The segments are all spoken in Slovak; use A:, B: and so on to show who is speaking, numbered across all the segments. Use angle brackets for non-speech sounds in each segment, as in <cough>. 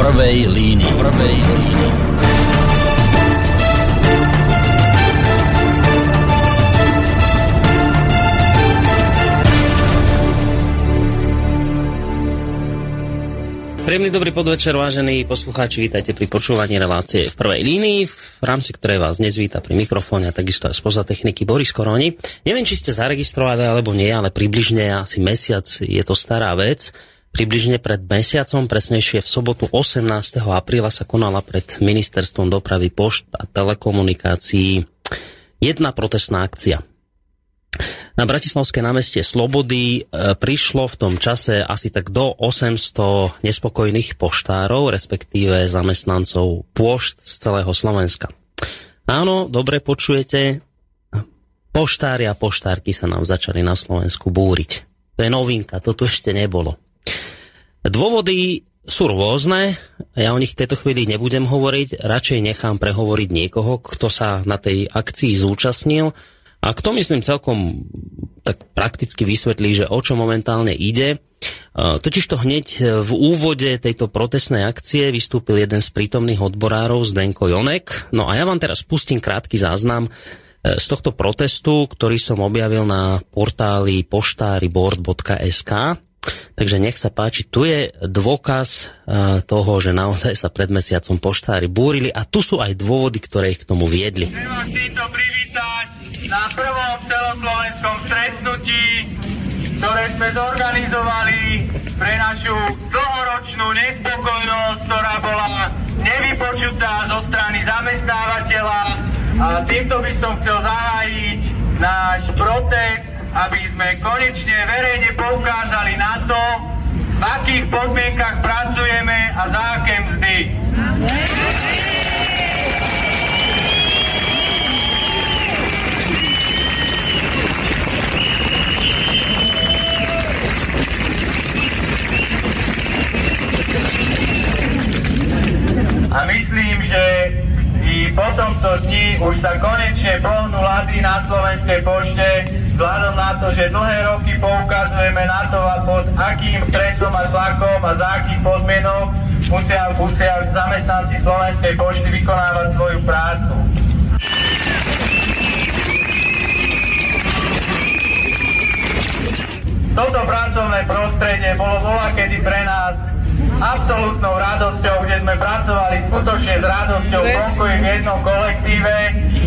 A: prvej línii. Prvej línii.
B: Príjemný dobrý podvečer, vážení poslucháči, vítajte pri počúvaní relácie v prvej línii, v rámci ktorej vás dnes víta pri mikrofóne a takisto aj spoza techniky Boris Koroni. Neviem, či ste zaregistrovali alebo nie, ale približne asi mesiac je to stará vec. Približne pred mesiacom, presnejšie v sobotu 18. apríla sa konala pred Ministerstvom dopravy pošt a telekomunikácií jedna protestná akcia. Na Bratislavské námestie Slobody e, prišlo v tom čase asi tak do 800 nespokojných poštárov, respektíve zamestnancov pôšt z celého Slovenska. Áno, dobre počujete, poštári a poštárky sa nám začali na Slovensku búriť. To je novinka, to tu ešte nebolo. Dôvody sú rôzne, ja o nich v tejto chvíli nebudem hovoriť, radšej nechám prehovoriť niekoho, kto sa na tej akcii zúčastnil, a kto myslím celkom tak prakticky vysvetlí, že o čo momentálne ide. Totiž to hneď v úvode tejto protestnej akcie vystúpil jeden z prítomných odborárov Zdenko Jonek. No a ja vám teraz pustím krátky záznam e, z tohto protestu, ktorý som objavil na portáli poštáriboard.sk. Takže nech sa páči, tu je dôkaz e, toho, že naozaj sa pred mesiacom poštári búrili a tu sú aj dôvody, ktoré ich k tomu viedli.
C: Chcem vás týmto privítať na prvom celoslovenskom stretnutí, ktoré sme zorganizovali pre našu dlhoročnú nespokojnosť, ktorá bola nevypočutá zo strany zamestnávateľa. A týmto by som chcel zahájiť náš protest, aby sme konečne verejne poukázali na to, v akých podmienkach pracujeme a za aké mzdy. A myslím, že po tomto dni už sa konečne pohnú lady na Slovenskej pošte vzhľadom na to, že dlhé roky poukazujeme na to, pod akým stresom a tlakom a za akých podmienok musia, musia zamestnanci Slovenskej pošty vykonávať svoju prácu. Toto pracovné prostredie bolo voľa kedy pre nás absolútnou radosťou, kde sme pracovali skutočne s radosťou pokoji v jednom kolektíve,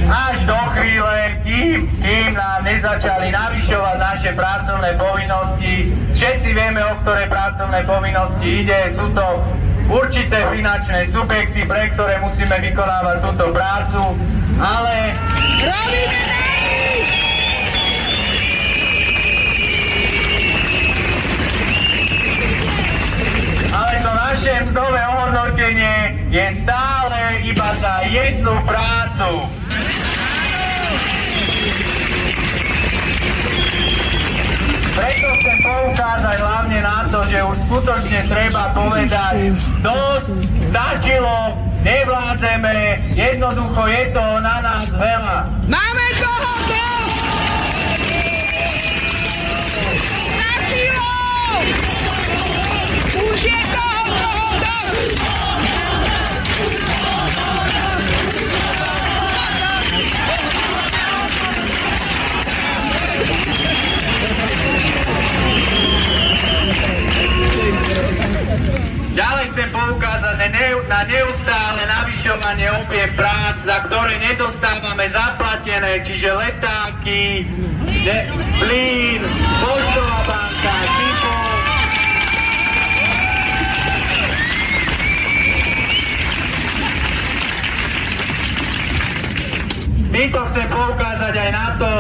C: až do chvíle, kým, kým nám nezačali navyšovať naše pracovné povinnosti. Všetci vieme, o ktoré pracovné povinnosti ide. Sú to určité finančné subjekty, pre ktoré musíme vykonávať túto prácu, ale... Robíme naše mzdové ohodnotenie je stále iba za jednu prácu. Preto chcem poukázať hlavne na to, že už skutočne treba povedať, dosť, stačilo, nevládzeme, jednoducho je to na nás veľa.
D: Máme toho dosť! Stačilo! Už je to
C: Ďalej chcem poukázať na neustále navyšovanie objem prác, za ktoré nedostávame zaplatené, čiže letáky, ne, plín, poštová banka, Týmto chcem poukázať aj na to,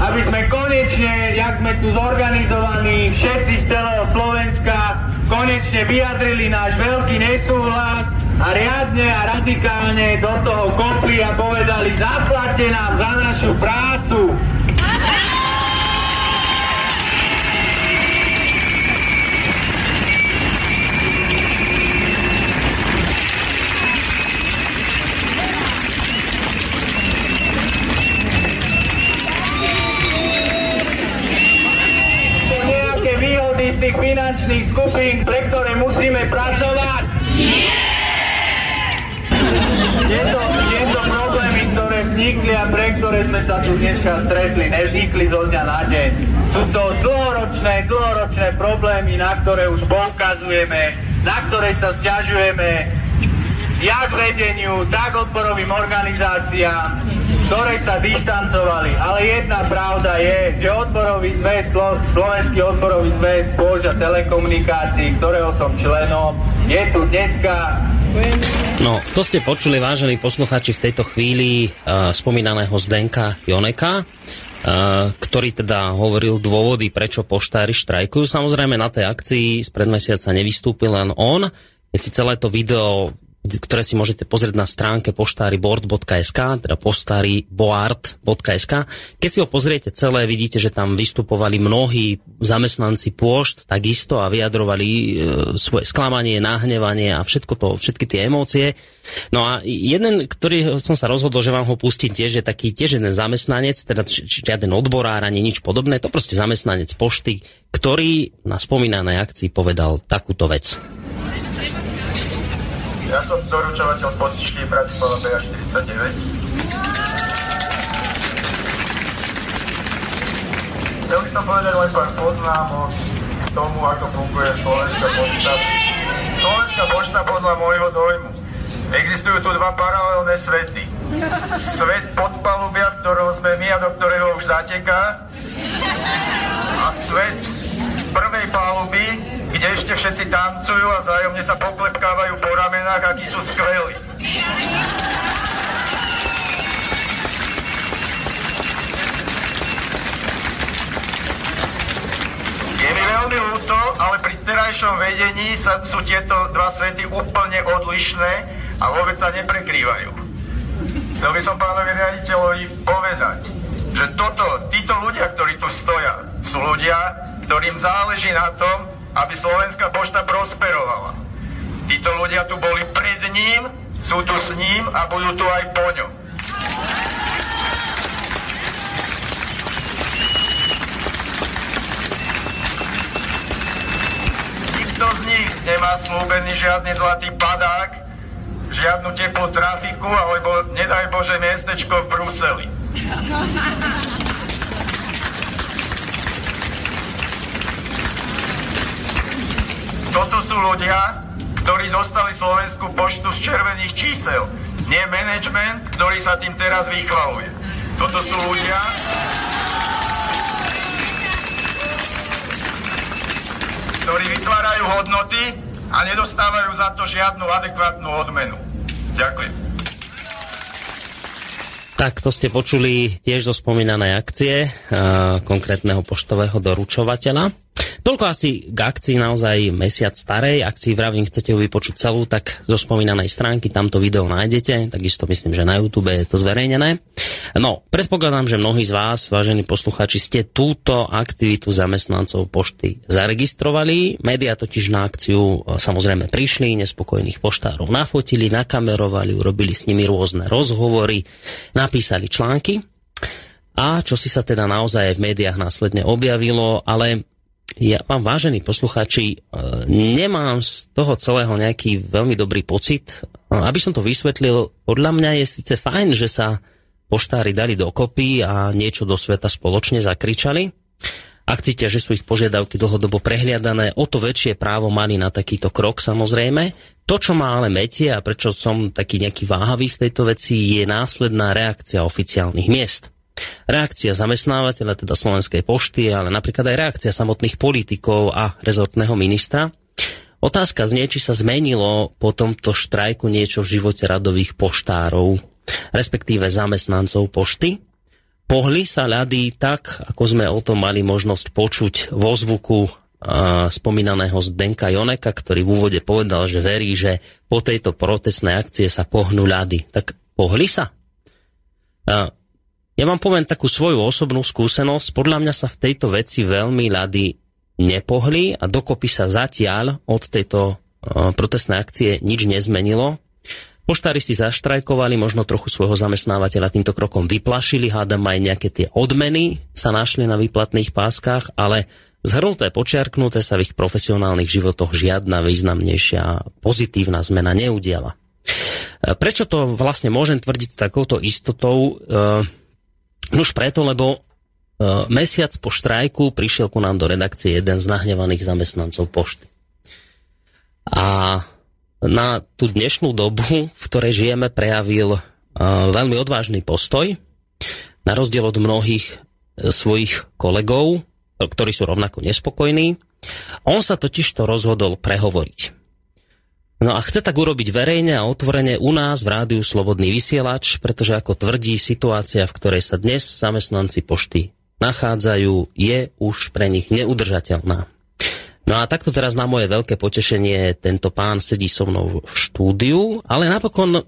C: aby sme konečne, jak sme tu zorganizovaní, všetci z celého Slovenska, konečne vyjadrili náš veľký nesúhlas a riadne a radikálne do toho kopli a povedali, zaplatte nám za našu prácu. rôznych finančných skupín, pre ktoré musíme pracovať. Tieto, tieto problémy, ktoré vznikli a pre ktoré sme sa tu dneska stretli, nevznikli zo dňa na deň. Sú to dlhoročné, dlhoročné problémy, na ktoré už poukazujeme, na ktoré sa sťažujeme. jak vedeniu, tak odborovým organizáciám, ktoré sa dištancovali. Ale jedna pravda je, že odporový zväz, Slo- Slovenský odporový zväz Pôža telekomunikácií, ktorého som členom, je tu dneska
B: No, to ste počuli, vážení posluchači, v tejto chvíli uh, spomínaného Zdenka Joneka, uh, ktorý teda hovoril dôvody, prečo poštári štrajkujú. Samozrejme, na tej akcii z predmesiaca nevystúpil len on. Keď si celé to video ktoré si môžete pozrieť na stránke poštáriboard.sk, teda poštáriboard.sk. Keď si ho pozriete celé, vidíte, že tam vystupovali mnohí zamestnanci pôšt takisto a vyjadrovali e, svoje sklamanie, nahnevanie a všetko to, všetky tie emócie. No a jeden, ktorý som sa rozhodol, že vám ho pustím tiež, je taký tiež jeden zamestnanec, teda žiaden odborár ani nič podobné, to proste zamestnanec pošty, ktorý na spomínanej akcii povedal takúto vec.
E: Ja som doručovateľ postičky Bratislava BA49. Chcel by som povedať len pár poznámok k tomu, ako funguje Slovenská pošta. Slovenská pošta podľa môjho dojmu. Existujú tu dva paralelné svety. Svet podpalubia, v ktorom sme my a do ktorého už zateká. A svet prvej paluby, kde ešte všetci tancujú a vzájomne sa poklepkávajú po ramenách, akí sú skvelí. Je mi veľmi ľúto, ale pri terajšom vedení sa, sú tieto dva svety úplne odlišné a vôbec sa neprekrývajú. Chcel by som pánovi riaditeľovi povedať, že toto, títo ľudia, ktorí tu stoja, sú ľudia, ktorým záleží na tom, aby Slovenská pošta prosperovala. Títo ľudia tu boli pred ním, sú tu s ním a budú tu aj po ňom. Nikto z nich nemá slúbený žiadny zlatý padák, žiadnu teplú trafiku alebo nedaj Bože miestečko v Bruseli. Toto sú ľudia, ktorí dostali Slovenskú poštu z červených čísel. Nie management, ktorý sa tým teraz vychvaluje. Toto sú ľudia, ktorí vytvárajú hodnoty a nedostávajú za to žiadnu adekvátnu odmenu. Ďakujem.
B: Tak to ste počuli tiež zo spomínanej akcie konkrétneho poštového doručovateľa. Toľko asi k akcii naozaj mesiac starej. Ak si vravím, chcete ju vypočuť celú, tak zo spomínanej stránky tamto video nájdete. Takisto myslím, že na YouTube je to zverejnené. No, predpokladám, že mnohí z vás, vážení poslucháči, ste túto aktivitu zamestnancov pošty zaregistrovali. Média totiž na akciu e, samozrejme prišli, nespokojných poštárov nafotili, nakamerovali, urobili s nimi rôzne rozhovory, napísali články. A čo si sa teda naozaj v médiách následne objavilo, ale ja vám, vážení poslucháči, e, nemám z toho celého nejaký veľmi dobrý pocit. E, aby som to vysvetlil, podľa mňa je síce fajn, že sa poštári dali dokopy a niečo do sveta spoločne zakričali. Ak cítia, že sú ich požiadavky dlhodobo prehliadané, o to väčšie právo mali na takýto krok samozrejme. To, čo má ale metie a prečo som taký nejaký váhavý v tejto veci, je následná reakcia oficiálnych miest reakcia zamestnávateľa, teda Slovenskej pošty, ale napríklad aj reakcia samotných politikov a rezortného ministra. Otázka znie, či sa zmenilo po tomto štrajku niečo v živote radových poštárov, respektíve zamestnancov pošty. Pohli sa ľady tak, ako sme o tom mali možnosť počuť vo zvuku spomínaného Zdenka Joneka, ktorý v úvode povedal, že verí, že po tejto protestnej akcie sa pohnú ľady. Tak pohli sa? Ja vám poviem takú svoju osobnú skúsenosť. Podľa mňa sa v tejto veci veľmi ľady nepohli a dokopy sa zatiaľ od tejto uh, protestnej akcie nič nezmenilo. Poštári si zaštrajkovali, možno trochu svojho zamestnávateľa týmto krokom vyplašili, hádam aj nejaké tie odmeny sa našli na výplatných páskach, ale zhrnuté, počiarknuté sa v ich profesionálnych životoch žiadna významnejšia pozitívna zmena neudiala. Prečo to vlastne môžem tvrdiť s takouto istotou? Už preto, lebo mesiac po štrajku prišiel ku nám do redakcie jeden z nahnevaných zamestnancov pošty. A na tú dnešnú dobu, v ktorej žijeme, prejavil veľmi odvážny postoj, na rozdiel od mnohých e, svojich kolegov, ktorí sú rovnako nespokojní. On sa totiž to rozhodol prehovoriť. No a chce tak urobiť verejne a otvorene u nás v rádiu Slobodný vysielač, pretože ako tvrdí, situácia, v ktorej sa dnes zamestnanci pošty nachádzajú, je už pre nich neudržateľná. No a takto teraz na moje veľké potešenie tento pán sedí so mnou v štúdiu, ale napokon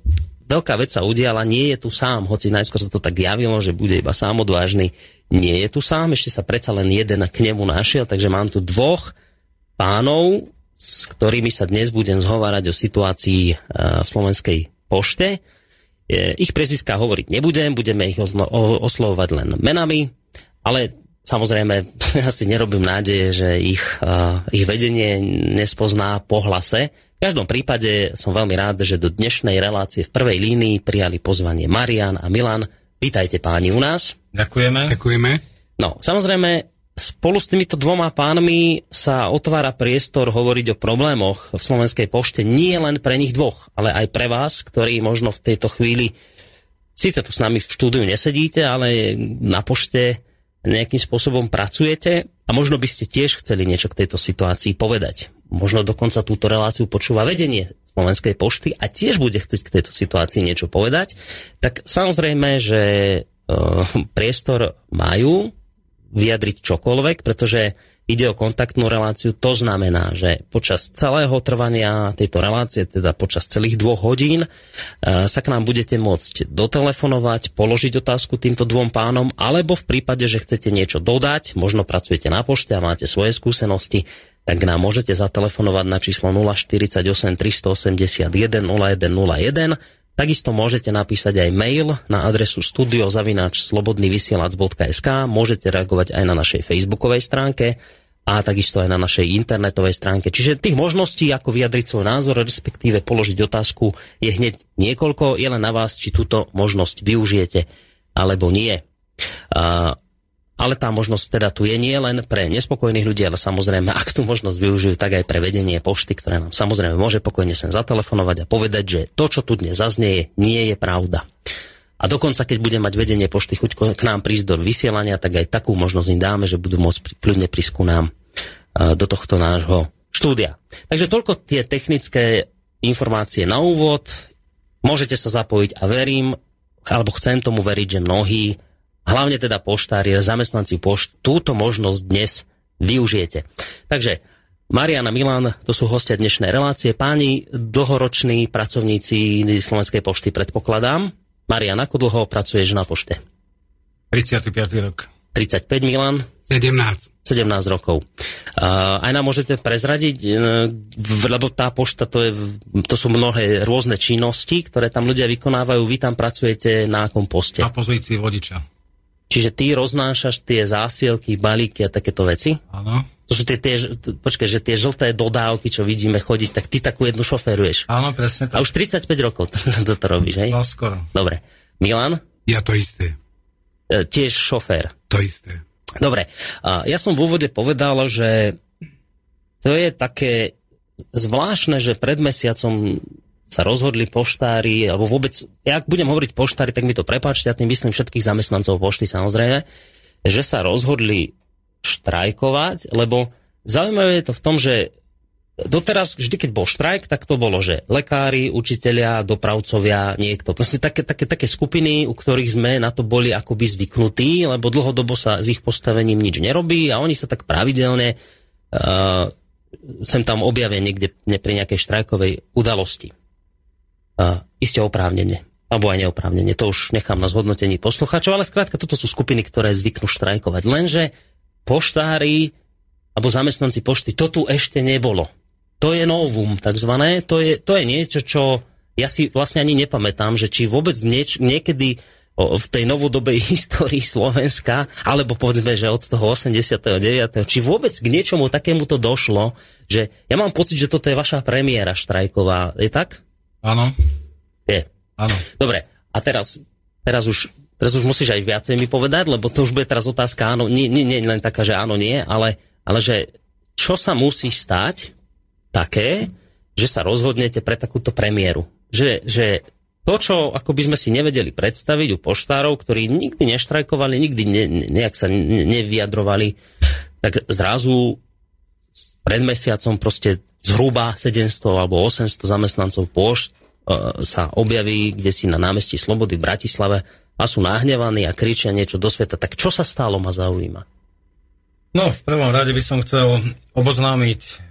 B: veľká vec sa udiala, nie je tu sám, hoci najskôr sa to tak javilo, že bude iba sám odvážny, nie je tu sám, ešte sa predsa len jeden k nemu našiel, takže mám tu dvoch pánov, s ktorými sa dnes budem zhovárať o situácii e, v slovenskej pošte. Ich prezviská hovoriť nebudem, budeme ich oslovovať len menami, ale samozrejme <laughs> ja si nerobím nádeje, že ich, e, ich vedenie nespozná po hlase, v každom prípade som veľmi rád, že do dnešnej relácie v prvej línii prijali pozvanie Marian a Milan. Vítajte páni u nás.
F: Ďakujeme.
G: Ďakujeme.
B: No, samozrejme, spolu s týmito dvoma pánmi sa otvára priestor hovoriť o problémoch v Slovenskej pošte nie len pre nich dvoch, ale aj pre vás, ktorí možno v tejto chvíli síce tu s nami v štúdiu nesedíte, ale na pošte nejakým spôsobom pracujete a možno by ste tiež chceli niečo k tejto situácii povedať. Možno dokonca túto reláciu počúva vedenie Slovenskej pošty a tiež bude chcieť k tejto situácii niečo povedať, tak samozrejme, že e, priestor majú vyjadriť čokoľvek, pretože ide o kontaktnú reláciu, to znamená, že počas celého trvania tejto relácie, teda počas celých dvoch hodín, e, sa k nám budete môcť dotelefonovať, položiť otázku týmto dvom pánom, alebo v prípade, že chcete niečo dodať, možno pracujete na pošte a máte svoje skúsenosti, tak nám môžete zatelefonovať na číslo 048 381 0101. Takisto môžete napísať aj mail na adresu studiozavináč.slobodnyvysielac.sk Môžete reagovať aj na našej facebookovej stránke a takisto aj na našej internetovej stránke. Čiže tých možností, ako vyjadriť svoj názor, respektíve položiť otázku, je hneď niekoľko. Je len na vás, či túto možnosť využijete alebo nie. Uh, ale tá možnosť teda tu je nie len pre nespokojných ľudí, ale samozrejme, ak tú možnosť využijú, tak aj pre vedenie pošty, ktoré nám samozrejme môže pokojne sem zatelefonovať a povedať, že to, čo tu dnes zaznieje, nie je pravda. A dokonca, keď bude mať vedenie pošty chuť k nám prísť do vysielania, tak aj takú možnosť im dáme, že budú môcť kľudne prísť ku nám do tohto nášho štúdia. Takže toľko tie technické informácie na úvod. Môžete sa zapojiť a verím, alebo chcem tomu veriť, že mnohí hlavne teda poštári, zamestnanci pošt, túto možnosť dnes využijete. Takže Mariana Milan, to sú hostia dnešnej relácie. Páni, dlhoroční pracovníci Slovenskej pošty predpokladám. Marian, ako dlho pracuješ na pošte?
F: 35. rok.
B: 35 Milan?
G: 17.
B: 17 rokov. Uh, aj nám môžete prezradiť, uh, lebo tá pošta, to, je, to sú mnohé rôzne činnosti, ktoré tam ľudia vykonávajú. Vy tam pracujete na akom poste?
F: Na pozícii vodiča.
B: Čiže ty roznášaš tie zásielky, balíky a takéto veci?
F: Áno.
B: To sú tie, tie, počkaj, že tie žlté dodávky, čo vidíme chodiť, tak ty takú jednu šoferuješ.
F: Áno, presne
B: tak. A už 35 rokov <laughs> to, to, robíš, hej?
F: No, skoro.
B: Dobre. Milan?
G: Ja to isté.
B: E, tiež šofér.
G: To isté.
B: Dobre. A ja som v úvode povedal, že to je také zvláštne, že pred mesiacom sa rozhodli poštári, alebo vôbec, ja ak budem hovoriť poštári, tak mi to prepáčte, ja tým myslím všetkých zamestnancov pošty samozrejme, že sa rozhodli štrajkovať, lebo zaujímavé je to v tom, že doteraz vždy, keď bol štrajk, tak to bolo, že lekári, učitelia, dopravcovia, niekto. Proste také, také, také skupiny, u ktorých sme na to boli akoby zvyknutí, lebo dlhodobo sa s ich postavením nič nerobí a oni sa tak pravidelne uh, sem tam objavia niekde pri nejakej štrajkovej udalosti iste oprávnene alebo aj neoprávnene, to už nechám na zhodnotení poslucháčov, ale skrátka toto sú skupiny, ktoré zvyknú štrajkovať. Lenže poštári alebo zamestnanci pošty, to tu ešte nebolo. To je novum, takzvané, to je, to je niečo, čo ja si vlastne ani nepamätám, že či vôbec nieč, niekedy v tej novodobej <laughs> histórii Slovenska, alebo povedzme, že od toho 89. či vôbec k niečomu takému to došlo, že ja mám pocit, že toto je vaša premiéra štrajková, je tak?
F: Áno.
B: Je.
F: Áno.
B: Dobre, a teraz, teraz už teraz už musíš aj viacej mi povedať, lebo to už bude teraz otázka, áno, nie, nie, nie len taká, že áno, nie, ale, ale že čo sa musí stať také, že sa rozhodnete pre takúto premiéru. Že, že to, čo ako by sme si nevedeli predstaviť u poštárov, ktorí nikdy neštrajkovali, nikdy ne, nejak sa ne, nevyjadrovali, tak zrazu pred mesiacom proste zhruba 700 alebo 800 zamestnancov pošt uh, sa objaví kde si na námestí Slobody v Bratislave a sú nahnevaní a kričia niečo do sveta. Tak čo sa stalo, ma zaujíma.
F: No, v prvom rade by som chcel oboznámiť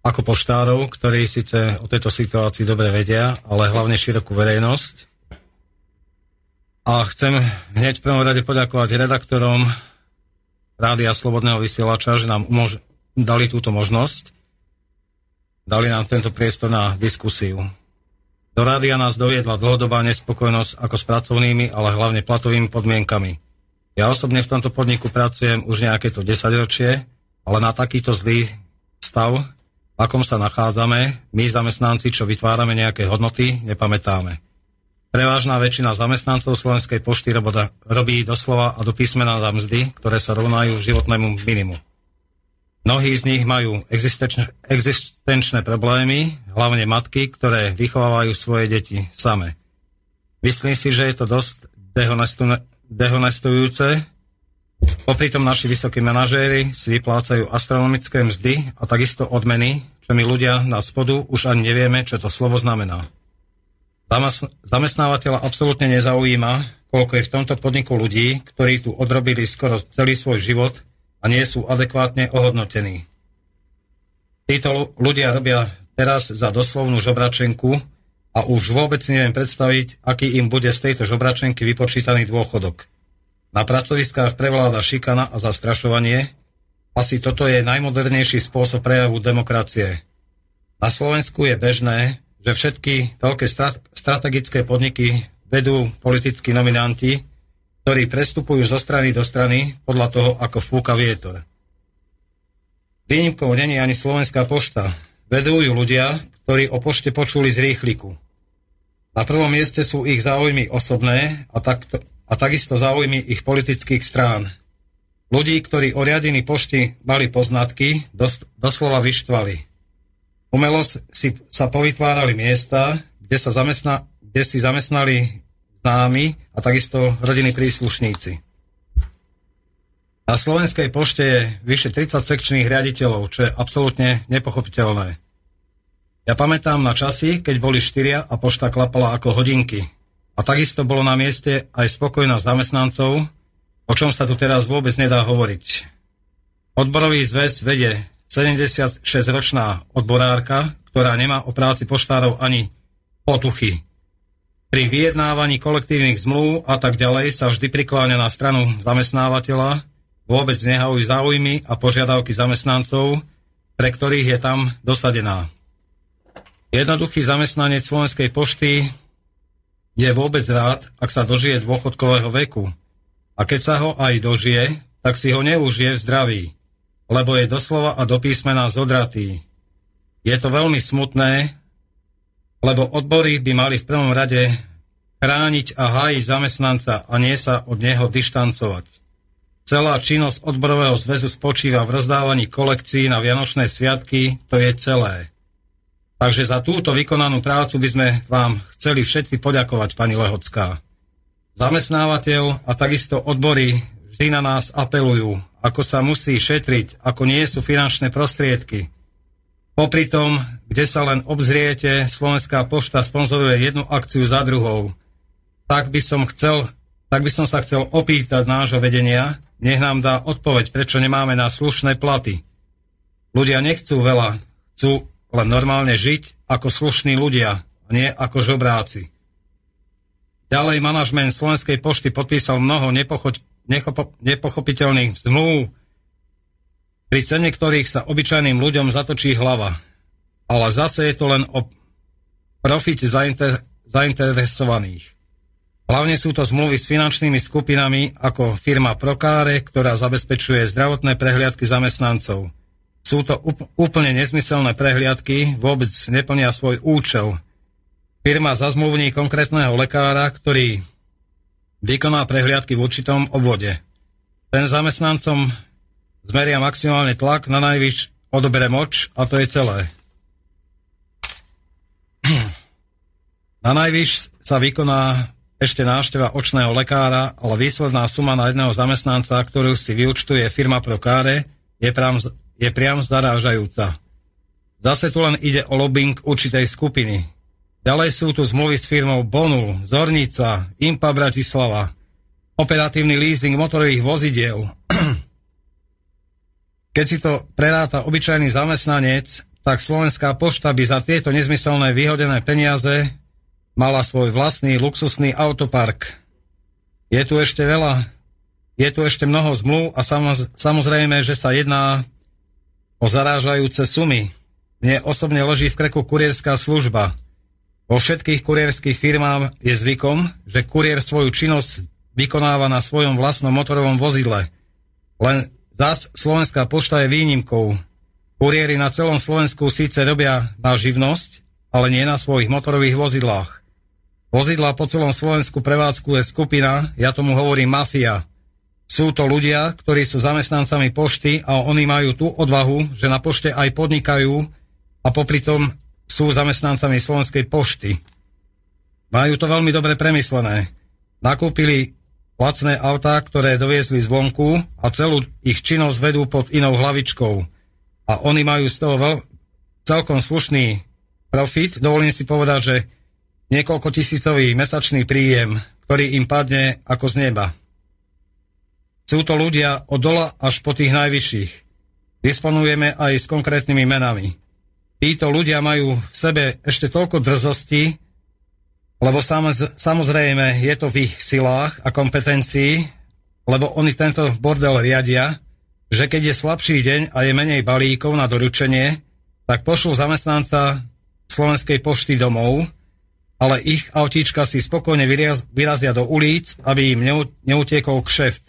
F: ako poštárov, ktorí síce o tejto situácii dobre vedia, ale hlavne širokú verejnosť. A chcem hneď v prvom rade poďakovať redaktorom Rádia Slobodného vysielača, že nám umož- dali túto možnosť. Dali nám tento priestor na diskusiu. Do rádia nás doviedla dlhodobá nespokojnosť ako s pracovnými, ale hlavne platovými podmienkami. Ja osobne v tomto podniku pracujem už nejaké to 10 ročie, ale na takýto zlý stav, v akom sa nachádzame, my zamestnanci, čo vytvárame nejaké hodnoty, nepamätáme. Prevážna väčšina zamestnancov Slovenskej pošty robí doslova a do písmena za mzdy, ktoré sa rovnajú životnému minimu. Mnohí z nich majú existenčné, problémy, hlavne matky, ktoré vychovávajú svoje deti same. Myslím si, že je to dosť dehonestujúce. Popri tom naši vysokí manažéri si vyplácajú astronomické mzdy a takisto odmeny, čo my ľudia na spodu už ani nevieme, čo to slovo znamená. Zamestnávateľa absolútne nezaujíma, koľko je v tomto podniku ľudí, ktorí tu odrobili skoro celý svoj život – a nie sú adekvátne ohodnotení. Títo ľudia robia teraz za doslovnú žobračenku a už vôbec neviem predstaviť, aký im bude z tejto žobračenky vypočítaný dôchodok. Na pracoviskách prevláda šikana a zastrašovanie. Asi toto je najmodernejší spôsob prejavu demokracie. Na Slovensku je bežné, že všetky veľké strategické podniky vedú politickí nominanti, ktorí prestupujú zo strany do strany podľa toho, ako fúka vietor. Výnimkou není ani Slovenská pošta. Vedú ju ľudia, ktorí o pošte počuli z rýchliku. Na prvom mieste sú ich záujmy osobné a, takto, a takisto záujmy ich politických strán. Ľudí, ktorí o riadení pošty mali poznatky, dos, doslova vyštvali. Umelo si sa povytvárali miesta, kde, sa zamestna, kde si zamestnali známi a takisto rodiny príslušníci. Na Slovenskej pošte je vyše 30 sekčných riaditeľov, čo je absolútne nepochopiteľné. Ja pamätám na časy, keď boli štyria a pošta klapala ako hodinky. A takisto bolo na mieste aj spokojnosť zamestnancov, o čom sa tu teraz vôbec nedá hovoriť. Odborový zväz vedie 76-ročná odborárka, ktorá nemá o práci poštárov ani potuchy pri vyjednávaní kolektívnych zmluv a tak ďalej sa vždy prikláňa na stranu zamestnávateľa, vôbec nehajú záujmy a požiadavky zamestnancov, pre ktorých je tam dosadená. Jednoduchý zamestnanec Slovenskej pošty je vôbec rád, ak sa dožije dôchodkového veku. A keď sa ho aj dožije, tak si ho neužije v zdraví, lebo je doslova a do písmena zodratý. Je to veľmi smutné, lebo odbory by mali v prvom rade chrániť a hájiť zamestnanca a nie sa od neho dištancovať. Celá činnosť odborového zväzu spočíva v rozdávaní kolekcií na Vianočné sviatky, to je celé. Takže za túto vykonanú prácu by sme vám chceli všetci poďakovať, pani Lehocká. Zamestnávateľ a takisto odbory vždy na nás apelujú, ako sa musí šetriť, ako nie sú finančné prostriedky, Popri tom, kde sa len obzriete, Slovenská pošta sponzoruje jednu akciu za druhou. Tak by som chcel, tak by som sa chcel opýtať nášho vedenia, nech nám dá odpoveď, prečo nemáme na slušné platy. Ľudia nechcú veľa, chcú len normálne žiť ako slušní ľudia, a nie ako žobráci. Ďalej manažment Slovenskej pošty podpísal mnoho nepochoď, nepochopiteľných zmluv pri cene ktorých sa obyčajným ľuďom zatočí hlava. Ale zase je to len o profite zainter- zainteresovaných. Hlavne sú to zmluvy s finančnými skupinami ako firma Prokáre, ktorá zabezpečuje zdravotné prehliadky zamestnancov. Sú to úplne nezmyselné prehliadky, vôbec neplnia svoj účel. Firma zazmluvní konkrétneho lekára, ktorý vykoná prehliadky v určitom obvode. Ten zamestnancom zmeria maximálny tlak, na najvyš odobere moč a to je celé. <clears throat> Na najvyš sa vykoná ešte návšteva očného lekára, ale výsledná suma na jedného zamestnanca, ktorú si vyučtuje firma Prokáre, je priam, je priam zarážajúca. Zase tu len ide o lobbying určitej skupiny. Ďalej sú tu zmluvy s firmou Bonul, Zornica, Impa Bratislava, operatívny leasing motorových vozidiel. <clears throat> Keď si to preráta obyčajný zamestnanec, tak Slovenská pošta by za tieto nezmyselné vyhodené peniaze mala svoj vlastný luxusný autopark. Je tu ešte veľa, je tu ešte mnoho zmluv a samozrejme, že sa jedná o zarážajúce sumy. Mne osobne leží v kreku kurierská služba. Vo všetkých kurierských firmám je zvykom, že kuriér svoju činnosť vykonáva na svojom vlastnom motorovom vozidle. Len zas Slovenská pošta je výnimkou. Kuriéry na celom Slovensku síce robia na živnosť, ale nie na svojich motorových vozidlách. Vozidla po celom Slovensku prevádzkuje skupina, ja tomu hovorím mafia. Sú to ľudia, ktorí sú zamestnancami pošty a oni majú tú odvahu, že na pošte aj podnikajú a popri tom sú zamestnancami Slovenskej pošty. Majú to veľmi dobre premyslené. Nakúpili lacné autá, ktoré doviezli zvonku a celú ich činnosť vedú pod inou hlavičkou. A oni majú z toho veľ, celkom slušný profit. Dovolím si povedať, že niekoľko tisícový mesačný príjem, ktorý im padne ako z neba. Sú to ľudia od dola až po tých najvyšších. Disponujeme aj s konkrétnymi menami. Títo ľudia majú v sebe ešte toľko drzosti, lebo samozrejme je to v ich silách a kompetencii, lebo oni tento bordel riadia, že keď je slabší deň a je menej balíkov na doručenie, tak pošlú zamestnanca Slovenskej pošty domov, ale ich autíčka si spokojne vyraz, vyrazia do ulic, aby im neutiekol kšeft.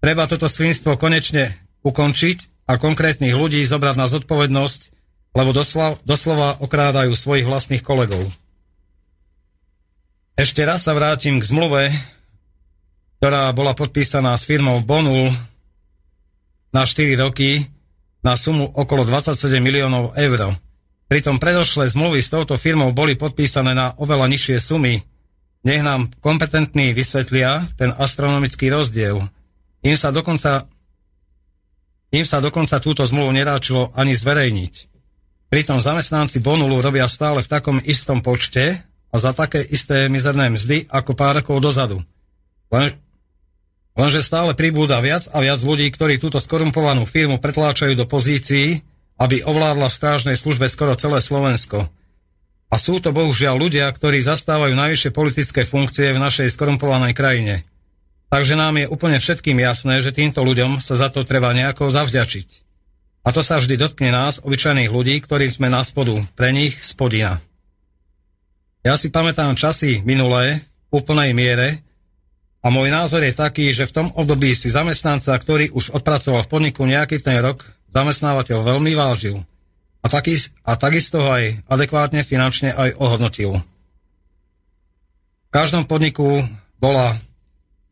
F: Treba toto svinstvo konečne ukončiť a konkrétnych ľudí zobrať na zodpovednosť, lebo doslova okrádajú svojich vlastných kolegov. Ešte raz sa vrátim k zmluve, ktorá bola podpísaná s firmou Bonul na 4 roky na sumu okolo 27 miliónov eur. Pritom predošlé zmluvy s touto firmou boli podpísané na oveľa nižšie sumy. Nech nám kompetentní vysvetlia ten astronomický rozdiel. Im sa dokonca, im sa dokonca túto zmluvu neráčilo ani zverejniť. Pritom zamestnanci Bonulu robia stále v takom istom počte a za také isté mizerné mzdy ako pár rokov dozadu. Len, lenže stále pribúda viac a viac ľudí, ktorí túto skorumpovanú firmu pretláčajú do pozícií, aby ovládla v strážnej službe skoro celé Slovensko. A sú to bohužiaľ ľudia, ktorí zastávajú najvyššie politické funkcie v našej skorumpovanej krajine. Takže nám je úplne všetkým jasné, že týmto ľuďom sa za to treba nejako zavďačiť. A to sa vždy dotkne nás, obyčajných ľudí, ktorí sme na spodu, pre nich spodina. Ja si pamätám časy minulé v úplnej miere a môj názor je taký, že v tom období si zamestnanca, ktorý už odpracoval v podniku nejaký ten rok, zamestnávateľ veľmi vážil a, taký, a takisto ho aj adekvátne finančne aj ohodnotil. V každom podniku bola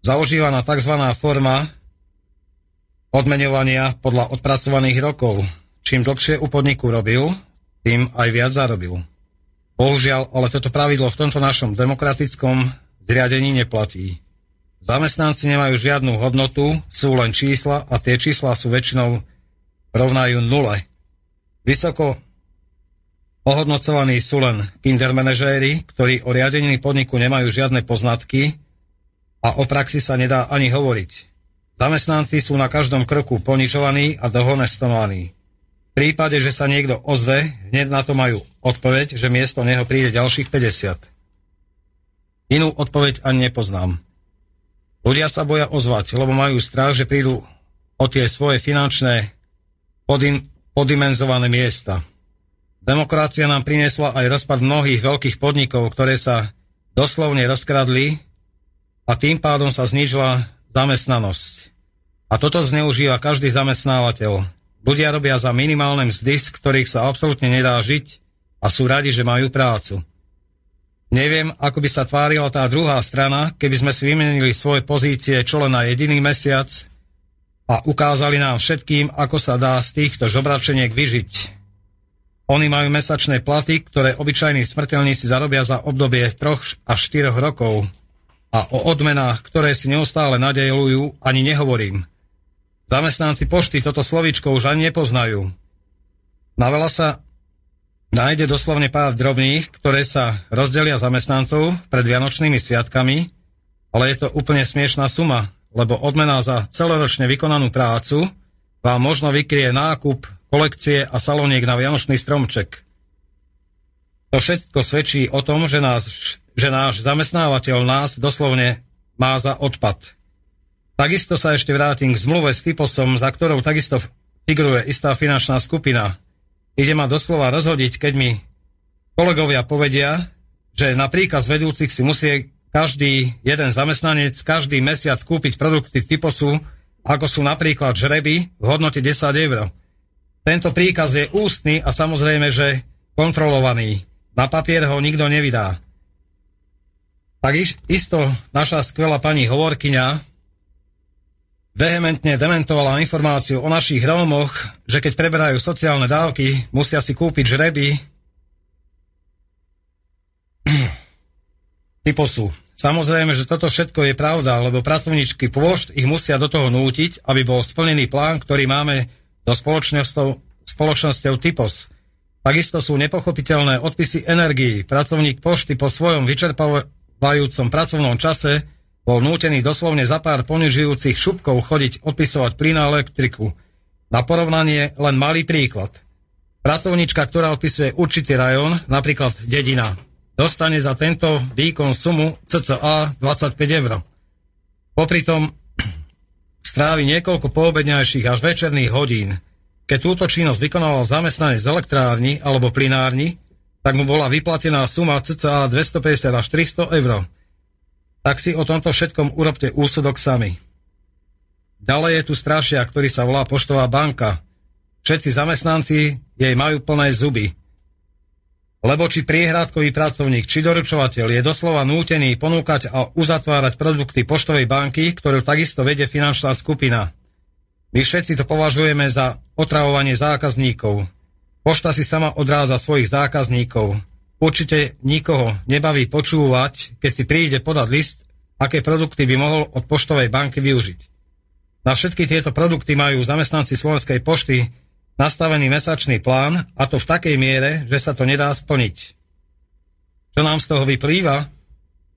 F: zaužívaná tzv. forma odmeňovania podľa odpracovaných rokov. Čím dlhšie u podniku robil, tým aj viac zarobil. Bohužiaľ, ale toto pravidlo v tomto našom demokratickom zriadení neplatí. Zamestnanci nemajú žiadnu hodnotu, sú len čísla a tie čísla sú väčšinou rovnajú nule. Vysoko ohodnocovaní sú len kindermanažéri, ktorí o riadení podniku nemajú žiadne poznatky a o praxi sa nedá ani hovoriť. Zamestnanci sú na každom kroku ponižovaní a dohonestovaní. V prípade, že sa niekto ozve, hneď na to majú odpoveď, že miesto neho príde ďalších 50. Inú odpoveď ani nepoznám. Ľudia sa boja ozvať, lebo majú strach, že prídu o tie svoje finančné podim, podimenzované miesta. Demokracia nám priniesla aj rozpad mnohých veľkých podnikov, ktoré sa doslovne rozkradli a tým pádom sa znižila zamestnanosť. A toto zneužíva každý zamestnávateľ. Ľudia robia za minimálne mzdy, z ktorých sa absolútne nedá žiť a sú radi, že majú prácu. Neviem, ako by sa tvárila tá druhá strana, keby sme si vymenili svoje pozície čo len na jediný mesiac a ukázali nám všetkým, ako sa dá z týchto žobračeniek vyžiť. Oni majú mesačné platy, ktoré obyčajní smrteľníci zarobia za obdobie 3 až 4 rokov. A o odmenách, ktoré si neustále nadelujú, ani nehovorím. Zamestnanci pošty toto slovíčko už ani nepoznajú. Na veľa sa nájde doslovne pár drobných, ktoré sa rozdelia zamestnancov pred Vianočnými sviatkami, ale je to úplne smiešná suma, lebo odmena za celoročne vykonanú prácu vám možno vykrie nákup, kolekcie a saloniek na Vianočný stromček. To všetko svedčí o tom, že, nás, že náš zamestnávateľ nás doslovne má za odpad. Takisto sa ešte vrátim k zmluve s typosom, za ktorou takisto figuruje istá finančná skupina – ide ma doslova rozhodiť, keď mi kolegovia povedia, že na príkaz vedúcich si musí každý jeden zamestnanec každý mesiac kúpiť produkty typosu, ako sú napríklad žreby v hodnote 10 eur. Tento príkaz je ústny a samozrejme, že kontrolovaný. Na papier ho nikto nevydá. Tak isto naša skvelá pani hovorkyňa vehementne dementovala informáciu o našich Rómoch, že keď preberajú sociálne dávky, musia si kúpiť žreby <clears throat> typosu. Samozrejme, že toto všetko je pravda, lebo pracovníčky pôšt ich musia do toho nútiť, aby bol splnený plán, ktorý máme so spoločnosťou, spoločnosťou typos. Takisto sú nepochopiteľné odpisy energií. Pracovník pošty po svojom vyčerpávajúcom pracovnom čase bol nútený doslovne za pár ponižujúcich šupkov chodiť odpisovať plyn a elektriku. Na porovnanie len malý príklad. Pracovníčka, ktorá odpisuje určitý rajón, napríklad dedina, dostane za tento výkon sumu cca 25 eur. Popri tom <clears throat> strávi niekoľko poobedňajších až večerných hodín. Keď túto činnosť vykonával zamestnanec z elektrárni alebo plinárni, tak mu bola vyplatená suma cca 250 až 300 eur tak si o tomto všetkom urobte úsudok sami. Ďalej je tu strašia, ktorý sa volá Poštová banka. Všetci zamestnanci jej majú plné zuby. Lebo či priehradkový pracovník, či doručovateľ je doslova nútený ponúkať a uzatvárať produkty poštovej banky, ktorú takisto vedie finančná skupina. My všetci to považujeme za otravovanie zákazníkov. Pošta si sama odráza svojich zákazníkov. Určite nikoho nebaví počúvať, keď si príde podať list, aké produkty by mohol od poštovej banky využiť. Na všetky tieto produkty majú zamestnanci Slovenskej pošty nastavený mesačný plán a to v takej miere, že sa to nedá splniť. Čo nám z toho vyplýva?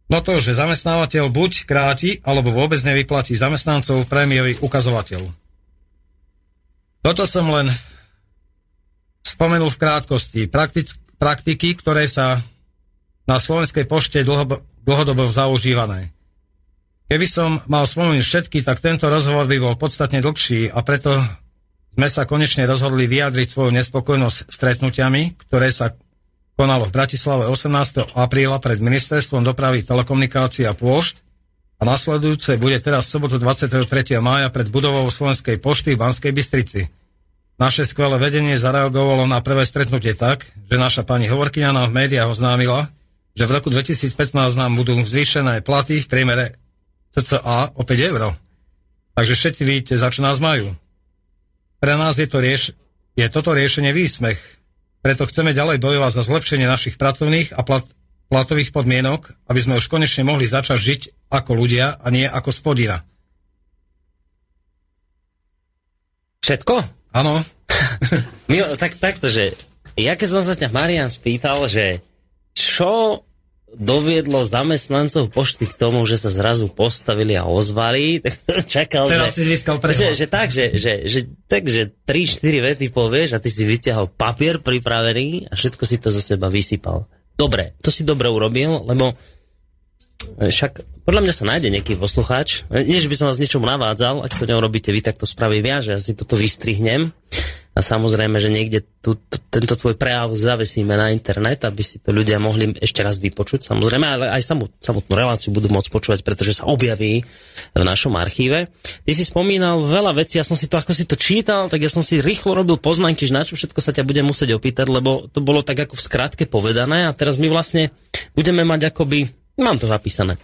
F: No to, že zamestnávateľ buď kráti, alebo vôbec nevyplatí zamestnancov prémiový ukazovateľ. Toto som len spomenul v krátkosti. Prakticky praktiky, ktoré sa na Slovenskej pošte dlho, dlhodobo zaužívané. Keby som mal spomenúť všetky, tak tento rozhovor by bol podstatne dlhší a preto sme sa konečne rozhodli vyjadriť svoju nespokojnosť stretnutiami, ktoré sa konalo v Bratislave 18. apríla pred Ministerstvom dopravy, telekomunikácií a pôšt a nasledujúce bude teraz sobotu 23. mája pred budovou Slovenskej pošty v Banskej Bystrici. Naše skvelé vedenie zareagovalo na prvé stretnutie tak, že naša pani hovorkyňa nám v médiách oznámila, že v roku 2015 nám budú zvýšené platy v priemere cca o 5 eur. Takže všetci vidíte, za čo nás majú. Pre nás je, to rieš- je toto riešenie výsmech. Preto chceme ďalej bojovať za zlepšenie našich pracovných a plat- platových podmienok, aby sme už konečne mohli začať žiť ako ľudia a nie ako spodina.
B: Všetko?
F: Áno. <laughs>
B: Mil, tak, takto, že ja keď som sa ťa Marian spýtal, že čo doviedlo zamestnancov pošty k tomu, že sa zrazu postavili a ozvali, <laughs> tak čakal,
F: Teraz
B: že,
F: si získal
B: že, že, tak, že, že, že, tak, že 3-4 vety povieš a ty si vyťahol papier pripravený a všetko si to zo seba vysypal. Dobre, to si dobre urobil, lebo však podľa mňa sa nájde nejaký poslucháč. Nie, že by som vás niečomu navádzal, ak to neurobíte vy, tak to spravím ja, že ja si toto vystrihnem. A samozrejme, že niekde tu, tento tvoj prejav zavesíme na internet, aby si to ľudia mohli ešte raz vypočuť. Samozrejme, ale aj samot, samotnú reláciu budú môcť počúvať, pretože sa objaví v našom archíve. Ty si spomínal veľa vecí, ja som si to, ako si to čítal, tak ja som si rýchlo robil poznámky, že na čo všetko sa ťa budem musieť opýtať, lebo to bolo tak ako v skratke povedané a teraz my vlastne budeme mať akoby, mám to zapísané,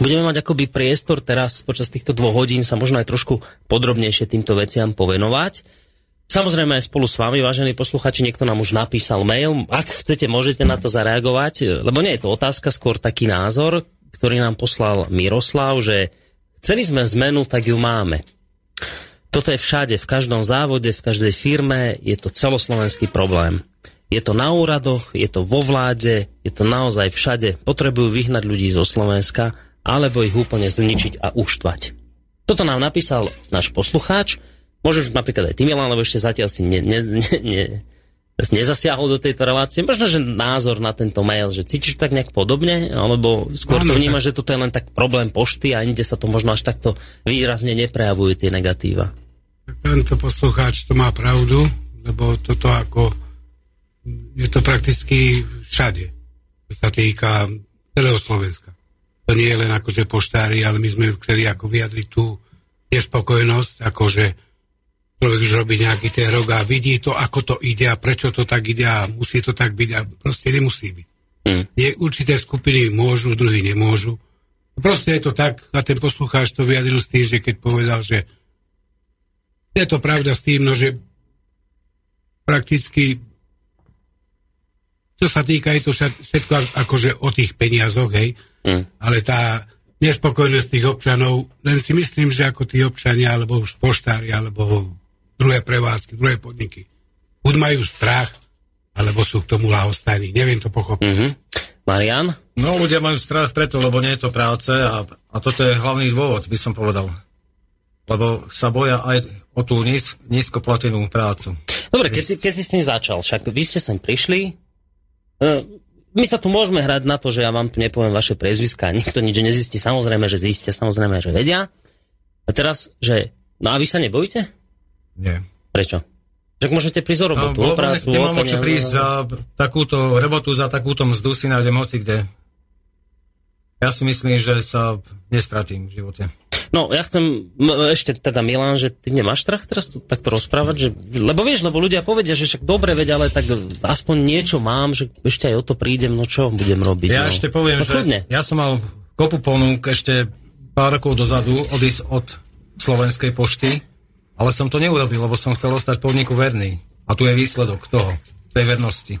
B: budeme mať akoby priestor teraz počas týchto dvoch hodín sa možno aj trošku podrobnejšie týmto veciam povenovať. Samozrejme aj spolu s vami, vážení posluchači, niekto nám už napísal mail. Ak chcete, môžete na to zareagovať, lebo nie je to otázka, skôr taký názor, ktorý nám poslal Miroslav, že chceli sme zmenu, tak ju máme. Toto je všade, v každom závode, v každej firme, je to celoslovenský problém. Je to na úradoch, je to vo vláde, je to naozaj všade. Potrebujú vyhnať ľudí zo Slovenska, alebo ich úplne zničiť a uštvať. Toto nám napísal náš poslucháč. Môžeš napríklad aj ty, Milan, lebo ešte zatiaľ si ne, ne, ne, ne, nezasiahol do tejto relácie. Možno, že názor na tento mail, že cítiš tak nejak podobne, alebo skôr to vnímaš, že toto je len tak problém pošty a inde sa to možno až takto výrazne neprejavujú tie negatíva.
G: Tento poslucháč to má pravdu, lebo toto ako je to prakticky všade, čo sa týka celého Slovenska. To nie je len akože poštári, ale my sme chceli ako vyjadriť tú nespokojnosť, akože človek už robí nejaký ten rok a vidí to, ako to ide a prečo to tak ide a musí to tak byť a proste nemusí byť. Mm. Nie, určité skupiny môžu, druhí nemôžu. Proste je to tak a ten poslucháč to vyjadril s tým, že keď povedal, že je to pravda s tým, no, že prakticky čo sa týka, je to všetko akože o tých peniazoch, hej, mm. ale tá nespokojnosť tých občanov, len si myslím, že ako tí občania, alebo už poštári, alebo druhé prevádzky, druhé podniky, buď majú strach, alebo sú k tomu lahostajní. Neviem to pochopiť. Mm-hmm.
B: Marian?
F: No, ľudia majú strach preto, lebo nie je to práce a, a toto je hlavný dôvod, by som povedal. Lebo sa boja aj o tú níz, nízkoplatenú prácu.
B: Dobre, keď si, keď si s ním začal, však vy ste sem prišli, E, my sa tu môžeme hrať na to, že ja vám tu nepoviem vaše priezviska, nikto nič nezistí, samozrejme, že zistia, samozrejme, že vedia. A teraz, že, no a vy sa nebojíte?
F: Nie.
B: Prečo? Však môžete prísť o robotu, no, o prácu,
F: o čo prísť za takúto robotu, za takúto mzdu si nájdem hoci kde. Ja si myslím, že sa nestratím v živote.
B: No, ja chcem ešte teda Milan, že ty nemáš strach teraz tu takto rozprávať, že, lebo vieš, lebo ľudia povedia, že však dobre veď, ale tak aspoň niečo mám, že ešte aj o to prídem, no čo budem robiť.
F: Ja
B: no.
F: ešte poviem,
B: no, že
F: ja som mal kopu ponúk ešte pár rokov dozadu odísť od Slovenskej pošty, ale som to neurobil, lebo som chcel ostať podniku verný. A tu je výsledok toho, tej vernosti.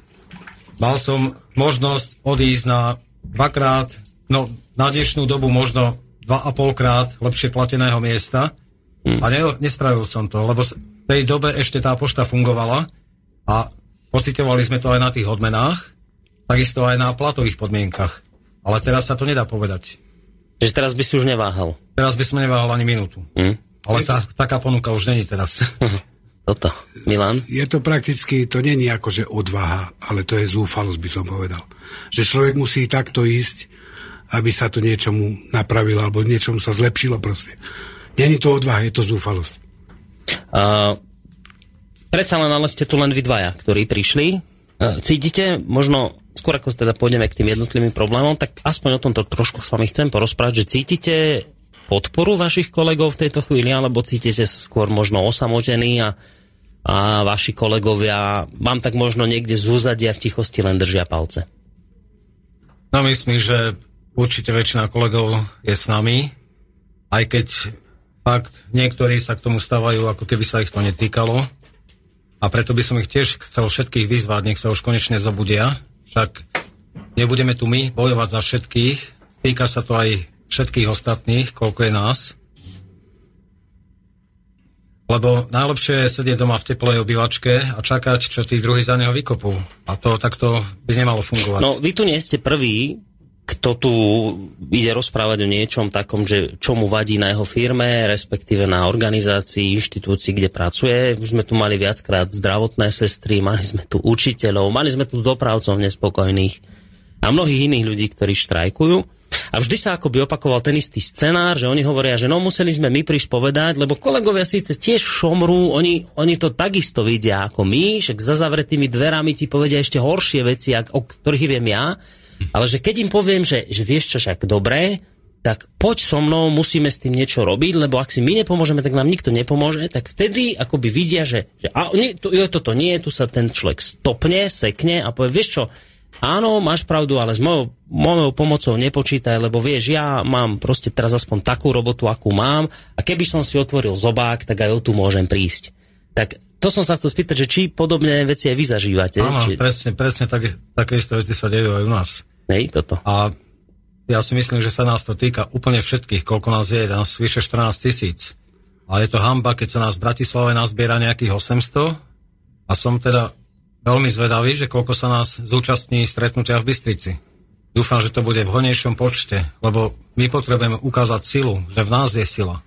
F: Mal som možnosť odísť na dvakrát, no na dnešnú dobu možno dva a polkrát lepšie plateného miesta hmm. a ne, nespravil som to, lebo v tej dobe ešte tá pošta fungovala a pocitovali sme to aj na tých odmenách, takisto aj na platových podmienkach. Ale teraz sa to nedá povedať.
B: Čiže teraz by si už neváhal?
F: Teraz by som neváhal ani minútu. Hmm. Ale tá, taká ponuka už není teraz. <laughs>
B: Toto. Milan?
G: Je to prakticky, to není ako, že odvaha, ale to je zúfalosť, by som povedal. Že človek musí takto ísť aby sa to niečomu napravilo alebo niečomu sa zlepšilo proste. Není to odvaha, je to zúfalosť.
B: Uh, predsa len ale ste tu len vy dvaja, ktorí prišli. Uh, cítite, možno skôr ako teda pôjdeme k tým jednotlivým problémom, tak aspoň o tomto trošku s vami chcem porozprávať, že cítite podporu vašich kolegov v tejto chvíli, alebo cítite sa skôr možno osamotení a, a vaši kolegovia vám tak možno niekde z úzadia v tichosti len držia palce?
F: No myslím, že určite väčšina kolegov je s nami, aj keď fakt niektorí sa k tomu stávajú, ako keby sa ich to netýkalo. A preto by som ich tiež chcel všetkých vyzvať, nech sa už konečne zabudia. Však nebudeme tu my bojovať za všetkých, týka sa to aj všetkých ostatných, koľko je nás. Lebo najlepšie je sedieť doma v teplej obývačke a čakať, čo tí druhí za neho vykopú. A to takto by nemalo fungovať.
B: No, vy tu nie ste prví, kto tu ide rozprávať o niečom takom, že čo mu vadí na jeho firme, respektíve na organizácii, inštitúcii, kde pracuje. Už sme tu mali viackrát zdravotné sestry, mali sme tu učiteľov, mali sme tu dopravcov nespokojných a mnohých iných ľudí, ktorí štrajkujú. A vždy sa akoby opakoval ten istý scenár, že oni hovoria, že no museli sme my prísť povedať, lebo kolegovia síce tiež šomrú, oni, oni to takisto vidia ako my, však za zavretými dverami ti povedia ešte horšie veci, o ktorých viem ja, ale že keď im poviem, že, že vieš čo, však dobré, tak poď so mnou, musíme s tým niečo robiť, lebo ak si my nepomôžeme, tak nám nikto nepomôže, tak vtedy akoby vidia, že, že a, nie, to, jo, toto nie, tu sa ten človek stopne, sekne a povie, vieš čo, áno, máš pravdu, ale s mojou, mojou pomocou nepočítaj, lebo vieš, ja mám proste teraz aspoň takú robotu, akú mám a keby som si otvoril zobák, tak aj o tu môžem prísť. Tak to som sa chcel spýtať, že či podobné veci aj vy zažívate.
F: Áno,
B: či...
F: presne, presne tak, také isté veci sa dejú aj u nás.
B: Hej, toto.
F: A ja si myslím, že sa nás to týka úplne všetkých, koľko nás je, nás vyše 14 tisíc. A je to hamba, keď sa nás v Bratislave nazbiera nejakých 800 a som teda veľmi zvedavý, že koľko sa nás zúčastní stretnutia v Bystrici. Dúfam, že to bude v honejšom počte, lebo my potrebujeme ukázať silu, že v nás je sila.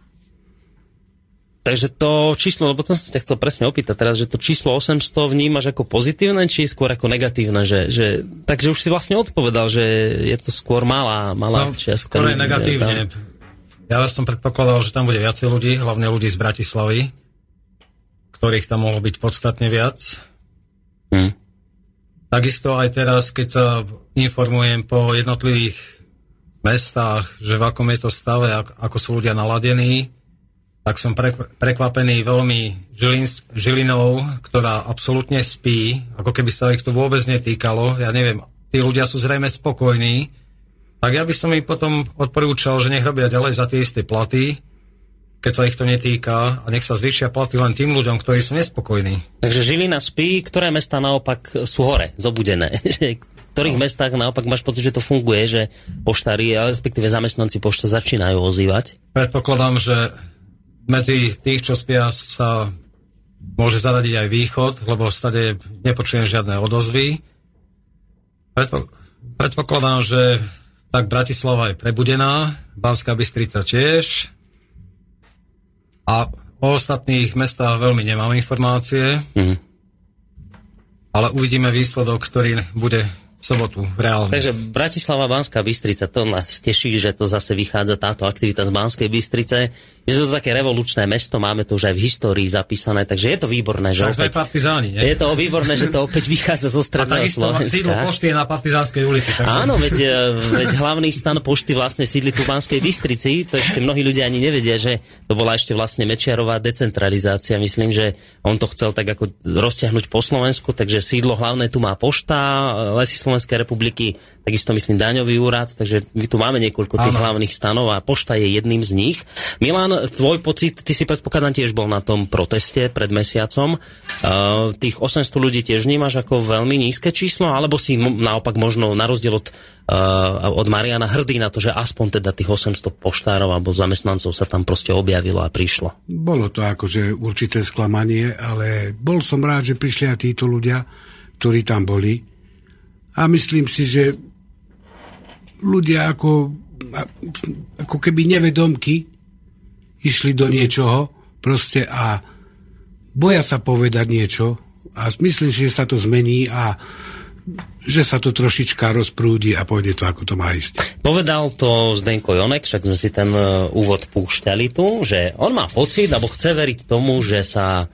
B: Takže to číslo, lebo to som ťa chcel presne opýtať teraz, že to číslo 800 vnímaš ako pozitívne, či skôr ako negatívne? Že, že, takže už si vlastne odpovedal, že je to skôr malá, malá
F: no,
B: čiastka.
F: Skôr aj negatívne. Ja som predpokladal, že tam bude viacej ľudí, hlavne ľudí z Bratislavy, ktorých tam mohlo byť podstatne viac.
B: Hm.
F: Takisto aj teraz, keď sa informujem po jednotlivých mestách, že v akom je to stave, ako sú ľudia naladení, tak som prekvapený veľmi Žilin, Žilinou, ktorá absolútne spí, ako keby sa ich to vôbec netýkalo. Ja neviem, tí ľudia sú zrejme spokojní, tak ja by som im potom odporúčal, že nech robia ďalej za tie isté platy, keď sa ich to netýka a nech sa zvýšia platy len tým ľuďom, ktorí sú nespokojní.
B: Takže Žilina spí, ktoré mesta naopak sú hore, zobudené. <laughs> v ktorých no. mestách naopak máš pocit, že to funguje, že poštári, respektíve zamestnanci pošta začínajú ozývať?
F: Predpokladám, že medzi tých, čo spia, sa môže zaradiť aj východ, lebo stade nepočujem žiadne odozvy. Predpo, predpokladám, že tak Bratislava je prebudená, Banská Bystrica tiež. A o ostatných mestách veľmi nemám informácie. Mm. Ale uvidíme výsledok, ktorý bude sobotu, reálne.
B: Takže Bratislava, Banská Bystrica, to nás teší, že to zase vychádza táto aktivita z Banskej Bystrice. Je to také revolučné mesto, máme to už aj v histórii zapísané, takže je to výborné, že
F: opäť, partizáni, nie?
B: Je to výborné, že to opäť vychádza zo stredného Slovenska.
F: sídlo pošty je na Partizánskej ulici.
B: Takže... Áno, veď, e, veď hlavný stan pošty vlastne sídli tu v Banskej Bystrici, to ešte mnohí ľudia ani nevedia, že to bola ešte vlastne Mečiarová decentralizácia. Myslím, že on to chcel tak ako rozťahnuť po Slovensku, takže sídlo hlavné tu má pošta, Lesy Slovenskej republiky, takisto myslím daňový úrad, takže my tu máme niekoľko tých Áno. hlavných stanov a pošta je jedným z nich. Milan, tvoj pocit, ty si predpokladám tiež bol na tom proteste pred mesiacom. Uh, tých 800 ľudí tiež vnímaš ako veľmi nízke číslo, alebo si naopak možno na rozdiel od, uh, od Mariana hrdý na to, že aspoň teda tých 800 poštárov alebo zamestnancov sa tam proste objavilo a prišlo?
G: Bolo to akože určité sklamanie, ale bol som rád, že prišli aj títo ľudia, ktorí tam boli. A myslím si, že ľudia ako, ako keby nevedomky išli do niečoho proste a boja sa povedať niečo a myslím že sa to zmení a že sa to trošička rozprúdi a pôjde to, ako to má ísť.
B: Povedal to Zdenko Jonek, však sme si ten e, úvod púšťali tu, že on má pocit, alebo chce veriť tomu, že sa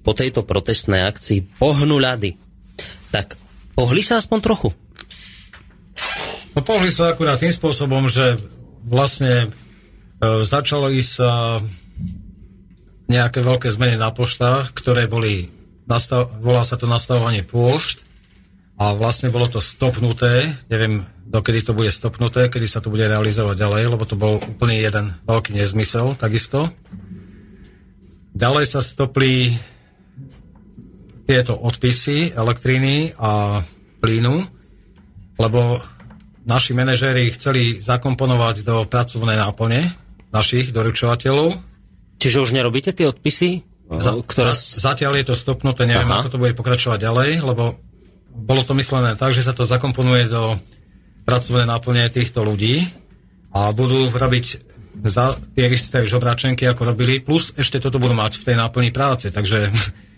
B: po tejto protestnej akcii pohnú ľady. Tak pohli sa aspoň trochu?
F: No pohli sa akurát tým spôsobom, že vlastne E, začalo ísť sa nejaké veľké zmeny na poštách, ktoré boli, nastav, volá sa to nastavovanie pôšt a vlastne bolo to stopnuté, neviem dokedy to bude stopnuté, kedy sa to bude realizovať ďalej, lebo to bol úplný jeden veľký nezmysel, takisto. Ďalej sa stopli tieto odpisy elektriny a plynu, lebo naši manažéri chceli zakomponovať do pracovnej náplne našich doručovateľov.
B: Čiže už nerobíte tie odpisy?
F: Za, ktoré... Zatiaľ je to stopnuté, neviem, Aha. ako to bude pokračovať ďalej, lebo bolo to myslené tak, že sa to zakomponuje do pracovnej náplne týchto ľudí a budú robiť za tie isté žobračenky, ako robili, plus ešte toto budú mať v tej náplni práce. Takže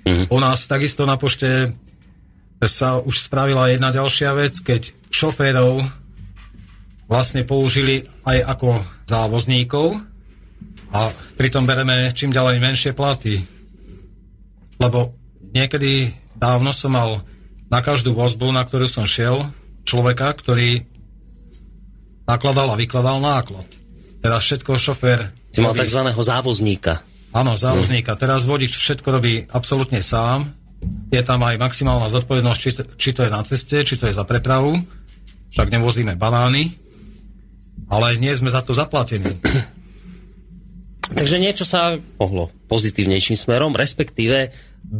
F: mm. u nás takisto na pošte sa už spravila jedna ďalšia vec, keď šoférov vlastne použili aj ako závozníkov a pritom bereme čím ďalej menšie platy. Lebo niekedy dávno som mal na každú vozbu, na ktorú som šiel, človeka, ktorý nakladal a vykladal náklad. Teraz všetko šofér...
B: Si mal tzv. závozníka.
F: Áno, závozníka. Teraz vodič všetko robí absolútne sám. je tam aj maximálna zodpovednosť, či to, či to je na ceste, či to je za prepravu, však nevozíme banány, ale nie sme za to zaplatení. <clears throat>
B: Takže niečo sa pohlo pozitívnejším smerom, respektíve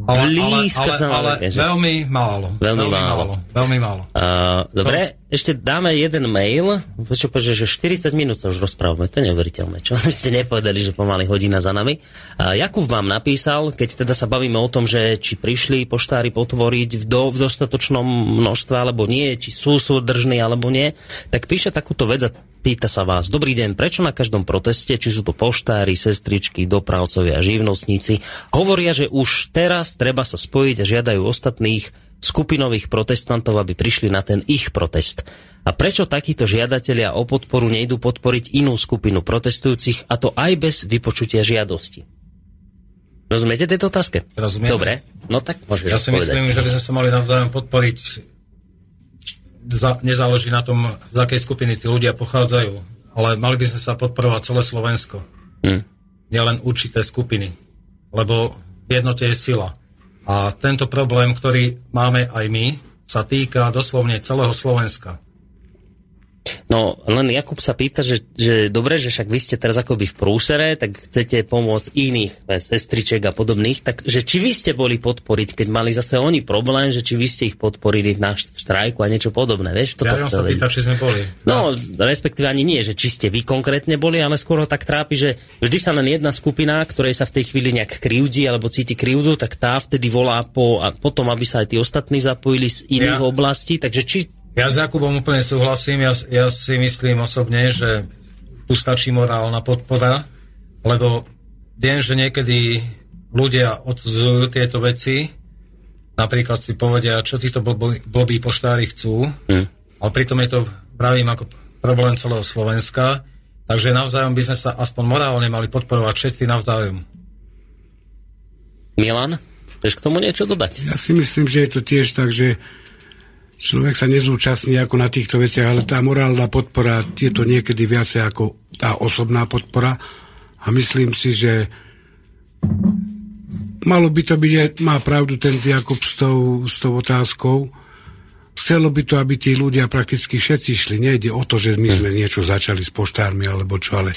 F: Ale, ale,
B: blízko
F: ale, ale
B: máme, že?
F: veľmi málo.
B: Veľmi málo.
F: Veľmi málo.
B: Uh, dobre, ešte dáme jeden mail. Čo že 40 minút sa už rozprávame, to je neuveriteľné. Čo <laughs> by ste nepovedali, že pomaly hodina za nami. Uh, Jakub vám napísal, keď teda sa bavíme o tom, že či prišli poštári potvoriť v, do, v dostatočnom množstve alebo nie, či sú súdržní alebo nie, tak píše takúto vec a pýta sa vás. Dobrý deň, prečo na každom proteste, či sú to poštári, sestričky, dopravcovia, živnostníci, hovoria, že už teraz treba sa spojiť a žiadajú ostatných skupinových protestantov, aby prišli na ten ich protest. A prečo takíto žiadatelia o podporu nejdú podporiť inú skupinu protestujúcich, a to aj bez vypočutia žiadosti? Rozumiete tejto otázke?
F: Rozumiem.
B: Dobre, no tak môžeš
F: Ja si
B: odpovedať.
F: myslím, že by sme sa mali navzájom podporiť. Za, nezáleží na tom, z akej skupiny tí ľudia pochádzajú, ale mali by sme sa podporovať celé Slovensko.
B: Hm.
F: Nielen určité skupiny. Lebo v jednote je sila. A tento problém, ktorý máme aj my, sa týka doslovne celého Slovenska.
B: No, len Jakub sa pýta, že, že dobre, že však vy ste teraz akoby v prúsere, tak chcete pomôcť iných eh, sestriček a podobných, takže či vy ste boli podporiť, keď mali zase oni problém, že či vy ste ich podporili náš štrajku a niečo podobné, vieš? Toto
F: Ja sa pýta, či sme boli.
B: No, respektíve ani nie, že či ste vy konkrétne boli, ale skôr ho tak trápi, že vždy sa len jedna skupina, ktorej sa v tej chvíli nejak krivdí alebo cíti krivdu, tak tá vtedy volá po, a potom, aby sa aj tí ostatní zapojili z iných
F: Ja-
B: oblastí, takže či
F: Ja s Jakubom úplne súhlasím. Ja, ja si myslím osobne, že tu stačí morálna podpora, lebo viem, že niekedy ľudia odsudzujú tieto veci, napríklad si povedia, čo títo blbí, blbí poštári chcú,
B: Hm.
F: ale pritom je to, pravím, ako problém celého Slovenska, takže navzájom by sme sa aspoň morálne mali podporovať všetci navzájom.
B: Milan, chceš k tomu niečo dodať?
G: Ja si myslím, že je to tiež tak, že človek sa nezúčastní ako na týchto veciach, ale tá morálna podpora je to niekedy viacej ako tá osobná podpora a myslím si, že malo by to byť, má pravdu ten Jakub s tou, s tou otázkou, chcelo by to, aby tí ľudia prakticky všetci šli. Nejde o to, že my sme niečo začali s poštármi alebo čo, ale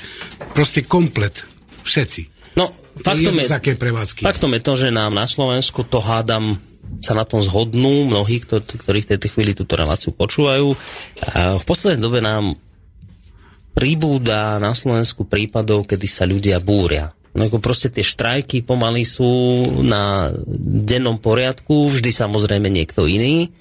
G: proste komplet. Všetci.
B: No, faktom je,
G: prevádzky.
B: faktom je to, že nám na Slovensku to hádam sa na tom zhodnú mnohí, kto- ktorí v tejto chvíli túto reláciu počúvajú. V poslednej dobe nám pribúda na Slovensku prípadov, kedy sa ľudia búria. No ako proste tie štrajky pomaly sú na dennom poriadku, vždy samozrejme niekto iný,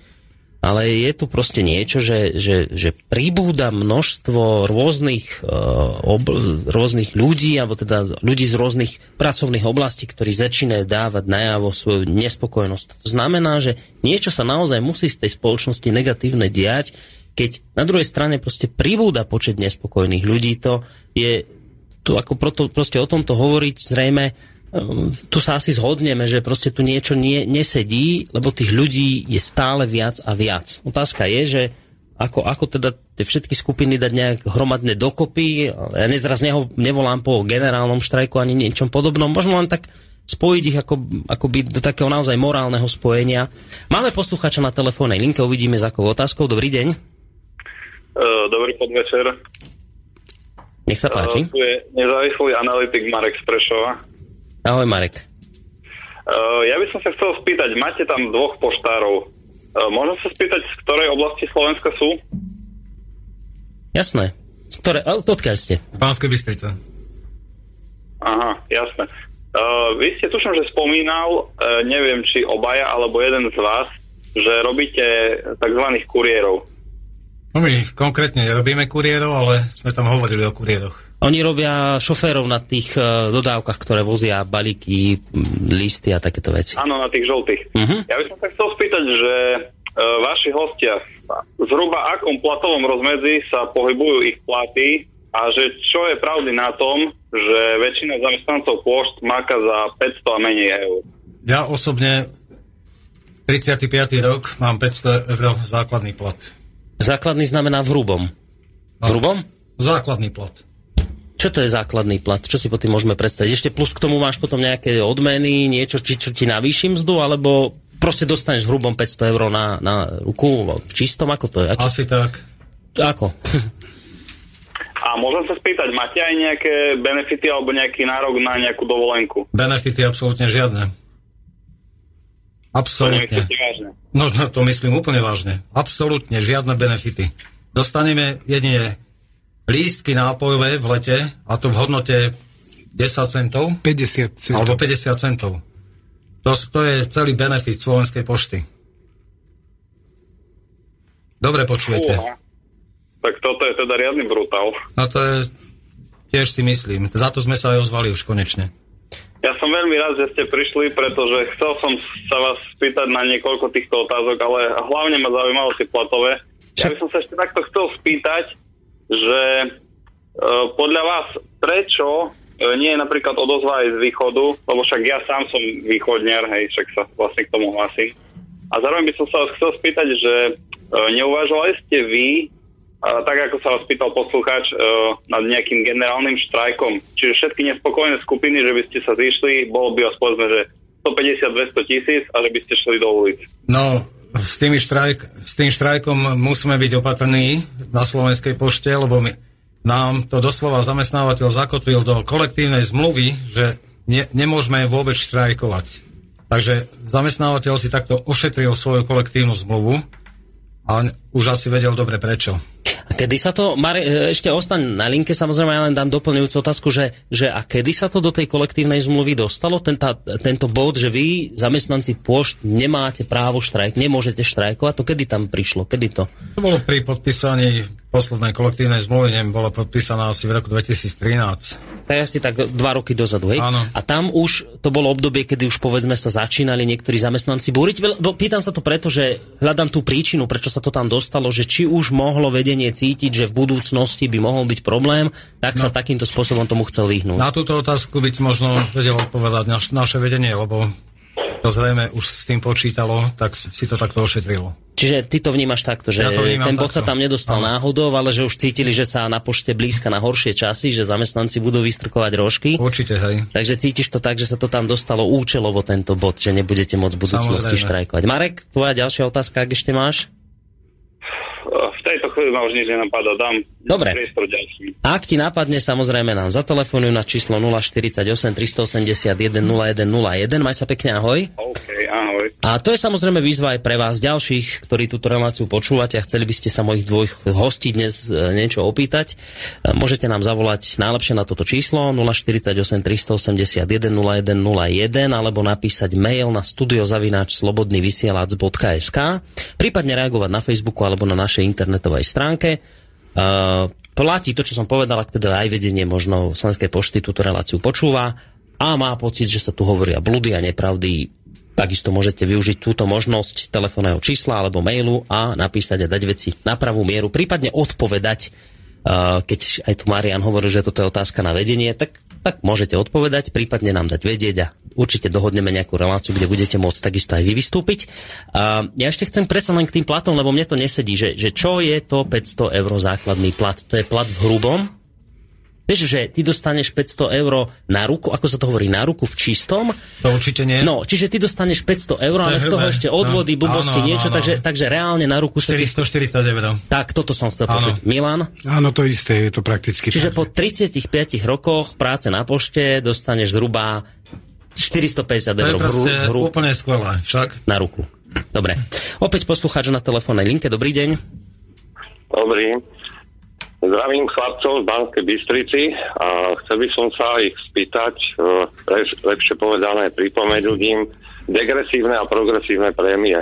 B: ale je tu proste niečo, že, že, že pribúda množstvo rôznych, uh, ob, rôznych ľudí, alebo teda ľudí z rôznych pracovných oblastí, ktorí začínajú dávať najavo svoju nespokojnosť. To znamená, že niečo sa naozaj musí z tej spoločnosti negatívne diať, keď na druhej strane proste pribúda počet nespokojných ľudí, to je tu ako proto, proste o tomto hovoriť zrejme tu sa asi zhodneme, že proste tu niečo nie, nesedí, lebo tých ľudí je stále viac a viac. Otázka je, že ako, ako teda tie všetky skupiny dať nejak hromadne dokopy. Ja ne, teraz neho, nevolám po generálnom štrajku ani niečom podobnom. Možno len tak spojiť ich ako, akoby do takého naozaj morálneho spojenia. Máme posluchača na telefónnej linke, uvidíme s akou otázkou. Dobrý deň.
H: Uh, Dobrý podvečer.
B: Nech sa páči.
H: Uh, tu je nezávislý analytik Marek z Prešova.
B: Ahoj Marek.
H: Uh, ja by som sa chcel spýtať, máte tam dvoch poštárov. Uh, môžem sa spýtať, z ktorej oblasti Slovenska sú?
B: Jasné. Ktoré, ale odkiaľ ste?
F: Z Banskej Bystrice.
H: Aha, jasné. Uh, vy ste tuším, že spomínal, uh, neviem, či obaja alebo jeden z vás, že robíte tzv. kuriérov.
F: No my konkrétne nerobíme kuriérov, ale sme tam hovorili o kuriéroch.
B: Oni robia šoférov na tých uh, dodávkach, ktoré vozia balíky, m, listy a takéto veci.
H: Áno, na tých žltých.
B: Mhm.
H: Ja by som sa chcel spýtať, že e, vaši hostia, zhruba akom platovom rozmedzi sa pohybujú ich platy a že čo je pravdy na tom, že väčšina zamestnancov pošt máka za 500 a menej eur.
F: Ja osobne 35. rok mám 500 eur základný plat.
B: Základný znamená v hrubom. V hrubom?
F: Základný plat.
B: Čo to je základný plat? Čo si po tým môžeme predstaviť? Ešte plus k tomu máš potom nejaké odmeny, niečo, či čo ti navýši mzdu, alebo proste dostaneš hrubom 500 eur na, na ruku, v čistom, ako to je? Ako,
F: Asi tak.
B: ako? <laughs>
H: A môžem sa spýtať, máte aj nejaké benefity alebo nejaký nárok na nejakú dovolenku?
F: Benefity absolútne žiadne. Absolútne. No, no to myslím úplne vážne. Absolútne žiadne benefity. Dostaneme jedine lístky nápojové v lete, a to v hodnote 10 centov,
G: 50 centov.
F: alebo 50 centov. To, to je celý benefit Slovenskej pošty. Dobre počujete.
H: Fúha. Tak toto je teda riadny brutál.
F: No to je, tiež si myslím. Za to sme sa aj ozvali už konečne.
H: Ja som veľmi rád, že ste prišli, pretože chcel som sa vás spýtať na niekoľko týchto otázok, ale hlavne ma zaujímalo tie platové. Ja by som sa ešte takto chcel spýtať, že e, podľa vás prečo e, nie je napríklad odozva aj z východu, lebo však ja sám som východniar, hej, však sa vlastne k tomu hlasím. A zároveň by som sa vás chcel spýtať, že e, neuvažovali ste vy, a tak ako sa vás pýtal poslucháč, e, nad nejakým generálnym štrajkom. Čiže všetky nespokojné skupiny, že by ste sa zišli, bolo by vás že 150-200 tisíc a že by ste šli do ulic.
F: No, s, tými štrajk, tým štrajkom musíme byť opatrní na Slovenskej pošte, lebo my, nám to doslova zamestnávateľ zakotvil do kolektívnej zmluvy, že ne, nemôžeme vôbec štrajkovať. Takže zamestnávateľ si takto ošetril svoju kolektívnu zmluvu a už asi vedel dobre prečo.
B: A kedy sa to, Mare, e, ešte ostaň na linke, samozrejme ja len dám doplňujúcu otázku, že, že a kedy sa to do tej kolektívnej zmluvy dostalo, tenta, tento bod, že vy, zamestnanci pošt, nemáte právo štrajk, nemôžete štrajkovať, to kedy tam prišlo, kedy to?
F: To bolo pri podpísaní poslednej kolektívnej zmluvy, neviem, bola podpísaná asi v roku 2013.
B: To je asi tak dva roky dozadu, hej?
F: Áno.
B: A tam už to bolo obdobie, kedy už povedzme sa začínali niektorí zamestnanci búriť. Pýtam sa to preto, že hľadám tú príčinu, prečo sa to tam dostalo, že či už mohlo vedenie cítiť, že v budúcnosti by mohol byť problém, tak sa takýmto spôsobom tomu chcel vyhnúť.
F: Na túto otázku by ti možno vedelo odpovedať naš, naše vedenie, lebo to zrejme už s tým počítalo, tak si to takto ošetrilo.
B: Čiže ty to vnímaš takto, že
F: Ja vnímam
B: ten bod sa tam nedostal
F: Áno.
B: náhodou, ale že už cítili, že sa na pošte blízka na horšie časy, že zamestnanci budú vystrkovať rožky.
F: Určite, hej.
B: Takže cítiš to tak, že sa to tam dostalo účelovo tento bod, že nebudete môcť v budúcnosti
F: Samozrejme.
B: štrajkovať. Marek, tvoja ďalšia otázka, ak ešte máš?
H: E, V tejto chvíli ma už nič nenapadá, dám
B: Dobre. Ak ti napadne, samozrejme nám zatelefonujú na číslo 048 381 0101. Maj sa pekne, ahoj.
H: OK, ahoj.
B: A to je samozrejme výzva aj pre vás ďalších, ktorí túto reláciu počúvate a chceli by ste sa mojich dvoch hostí dnes e, niečo opýtať. E, Môžete nám zavolať najlepšie na toto číslo 048 381 0101 alebo napísať mail na studiozavináč slobodnyvysielac.sk prípadne reagovať na Facebooku alebo na našej internetovej stránke. Uh, platí to, čo som povedal, ak teda aj vedenie možno Slovenskej pošty túto reláciu počúva a má pocit, že sa tu hovoria blúdy a nepravdy, takisto môžete využiť túto možnosť telefónneho čísla alebo mailu a napísať a dať veci na pravú mieru, prípadne odpovedať, uh, keď aj tu Marian hovoril, že toto je otázka na vedenie, tak, tak môžete odpovedať, prípadne nám dať vedieť a určite dohodneme nejakú reláciu, kde budete môcť takisto aj vy vystúpiť. Uh, ja ešte chcem predsa len k tým platom, lebo mne to nesedí, že, že čo je to 500 eur základný plat? To je plat v hrubom? Vieš, že ty dostaneš 500 eur na ruku, ako sa to hovorí, na ruku v čistom?
F: To určite nie.
B: No, čiže ty dostaneš 500 eur, ale z toho ešte odvody,
F: No,
B: blbosti,
F: áno, áno,
B: niečo,
F: áno.
B: takže, takže reálne na ruku sa ti...
F: 449 eur.
B: Tak, toto som chcel
F: Áno.
B: počuť. Milan?
G: Áno, to isté, je to prakticky
B: Čiže po 35 rokoch práce na pošte dostaneš zhruba 450
F: To je
B: eur v hru, hru
F: úplne skvelé. Však
B: na ruku. Dobre. Opäť poslucháč na telefónnej linke. Dobrý deň.
I: Dobrý. Zdravím chlapcov z Banskej Bystrici a chcel by som sa ich spýtať, e, lep- lepšie povedané, pripomenúť im degresívne a progresívne prémie.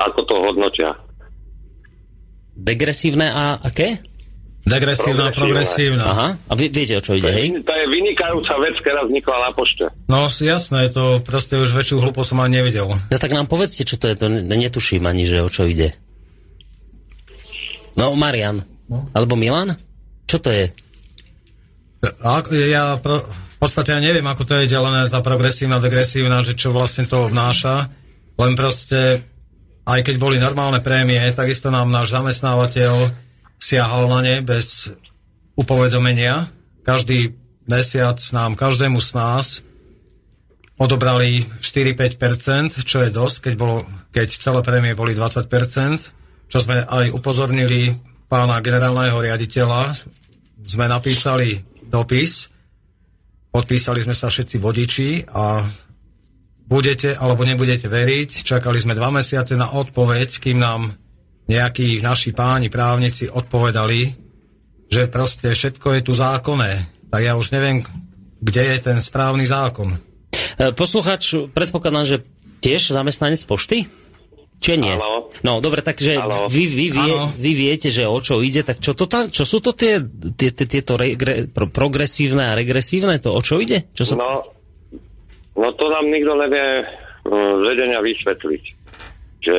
I: Ako to hodnotia?
B: Degresívne a aké?
F: degresívna,
I: Progresívne.
F: progresívna.
B: Aha. A vy viete, o čo ide, hej?
I: To je vynikajúca vec, ktorá vznikla na pošte.
F: No jasné, to proste už väčšiu hlúposť som ani nevidel.
B: No tak nám povedzte, čo to je, to ne- netuším ani, že o čo ide. No, Marian. Alebo Milan? Čo to je?
F: Ja pro, v podstate ja neviem, ako to je delené, tá progresívna, degresívna, že čo vlastne to obnáša. Len proste, aj keď boli normálne prémie, takisto nám náš zamestnávateľ siahal na ne bez upovedomenia. Každý mesiac nám, každému z nás odobrali 4-5%, čo je dosť, keď, bolo, keď celé prémie boli 20%, čo sme aj upozornili pána generálneho riaditeľa. Sme napísali dopis, podpísali sme sa všetci vodiči a budete alebo nebudete veriť, čakali sme dva mesiace na odpoveď, kým nám nejakí naši páni právnici odpovedali, že proste všetko je tu zákonné. Tak ja už neviem, kde je ten správny zákon.
B: E, Posluchač, predpokladám, že tiež zamestnanec pošty? Či nie?
I: Áno.
B: No, dobre, takže vy, vy, vie, vy viete, že o čo ide, tak čo, to tá, čo sú to tie, tie, tie tieto regre, pro, progresívne a regresívne, to o čo ide? Čo sa...
I: No, no to nám nikto nevie uh, z vedenia vysvetliť, že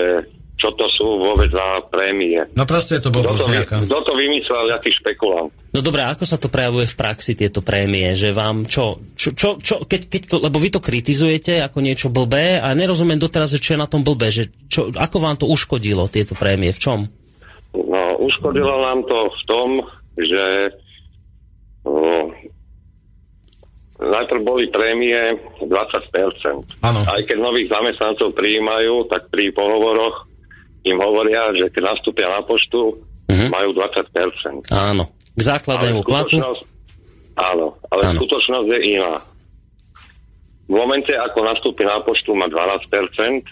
I: čo to sú vôbec za prémie.
F: No proste je to
I: Kto
F: blbosť
I: to, vy- kto to vymyslel, aký špekulant?
B: No dobré, ako sa to prejavuje v praxi, tieto prémie? Že vám čo? čo, čo, čo keď, keď to, lebo vy to kritizujete ako niečo blbé a nerozumiem doteraz, že čo je na tom blbé. Že čo, ako vám to uškodilo, tieto prémie? V čom?
I: No, uškodilo nám to v tom, že o, najprv boli prémie 20%.
F: Áno.
I: Aj keď nových zamestnancov prijímajú, tak pri pohovoroch im hovoria, že keď nastúpia na poštu,
B: Mhm.
I: majú 20%.
B: Áno. K základnému platu?
I: skutočnosť, áno, ale
B: Áno.
I: skutočnosť je iná. V momente, ako nastúpi na poštu, má 12%.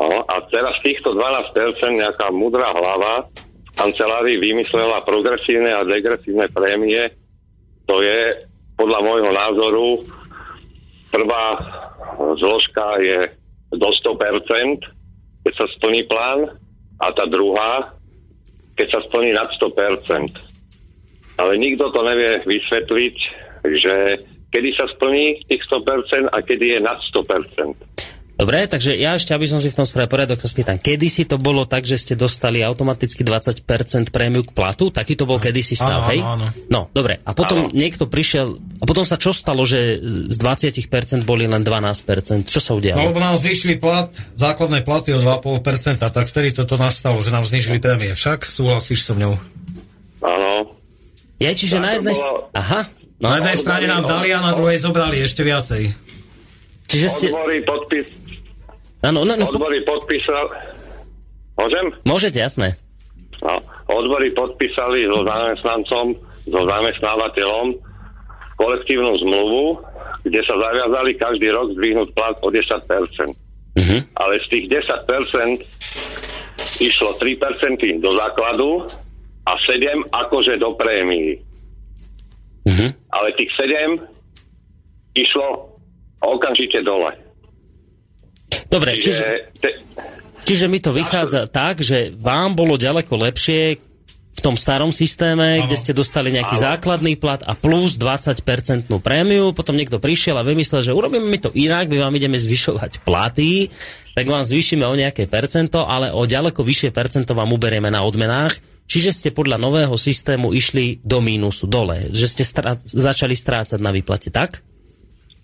I: No, a teraz týchto 12% nejaká mudrá hlava v kancelárii vymyslela progresívne a degresívne prémie. To je podľa môjho názoru prvá zložka je do 100%, keď sa splní plán, a tá druhá, keď sa splní nad 100%. Ale nikto to nevie vysvetliť, že kedy sa splní tých 100% a kedy je nad 100%.
B: Dobre, takže ja ešte, aby som si v tom spravil poriadok, sa spýtam, kedy si to bolo tak, že ste dostali automaticky 20% prémiu k platu? Taký to bol kedysi stav,
F: Áno,
B: hej?
F: áno, áno.
B: No, dobre. A potom
I: Áno.
B: niekto prišiel, a potom sa čo stalo, že z 20% boli len 12%? Čo sa
F: No
B: udialo?
F: lebo nám zvýšili plat, základné platy o 2,5%, tak vtedy toto nastalo, že nám znižili prémie. Však súhlasíš so mňou.
I: Áno.
B: Ja, čiže
I: Tak
B: na
I: to
B: jednej...
I: bolo-
B: Aha. No,
F: Na jednej strane nám dali a na druhej zobrali ešte viacej.
B: čiže ste...
I: Odbory, podpis,
B: Áno, no, no,
I: odbory podpísal... Môžem?
B: môžete, jasné.
I: No, odbory podpísali so zamestnancom, so zamestnávateľom kolektívnu zmluvu, kde sa zaviazali každý rok zdvihnúť plat o 10%.
B: Mhm.
I: Ale z tých 10% išlo 3% do základu a 7 akože do prémií.
B: Mhm.
I: Ale tých 7 išlo okamžite dole.
B: Dobre,
I: Čiže,
B: čiže, mi to vychádza tak, že vám bolo ďaleko lepšie v tom starom systéme, kde ste dostali nejaký základný plat a plus 20% prémiu, potom niekto prišiel a vymyslel, že urobíme mi to inak, my vám ideme zvyšovať platy, tak vám zvýšime o nejaké percento, ale o ďaleko vyššie percento vám uberieme na odmenách, čiže ste podľa nového systému išli do mínusu, dole, že ste strá- začali strácať na výplate, tak?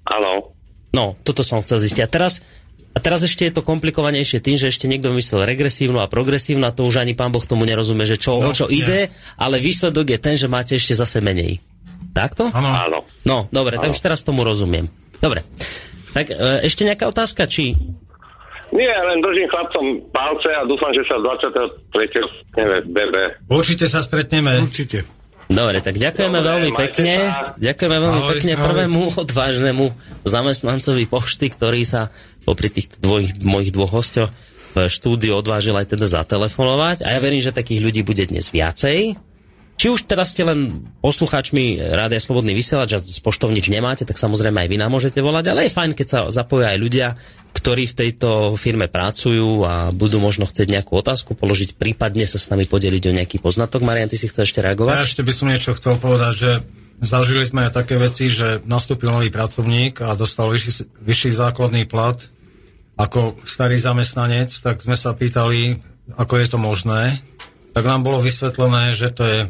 I: áno.
B: No, toto som chcel zistiť. A teraz, a teraz ešte je to komplikovanejšie tým, že ešte niekto vymyslel regresívnu a progresívnu a to už ani pán Boh tomu nerozumie, že čo,
F: No,
B: o čo
F: nie.
B: ide, ale výsledok je ten, že máte ešte zase menej. Takto?
F: Áno.
B: No, dobre, tak už teraz tomu rozumiem. Dobre. Tak e, ešte nejaká otázka, či...
I: Nie, len držím chlapcom palce a dúfam, že sa 23. stretneme v DB.
F: Určite sa stretneme.
G: Určite.
B: Dobre, tak ďakujeme
I: Dobre,
B: veľmi pekne.
I: sa.
B: Ďakujeme veľmi
F: Ahoj,
B: pekne
F: ahoj.
B: prvému odvážnemu zamestnancovi pošty, ktorý sa popri tých dvojich, mojich dvoch hostoch v štúdiu odvážil aj teda zatelefonovať. A ja verím, že takých ľudí bude dnes viacej. Či už teraz ste len poslucháčmi Rádia Slobodný vysielač a z poštou nič nemáte, tak samozrejme aj vy nám môžete volať, ale je fajn, keď sa zapoja aj ľudia, ktorí v tejto firme pracujú a budú možno chcieť nejakú otázku položiť, prípadne sa s nami podeliť o nejaký poznatok. Marian, ty si chceš ešte reagovať?
F: Ja ešte by som niečo chcel povedať, že zažili sme aj také veci, že nastúpil nový pracovník a dostal vyšší, vyšší základný plat ako starý zamestnanec, tak sme sa pýtali, ako je to možné. Tak nám bolo vysvetlené, že to je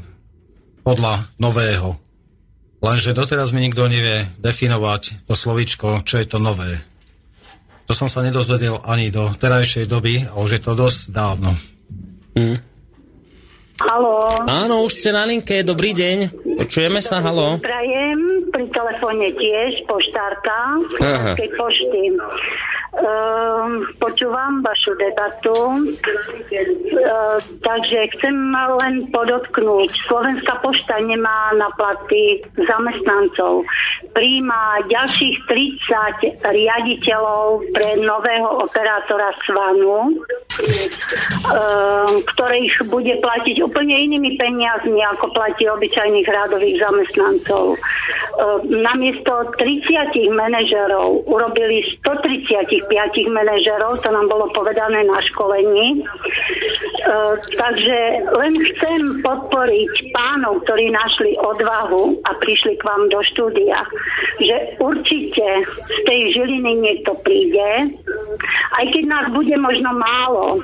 F: podľa nového. Lenže doteraz mi nikto nevie definovať to slovičko, čo je to nové. To som sa nedozvedel ani do terajšej doby a už je to dosť dávno.
J: Haló.
B: Áno, už ste na linke, dobrý deň. Počujeme sa, halo.
J: Prajem, pri telefóne tiež poštárka
B: Aha.
J: Slovenskej pošty. Um, počúvam vašu debatu, uh, takže chcem len podotknúť, Slovenská pošta nemá na platy zamestnancov. Príjma ďalších 30 riaditeľov pre nového operátora Svanu, um, ktorých bude platiť úplne inými peniazmi, ako platí obyčajných rádových zamestnancov. Um, namiesto 30 manažerov urobili 135 manažerov, to nám bolo povedané na školení. Uh, takže len chcem podporiť pánov, ktorí našli odvahu a prišli k vám do štúdia, že určite z tej Žiliny niekto príde, aj keď nás bude možno málo,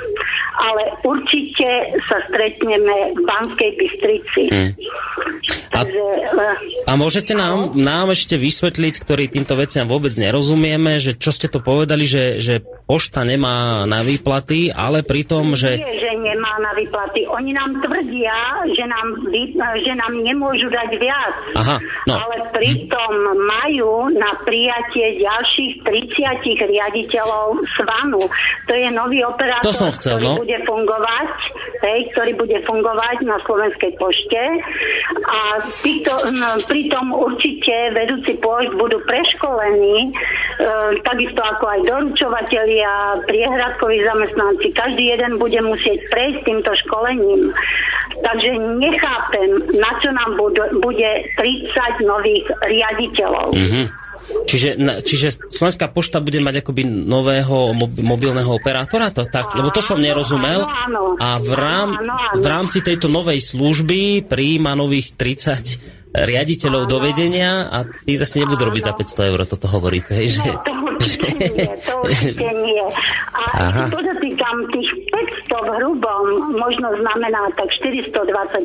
J: ale určite sa stretneme v Banskej Bystrici.
B: Hm. A,
J: uh,
B: a môžete nám, nám ešte vysvetliť, ktorí týmto veciam vôbec nerozumieme, že čo ste to povedali, že, že pošta nemá na výplaty, ale pritom, že...
J: Nie, že nemá na výplaty. Oni nám tvrdia, že nám, že nám nemôžu dať viac.
B: Aha, no.
J: Ale pritom majú na prijatie ďalších 30 riaditeľov Svanu. To je nový operátor,
B: To som chcel,
J: ktorý
B: no.
J: bude fungovať, hej, ktorý bude fungovať na Slovenskej pošte. A no, pritom určite vedúci pošt budú preškolení, e, takisto ako aj doručovateľia, priehradkoví zamestnanci. Každý jeden bude musieť prejsť týmto školením. Takže nechápem, na čo nám bude, bude 30 nových riaditeľov.
B: Mhm. Čiže, čiže Slovenská pošta bude mať akoby nového mob, mobilného operátora? To, tak, lebo to som nerozumel. A v, rám, v rámci tejto novej služby prijíma nových 30 riaditeľov do vedenia a tí zase nebudú robiť za 500 eur, toto hovoríte. Hej, že,
J: No, to určite nie, to <laughs> určite nie. A
B: Aha.
J: podotýkam, tých 500 v hrubom možno znamená tak 420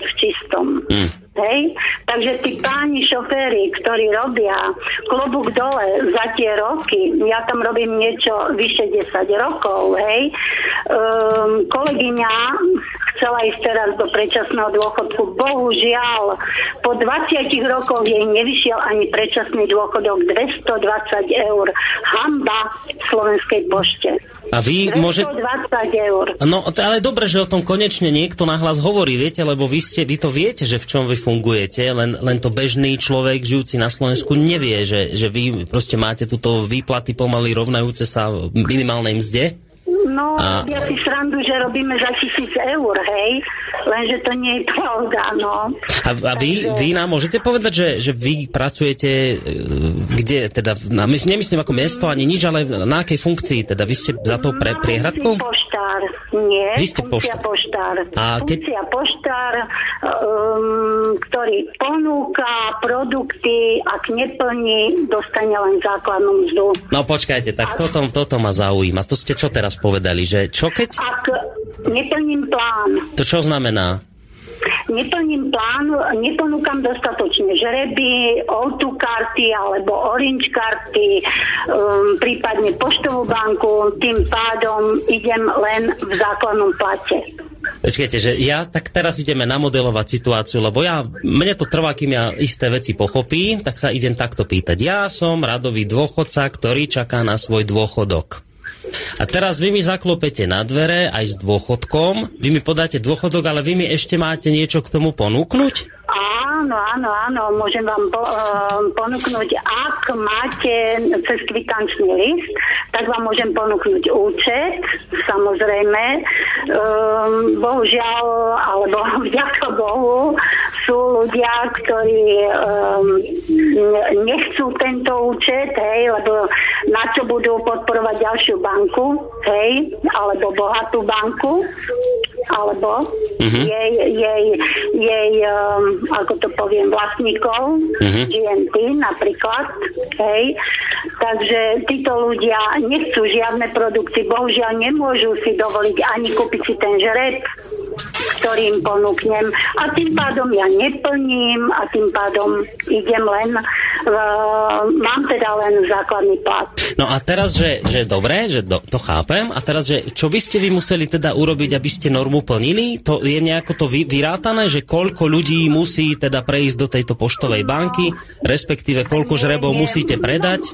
J: v čistom.
B: Hm.
J: Hej? Takže tí páni šoféry, ktorí robia klobúk dole za tie roky, ja tam robím niečo vyše 10 rokov, hej, um, kolegyňa chcela ísť teraz do predčasného dôchodku. Bohužiaľ, po 20 rokoch jej nevyšiel ani predčasný dôchodok 220 eur. Hamba v Slovenskej pošte.
B: A vy
J: 220
B: môže...
J: eur.
B: No, ale dobre, že o tom konečne niekto nahlas hovorí, viete, lebo vy, ste, vy to viete, že v čom vy fungujete, len, len to bežný človek žijúci na Slovensku nevie, že, že vy proste máte túto výplaty pomaly rovnajúce sa minimálnej mzde.
J: No,
B: A-
J: ja si srandu, že robíme za tisíc eur, hej, lenže to nie je pravda, no.
B: A, a vy,
J: Takže-
B: vy nám môžete povedať, že, že vy pracujete e, kde, teda, na, my- nemyslím ako mesto ani nič, ale na akej funkcii, teda vy ste za tou pre, priehradkou?
J: Poštár, nie,
B: Vy ste
J: funkcia
B: poštár.
J: poštár.
B: A
J: Funkcia poštár, um, ktorý ponúka produkty, ak neplní, dostane len základnú mzdu.
B: No počkajte, tak toto, toto ma zaujíma. To ste čo teraz povedali, že čo keď?
J: Ak neplním plán,
B: To čo znamená?
J: Neplním plán, neponúkam dostatočne žreby, O2 karty alebo Orange karty, um, prípadne poštovú banku, tým pádom idem len v základnom plate.
B: Počkajte, že ja tak teraz ideme namodelovať situáciu, lebo ja, mne to trvá, kým ja isté veci pochopím, tak sa idem takto pýtať. Ja som radový dôchodca, ktorý čaká na svoj dôchodok. A teraz vy mi zaklopete na dvere aj s dôchodkom, vy mi podáte dôchodok, ale vy mi ešte máte niečo k tomu ponúknuť?
J: Áno, áno, áno, môžem vám po, uh, ponúknuť, ak máte cez kvitančný list, tak vám môžem ponúknuť účet, samozrejme. Um, bohužiaľ, alebo <laughs> vďaka Bohu, sú ľudia, ktorí um, ne- nechcú tento účet, hej, lebo na čo budú podporovať ďalšiu banku, hej, alebo bohatú banku, alebo
B: Mhm.
J: jej, jej, jej um, ako to poviem, vlastníkov,
B: Mhm.
J: GNT napríklad, hej. Takže títo ľudia nechcú žiadne produkty, bohužiaľ nemôžu si dovoliť ani kúpiť si ten žreb, ktorý im ponúknem a tým pádom ja neplním a tým pádom idem len, uh, mám teda len základný plat.
B: No a teraz, že, že dobre, že do, to chápem, a teraz, že čo by ste vy museli teda urobiť, aby ste normu plnili? To je nejako to vy, vyrátané, že koľko ľudí musí teda prejsť do tejto poštovej banky, respektíve koľko žrebov musíte predať?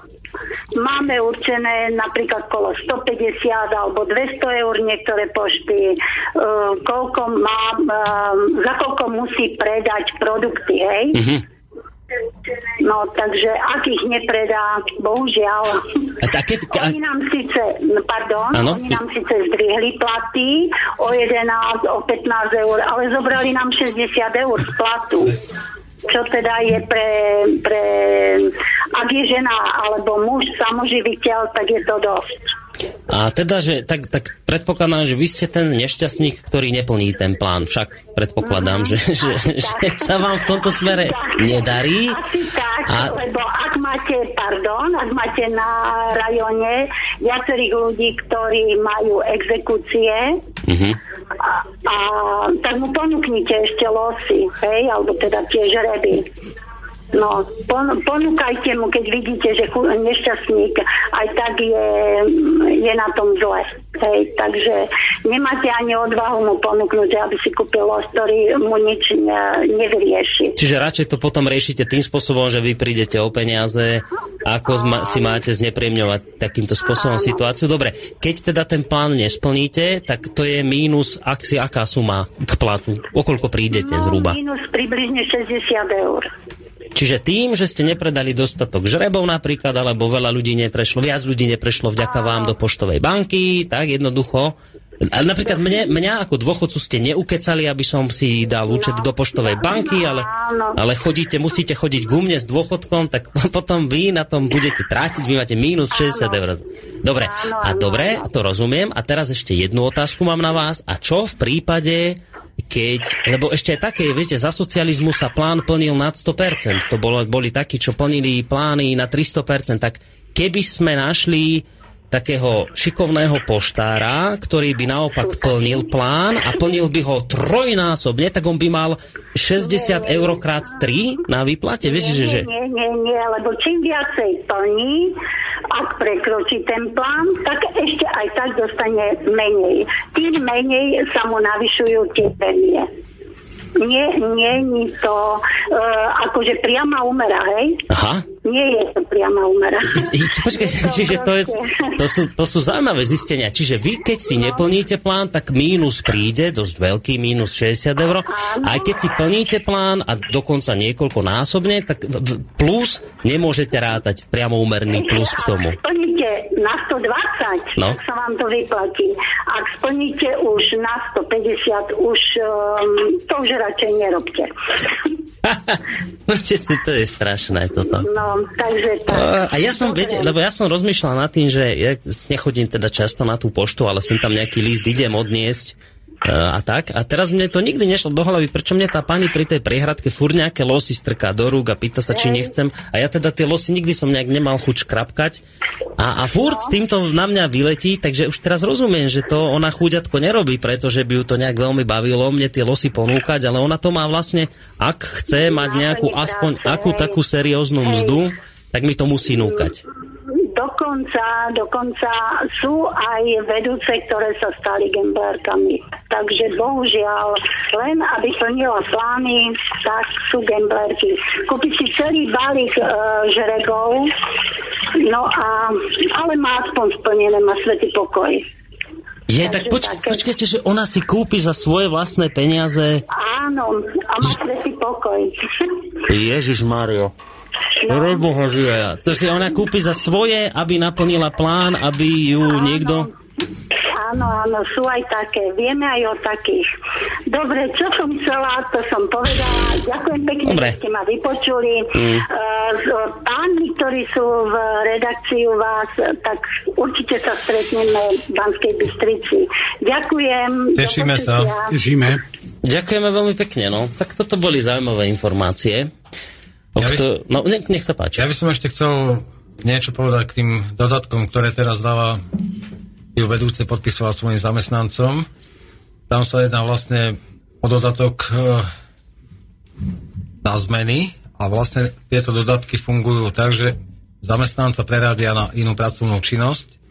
J: Máme určené napríklad kolo 150 alebo 200 eur niektoré pošty, uh, koľko má, uh, za koľko musí predať produkty, hej?
B: Mhm.
J: No, takže ak ich nepredá, bohužiaľ.
B: A také, a,
J: Oni nám síce, pardon,
B: Áno.
J: oni nám síce zdvihli platy o 11, o 15 eur, ale zobrali nám 60 eur z platu. Čo teda je pre, pre ak je žena alebo muž samoživiteľ, tak je to dosť.
B: A teda, že tak, tak predpokladám, že vy ste ten nešťastník, ktorý neplní ten plán. Však predpokladám, že, že, že <laughs> sa vám v tomto smere nedarí.
J: Asi tak,
B: A-
J: lebo ak máte, pardon, ak máte na rajone viacerých ľudí, ktorí majú exekúcie,
B: Mhm.
J: a, a tak mu ponúknite ešte losy, hej, alebo teda tie žreby. No, pon, ponúkajte mu, keď vidíte, že nešťastník aj tak je, je na tom zle. Hej, takže nemáte ani odvahu mu ponúknuť, aby si kúpil los, ktorý mu nič ne, nevyrieši.
B: Čiže radšej to potom riešite tým spôsobom, že vy prídete o peniaze, ako zma- si máte znepríjemňovať takýmto spôsobom situáciu. Dobre, keď teda ten plán nesplníte, tak to je mínus, ak si aká suma k platu, okoľko prídete zhruba.
J: No, minus približne 60 eur.
B: Čiže tým, že ste nepredali dostatok žrebov napríklad, alebo veľa ľudí neprešlo, viac ľudí neprešlo vďaka vám do poštovej banky, tak jednoducho. Ale napríklad mne, mňa ako dôchodcu ste neukecali, aby som si dal účet do poštovej banky, ale, ale chodíte, musíte chodiť ku mne s dôchodkom, tak <laughs> potom vy na tom budete trátiť, vy máte mínus 60 eur. Dobre, a dobre, to rozumiem. A teraz ešte jednu otázku mám na vás. A čo v prípade, keď, lebo ešte aj také, viete, za socializmu sa plán plnil nad 100%, to bolo, boli takí, čo plnili plány na 300%, tak keby sme našli takého šikovného poštára, ktorý by naopak plnil plán a plnil by ho trojnásobne, tak on by mal 60 eur krát 3 na výplate. Viete, že, že...
J: Nie, nie, nie, lebo čím viacej plní, ak prekročí ten plán, tak ešte aj tak dostane menej. Tým menej sa mu navyšujú tie premie. Nie, nie, nie to uh, akože priama úmera, hej?
B: Aha.
J: Nie je to priama úmera.
B: Počkajte, čiže to, je, to, sú, to sú zaujímavé zistenia. Čiže vy, keď si neplníte plán, tak mínus príde, dosť veľký, mínus 60 eur. A keď si plníte plán a dokonca niekoľko násobne, tak plus nemôžete rátať priamo úmerný plus k tomu.
J: Splníte na 120,
B: No.
J: tak sa vám to vyplatí. Ak splníte už na 150, už um, to už radšej nerobte. <laughs>
B: to je strašné toto.
J: No, takže tak.
B: A ja som, viete, lebo ja som rozmýšľal nad tým, že ja nechodím teda často na tú poštu, ale sem tam nejaký list idem odniesť a tak. A teraz mne to nikdy nešlo do hlavy, prečo mne tá pani pri tej priehradke fur nejaké losy strká do rúk a pýta sa, či nechcem. A ja teda tie losy nikdy som nejak nemal chuť škrapkať. A, a furt s týmto na mňa vyletí, takže už teraz rozumiem, že to ona chúďatko nerobí, pretože by ju to nejak veľmi bavilo mne tie losy ponúkať, ale ona to má vlastne, ak chce mať nejakú aspoň akú takú serióznu mzdu, tak mi to musí núkať.
J: Dokonca, dokonca sú aj vedúce, ktoré sa stali gamblerkami. Takže bohužiaľ, len aby plnila plány, tak sú gamblerky. Kúpiť si celý balík e, žregov, no a, ale má aspoň splnené, má svetý pokoj.
B: Je, tak poč- počkajte, že ona si kúpi za svoje vlastné peniaze.
J: Áno, a má svetý pokoj.
B: Ježiš Mario. Reboha žije. To si ona kúpi za svoje, aby naplnila plán, aby ju niekto...
J: Áno, áno, sú aj také. Vieme aj o takých. Dobre, čo som chcela, to som povedala. Ďakujem pekne,
B: Dobre.
J: že ste ma vypočuli.
B: Mm.
J: Uh, s pánmi, ktorí sú v redakcii u vás, tak určite sa stretneme v Banskej Bystrici. Ďakujem.
F: Tešíme sa.
G: Tešíme.
B: Ďakujeme veľmi pekne, no. Tak toto boli zaujímavé informácie. O
F: Ja by-.
B: No, nech, nech sa páči.
F: Ja by som ešte chcel niečo povedať k tým dodatkom, ktoré teraz dáva ju vedúce podpisovať svojim zamestnancom. Tam sa jedná vlastne o dodatok e, na zmeny a vlastne tieto dodatky fungujú tak, že zamestnanca preradia na inú pracovnú činnosť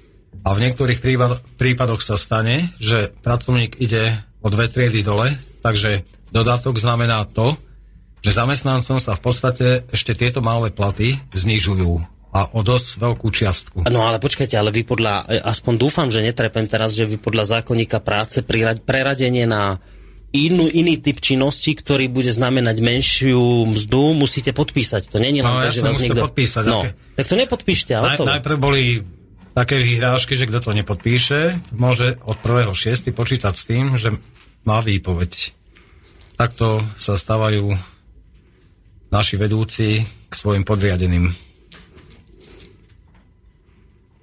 F: a v niektorých prípad, prípadoch sa stane, že pracovník ide o dve triedy dole, takže dodatok znamená to, že zamestnancom sa v podstate ešte tieto malé platy znižujú a o dosť veľkú čiastku.
B: No ale počkajte, ale vy podľa, e, aspoň dúfam, že netrepem teraz, že vy podľa zákonníka práce preradenie na inú, iný typ činnosti, ktorý bude znamenať menšiu mzdu, musíte podpísať. To není len
F: no,
B: tak, že vás niekto...
F: podpísať.
B: No,
F: aké...
B: tak to nepodpíšte. Ale
F: Naj, to... Najprv boli také vyhrážky, že kto to nepodpíše, môže od 1.6. počítať s tým, že má výpoveď. Takto sa stávajú naši vedúci k svojim podriadeným.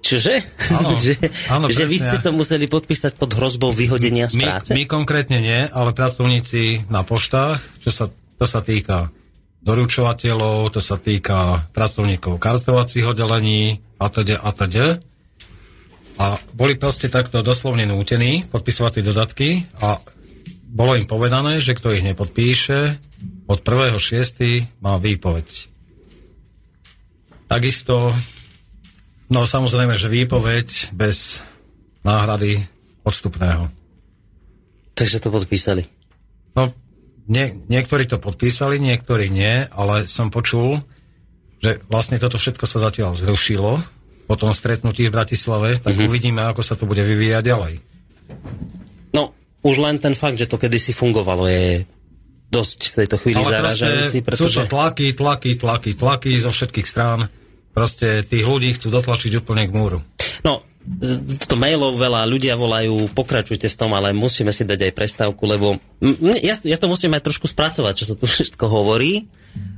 B: Čože?
F: Áno, <laughs>
B: že,
F: áno,
B: že vy ste to museli podpísať pod hrozbou vyhodenia z
F: my,
B: práce?
F: My konkrétne nie, ale pracovníci na poštách, čo sa, to sa týka doručovateľov, to sa týka pracovníkov kartovacích oddelení a teda a teda. A boli proste takto doslovne nútení podpisovať tie dodatky a bolo im povedané, že kto ich nepodpíše, od 1.6. má výpoveď. Takisto No samozrejme, že výpoveď bez náhrady odstupného.
B: Takže to podpísali?
F: No, nie, niektorí to podpísali, niektorí nie, ale som počul, že vlastne toto všetko sa zatiaľ zrušilo po tom stretnutí v Bratislave, tak mm-hmm. uvidíme, ako sa to bude vyvíjať ďalej.
B: No, už len ten fakt, že to kedysi fungovalo, je dosť v tejto chvíli zaražajúci,
F: pretože... Sú to tlaky, tlaky, tlaky, tlaky zo všetkých strán Proste tých ľudí chcú dotlačiť úplne k múru.
B: No, to mailov veľa, ľudia volajú, pokračujte v tom, ale musíme si dať aj prestávku, lebo ja, ja to musím aj trošku spracovať, čo sa tu <laughs> všetko hovorí.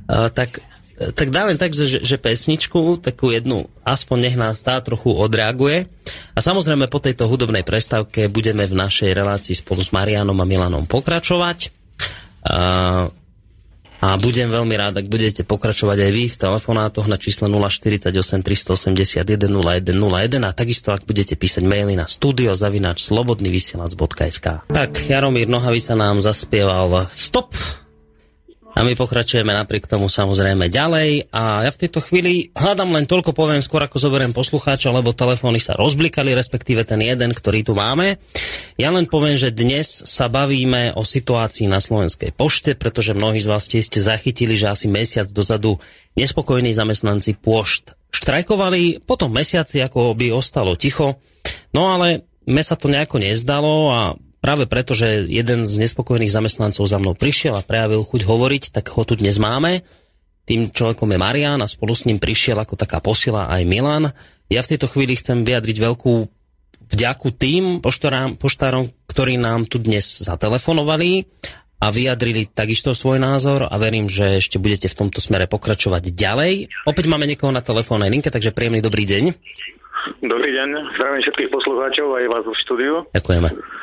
B: Uh, tak, tak dávam tak, že, že pesničku, takú jednu, aspoň nech nás tá trochu odreaguje. A samozrejme po tejto hudobnej prestávke budeme v našej relácii spolu s Marianom a Milanom pokračovať. Uh, a budem veľmi rád, ak budete pokračovať aj vy v telefonátoch na čísle 048 381 0101 a takisto ak budete písať maily na studio zavináč slobodnyvysielac.sk Tak, Jaromír Nohavica nám zaspieval Stop a my pokračujeme napriek tomu samozrejme ďalej. A ja v tejto chvíli hádam len toľko poviem skôr ako zoberiem poslucháča, lebo telefóny sa rozblikali, respektíve ten jeden, ktorý tu máme. Ja len poviem, že dnes sa bavíme o situácii na Slovenskej pošte, pretože mnohí z vás ste zachytili, že asi mesiac dozadu nespokojní zamestnanci pošt štrajkovali, potom mesiaci ako by ostalo ticho, no ale me sa to nejako nezdalo a práve preto, že jeden z nespokojných zamestnancov za mnou prišiel a prejavil chuť hovoriť, tak ho tu dnes máme. Tým človekom je Marian a spolu s ním prišiel ako taká posila aj Milan. Ja v tejto chvíli chcem vyjadriť veľkú vďaku tým poštárom, poštárom, ktorí nám tu dnes zatelefonovali a vyjadrili takisto svoj názor a verím, že ešte budete v tomto smere pokračovať ďalej. Opäť máme niekoho na telefónnej linke, takže príjemný dobrý deň.
K: Dobrý deň, zdravím všetkých poslucháčov aj vás v štúdiu.
B: Ďakujeme.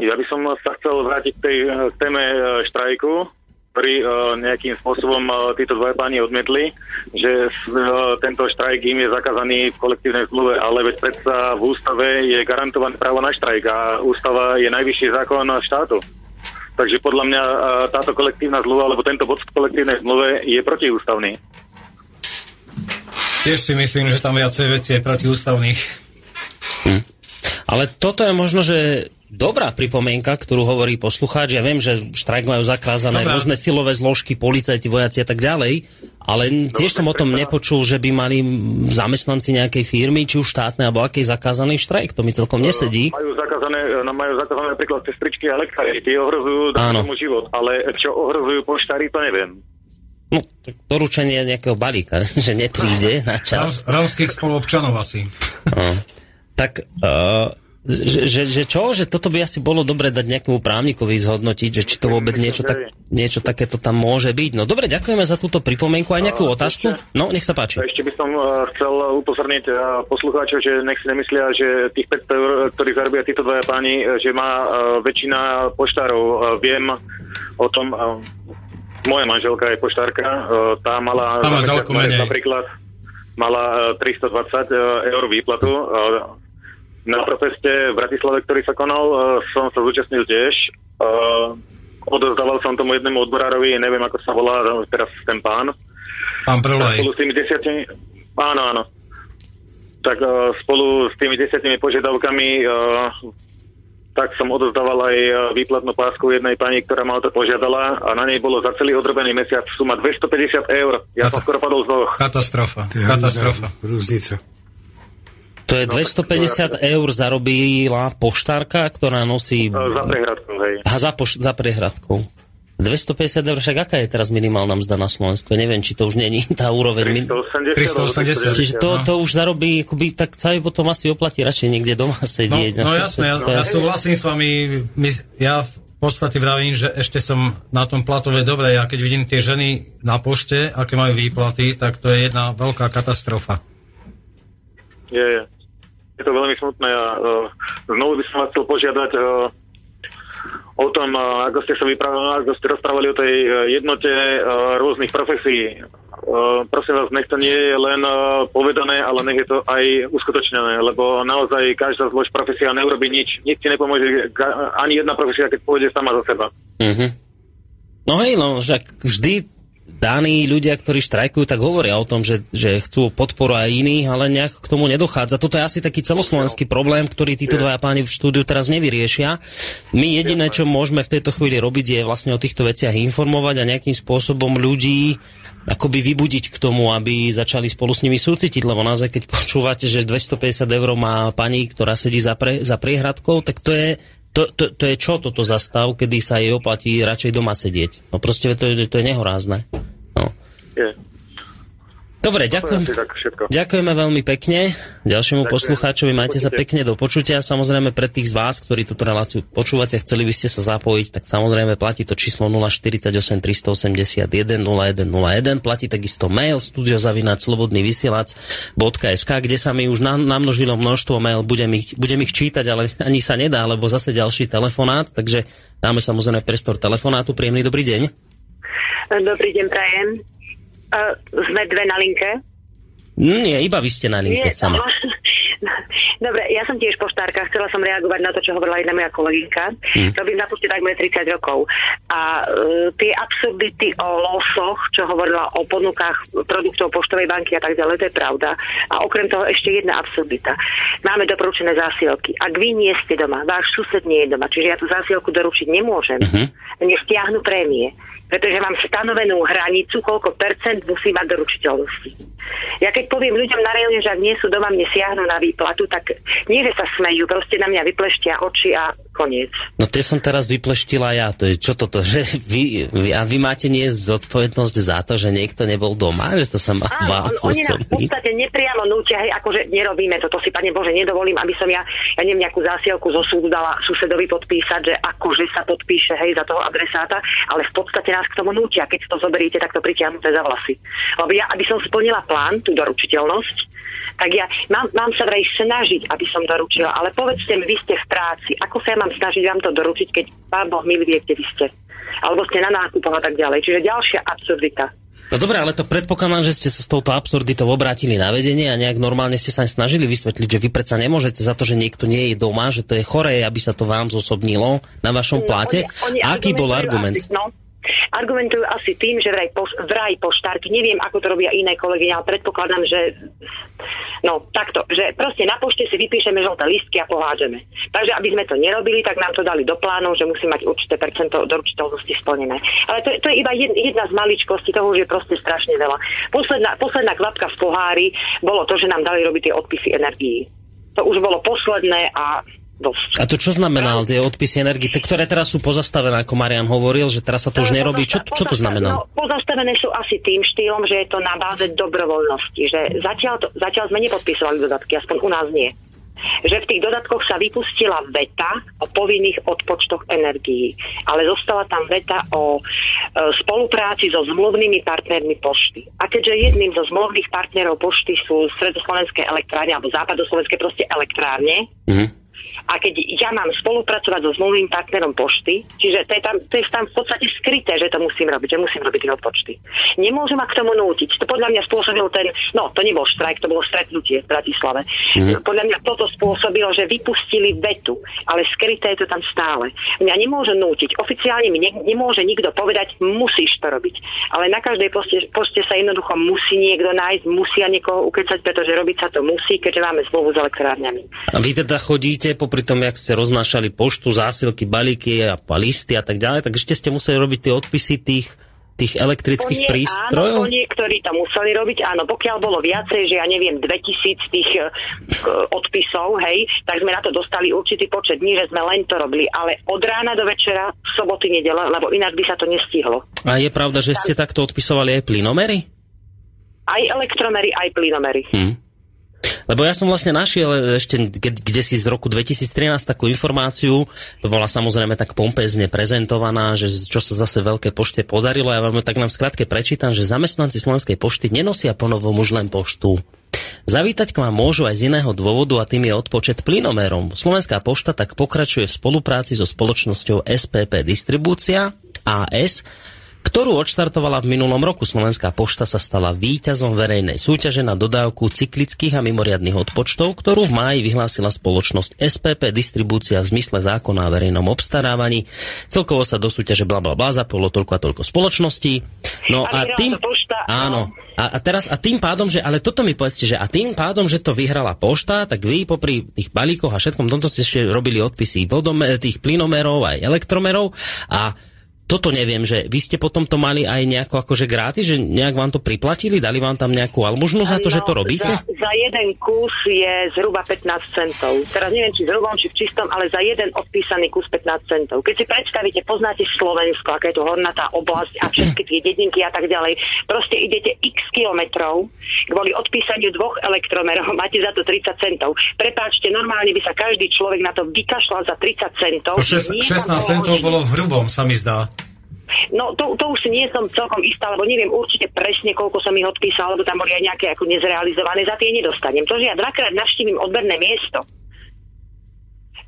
K: Ja by som sa chcel vrátiť k tej eh, téme eh, štrajku, ktorý uh, nejakým spôsobom títo dvaja páni odmietli, že tento štrajk im je zakázaný v kolektívnej zmluve, ale veď predsa v ústave je garantované právo na štrajk a ústava je najvyšší zákon štátu. Takže podľa mňa táto kolektívna zmluva, alebo tento bod v kolektívnej zmluve je protiústavný.
F: Tiež si myslím, že tam viacej veci je protiústavných.
B: Hm. Ale toto je možno, že dobrá pripomienka, ktorú hovorí poslucháč. Ja viem, že štrajk majú zakázané Dobrá. rôzne silové zložky, policajti, vojaci a tak ďalej, ale tiež som o tom nepočul, že by mali zamestnanci nejakej firmy, či už štátnej, alebo akej zakázaný štrajk. To mi celkom nesedí.
K: Majú zakázané, no, majú zakázané napríklad sestričky a lekári. Tí ohrozujú danému život, ale čo ohrozujú poštári, to neviem.
B: No, tak doručenie nejakého balíka, <laughs> že nepríde na čas.
F: Romských spoluobčanov asi.
B: No. Tak uh, že, že, že čo? Že toto by asi bolo dobre dať nejakému právnikovi zhodnotiť, že či to vôbec niečo, tak, niečo takéto tam môže byť. No dobre, ďakujeme za túto pripomienku. Aj nejakú otázku? No, nech sa páči.
K: Ešte by som uh, chcel upozorniť uh, poslucháčov, že nech si nemyslia, že tých 500 eur, ktorých zarobia títo dvaja páni, že má väčšina poštárov. Viem o tom, moja manželka je poštárka, uh, tá mala napríklad mala 320 eur výplatu. Na proteste v Bratislave, ktorý sa konal, uh, som sa zúčastnil tiež. Uh, odozdával som tomu jednému odborárovi, neviem ako sa volá teraz ten pán.
F: Pán Prolej.
K: Spolu s tými desiatimi, Áno, áno. Tak uh, spolu s tými desiatimi požiadavkami uh, tak som odozdával aj výplatnú pásku jednej pani, ktorá ma o to požiadala a na nej bolo za celý odrobený mesiac suma 250 eur. Ja som skoro padol z noh.
F: Katastrofa. Katastrofa.
G: Rúznica.
B: To je 250 eur zarobila poštárka, ktorá nosí...
K: Uh, za prehradkou, hej.
B: A za, poš- za prehradkou. 250 eur, však aká je teraz minimálna mzda na Slovensku? Ja neviem, či to už není tá úroveň. min-
K: 380.
B: Čiže to, to už zarobí, akoby, tak sa potom asi oplatí radšej niekde doma
F: No,
B: sedieť.
F: no jasné, ja, ja súhlasím s vami. My, ja v podstate vravím, že ešte som na tom platove dobre. Ja keď vidím tie ženy na pošte, aké majú výplaty, tak to je jedna veľká katastrofa.
K: Je, je. Je to veľmi smutné a uh, znovu by som vás chcel požiadať uh, o tom, uh, ako ste sa vyprávali, ako ste rozprávali o tej uh, jednote uh, rôznych profesí. Uh, prosím vás, nech to nie je len uh, povedané, ale nech je to aj uskutočnené, lebo naozaj každá zvlášť profesia neurobi nič. Nič ti nepomôže, ani jedna profesia, keď pôjde sama za seba.
B: Mhm. No hej, no, však vždy daní ľudia, ktorí štrajkujú, tak hovoria o tom, že, že chcú podporu aj iných, ale nejak k tomu nedochádza. Toto je asi taký celoslovenský problém, ktorý títo dvaja páni v štúdiu teraz nevyriešia. My jediné, čo môžeme v tejto chvíli robiť, je vlastne o týchto veciach informovať a nejakým spôsobom ľudí akoby vybudiť k tomu, aby začali spolu s nimi súcitiť, lebo naozaj, keď počúvate, že 250 eur má pani, ktorá sedí za, pre, za priehradkou, tak to je, to, to, to je čo toto za stav, kedy sa jej oplatí radšej doma sedieť. No proste to, to je nehorázne. No.
K: Je.
B: Dobre, ďakujem. Ďakujeme veľmi pekne. Ďalšiemu
K: Ďakujem.
B: poslucháčovi majte sa pekne do počutia. Samozrejme pre tých z vás, ktorí túto reláciu počúvate, chceli by ste sa zapojiť, tak samozrejme platí to číslo 048 381 0101. Platí takisto mail studiozavinač.slobodnyvysielac.sk, kde sa mi už na, namnožilo množstvo mail. Budem ich, budem ich čítať, ale ani sa nedá, lebo zase ďalší telefonát, takže dáme samozrejme prestor telefonátu. Príjemný dobrý deň.
L: Dobrý deň, prajem. Uh, sme dve na linke.
B: Mm, Nie, iba vy ste na linke
L: Nie,
B: sama. <laughs>
L: Dobre, ja som tiež poštárka, chcela som reagovať na to, čo hovorila jedna moja kolegynka.
B: Hm.
L: Robím na pošte takmer 30 rokov. A uh, tie absurdity o losoch, čo hovorila o ponukách produktov poštovej banky a tak ďalej, to je pravda. A okrem toho ešte jedna absurdita. Máme doporučené zásielky. Ak vy nie ste doma, váš sused nie je doma, čiže ja tú zásielku doručiť nemôžem, nech stiahnu prémie pretože mám stanovenú hranicu, koľko percent musí mať doručiteľnosti. Ja keď poviem ľuďom na rejone, že ak nie sú doma, mne siahnu na výplatu, tak nie, že sa smejú, proste na mňa vypleštia oči a koniec.
B: No tie som teraz vypleštila ja. To je čo toto, <laughs> že vy, vy, a vy máte niesť zodpovednosť za to, že niekto nebol doma, že to sa má
L: Áno, on, oni nás v podstate nepriamo nútia, hej, akože nerobíme to, to si, pane Bože, nedovolím, aby som ja, ja neviem, nejakú zásielku zo súdu dala susedovi podpísať, že akože sa podpíše, hej, za toho adresáta, ale v podstate nás k tomu nútia. Keď to zoberiete, tak to pritiahnuté za vlasy. Lebo ja, aby som splnila plán, tú doručiteľnosť, tak ja mám, mám sa vraj snažiť, aby som doručila, ale povedzte mi, vy ste v práci, ako sa ja mám snažiť vám to doručiť, keď pán Boh milý vie, kde vy ste. Alebo ste na nákupoch a tak ďalej. Čiže ďalšia absurdita.
B: No dobré, ale to predpokladám, že ste sa s touto absurditou obrátili na vedenie a nejak normálne ste sa snažili vysvetliť, že vy predsa nemôžete za to, že niekto nie je doma, že to je choré, aby sa to vám zosobnilo na vašom pláte.
L: No, oni, oni
B: Aký bol argument?
L: Asi, no, argumentujú asi tým, že vraj, poš, vraj poštárky, neviem, ako to robia iné kolegyne, ale predpokladám, že no takto, že proste na pošte si vypíšeme žlté listky a pohádžeme. Takže aby sme to nerobili, tak nám to dali do plánov, že musí mať určité percento doručiteľnosti splnené. Ale to, to je iba jed, jedna z maličkostí, toho už je proste strašne veľa. Posledná, posledná kvapka v pohári bolo to, že nám dali robiť tie odpisy energií. To už bolo posledné a dosť.
B: A to čo znamená tie odpisy energie, ktoré teraz sú pozastavené, ako Marian hovoril, že teraz sa to už nerobí? Čo, čo to znamená?
L: No, pozastavené sú asi tým štýlom, že je to na báze dobrovoľnosti. Že zatiaľ, to, zatiaľ sme nepodpisovali dodatky, aspoň u nás nie. Že v tých dodatkoch sa vypustila veta o povinných odpočtoch energií, ale zostala tam veta o e, spolupráci so zmluvnými partnermi pošty. A keďže jedným zo zmluvných partnerov pošty sú stredoslovenské elektrárne alebo západoslovenské proste elektrárne,
B: Mhm.
L: A keď ja mám spolupracovať so zmluvným partnerom pošty, čiže to je, tam, to je tam v podstate skryté, že to musím robiť, že musím robiť tie odpočty. Nemôžem ma k tomu nútiť. To podľa mňa spôsobil ten, no to nebol štrajk, to bolo stretnutie v Bratislave. Mm. Podľa mňa toto spôsobilo, že vypustili vetu, ale skryté je to tam stále. Mňa nemôže nútiť. Oficiálne mi ne, nemôže nikto povedať, musíš to robiť. Ale na každej poste, poste sa jednoducho musí niekto nájsť, musia niekoho ukecať, pretože robiť sa to musí, keďže máme zmluvu s elektrárňami.
B: A vy teda chodíte, popri tom, jak ste roznášali poštu, zásilky, balíky a listy a tak ďalej, tak ešte ste museli robiť tie odpisy tých tých elektrických
L: po nie,
B: prístrojov?
L: Áno, po niektorí to museli robiť, áno. Pokiaľ bolo viacej, že ja neviem, 2000 tých uh, odpisov, hej, tak sme na to dostali určitý počet dní, že sme len to robili. Ale od rána do večera, v soboty, nedele, lebo ináč by sa to nestihlo.
B: A je pravda, že ste takto odpisovali aj plynomery?
L: Aj elektromery, aj plynomery.
B: Hm. Lebo ja som vlastne našiel ešte kde si z roku 2013 takú informáciu, to bola samozrejme tak pompezne prezentovaná, že čo sa zase veľké pošte podarilo. Ja vám tak nám skratke prečítam, že zamestnanci Slovenskej pošty nenosia ponovom už len poštu. Zavítať k vám môžu aj z iného dôvodu a tým je odpočet plynomerom. Slovenská pošta tak pokračuje v spolupráci so spoločnosťou SPP Distribúcia AS, ktorú odštartovala v minulom roku. Slovenská pošta sa stala víťazom verejnej súťaže na dodávku cyklických a mimoriadných odpočtov, ktorú v máji vyhlásila spoločnosť SPP Distribúcia v zmysle zákona o verejnom obstarávaní. Celkovo sa do súťaže bla bla bla zapolo toľko a toľko spoločností. No a, a tým...
L: Pošta,
B: áno. A, a teraz a tým pádom, že ale toto mi povedzte, že a tým pádom, že to vyhrala pošta, tak vy popri tých balíkoch a všetkom tomto ste ešte robili odpisy vodome, tých plynomerov aj elektromerov a toto neviem, že vy ste potom to mali aj nejako akože grátis, že nejak vám to priplatili, dali vám tam nejakú almužnu za to, no, že to robíte?
L: Za, za jeden kus je zhruba 15 centov. Teraz neviem, či zhruba, či v čistom, ale za jeden odpísaný kus 15 centov. Keď si predstavíte, poznáte Slovensko, aká je to hornatá oblasť a všetky tie dedinky a tak ďalej, proste idete x kilometrov kvôli odpísaniu dvoch elektromerov, <laughs> máte za to 30 centov. Prepáčte, normálne by sa každý človek na to vykašľal za 30 centov.
F: 16 centov bolo v hrubom, sa mi zdá.
L: No to, to už nie som celkom istá, lebo neviem určite presne, koľko som ich odpísal, lebo tam boli aj nejaké ako nezrealizované, za tie nedostanem. To, že ja dvakrát navštívim odberné miesto,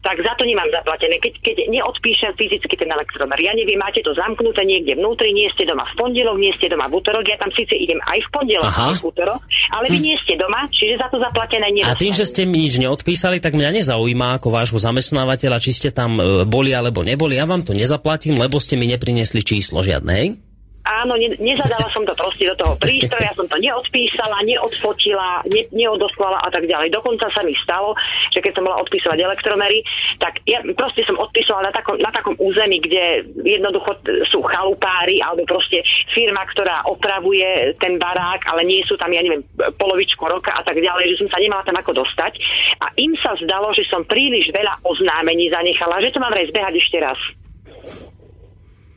L: tak za to nemám zaplatené. Keď, keď neodpíšem fyzicky ten elektromer, ja neviem, máte to zamknuté niekde vnútri, nie ste doma v pondelok, nie ste doma v útorok, ja tam síce idem aj v pondelok, aj v útorok, ale vy hm. nie ste doma, čiže za to zaplatené nie.
B: A tým, že ste mi nič neodpísali, tak mňa nezaujíma ako vášho zamestnávateľa, či ste tam e, boli alebo neboli, ja vám to nezaplatím, lebo ste mi neprinesli číslo žiadne, hej?
L: Áno, ne, nezadala som to proste do toho prístroja, som to neodpísala, neodfotila, ne, neodoslala a tak ďalej. Dokonca sa mi stalo, že keď som mala odpísať elektromery, tak ja proste som odpísala na takom, na takom území, kde jednoducho sú chalupári alebo proste firma, ktorá opravuje ten barák, ale nie sú tam, ja neviem, polovičku roka a tak ďalej, že som sa nemala tam ako dostať. A im sa zdalo, že som príliš veľa oznámení zanechala, že to mám vraj zbehať ešte raz.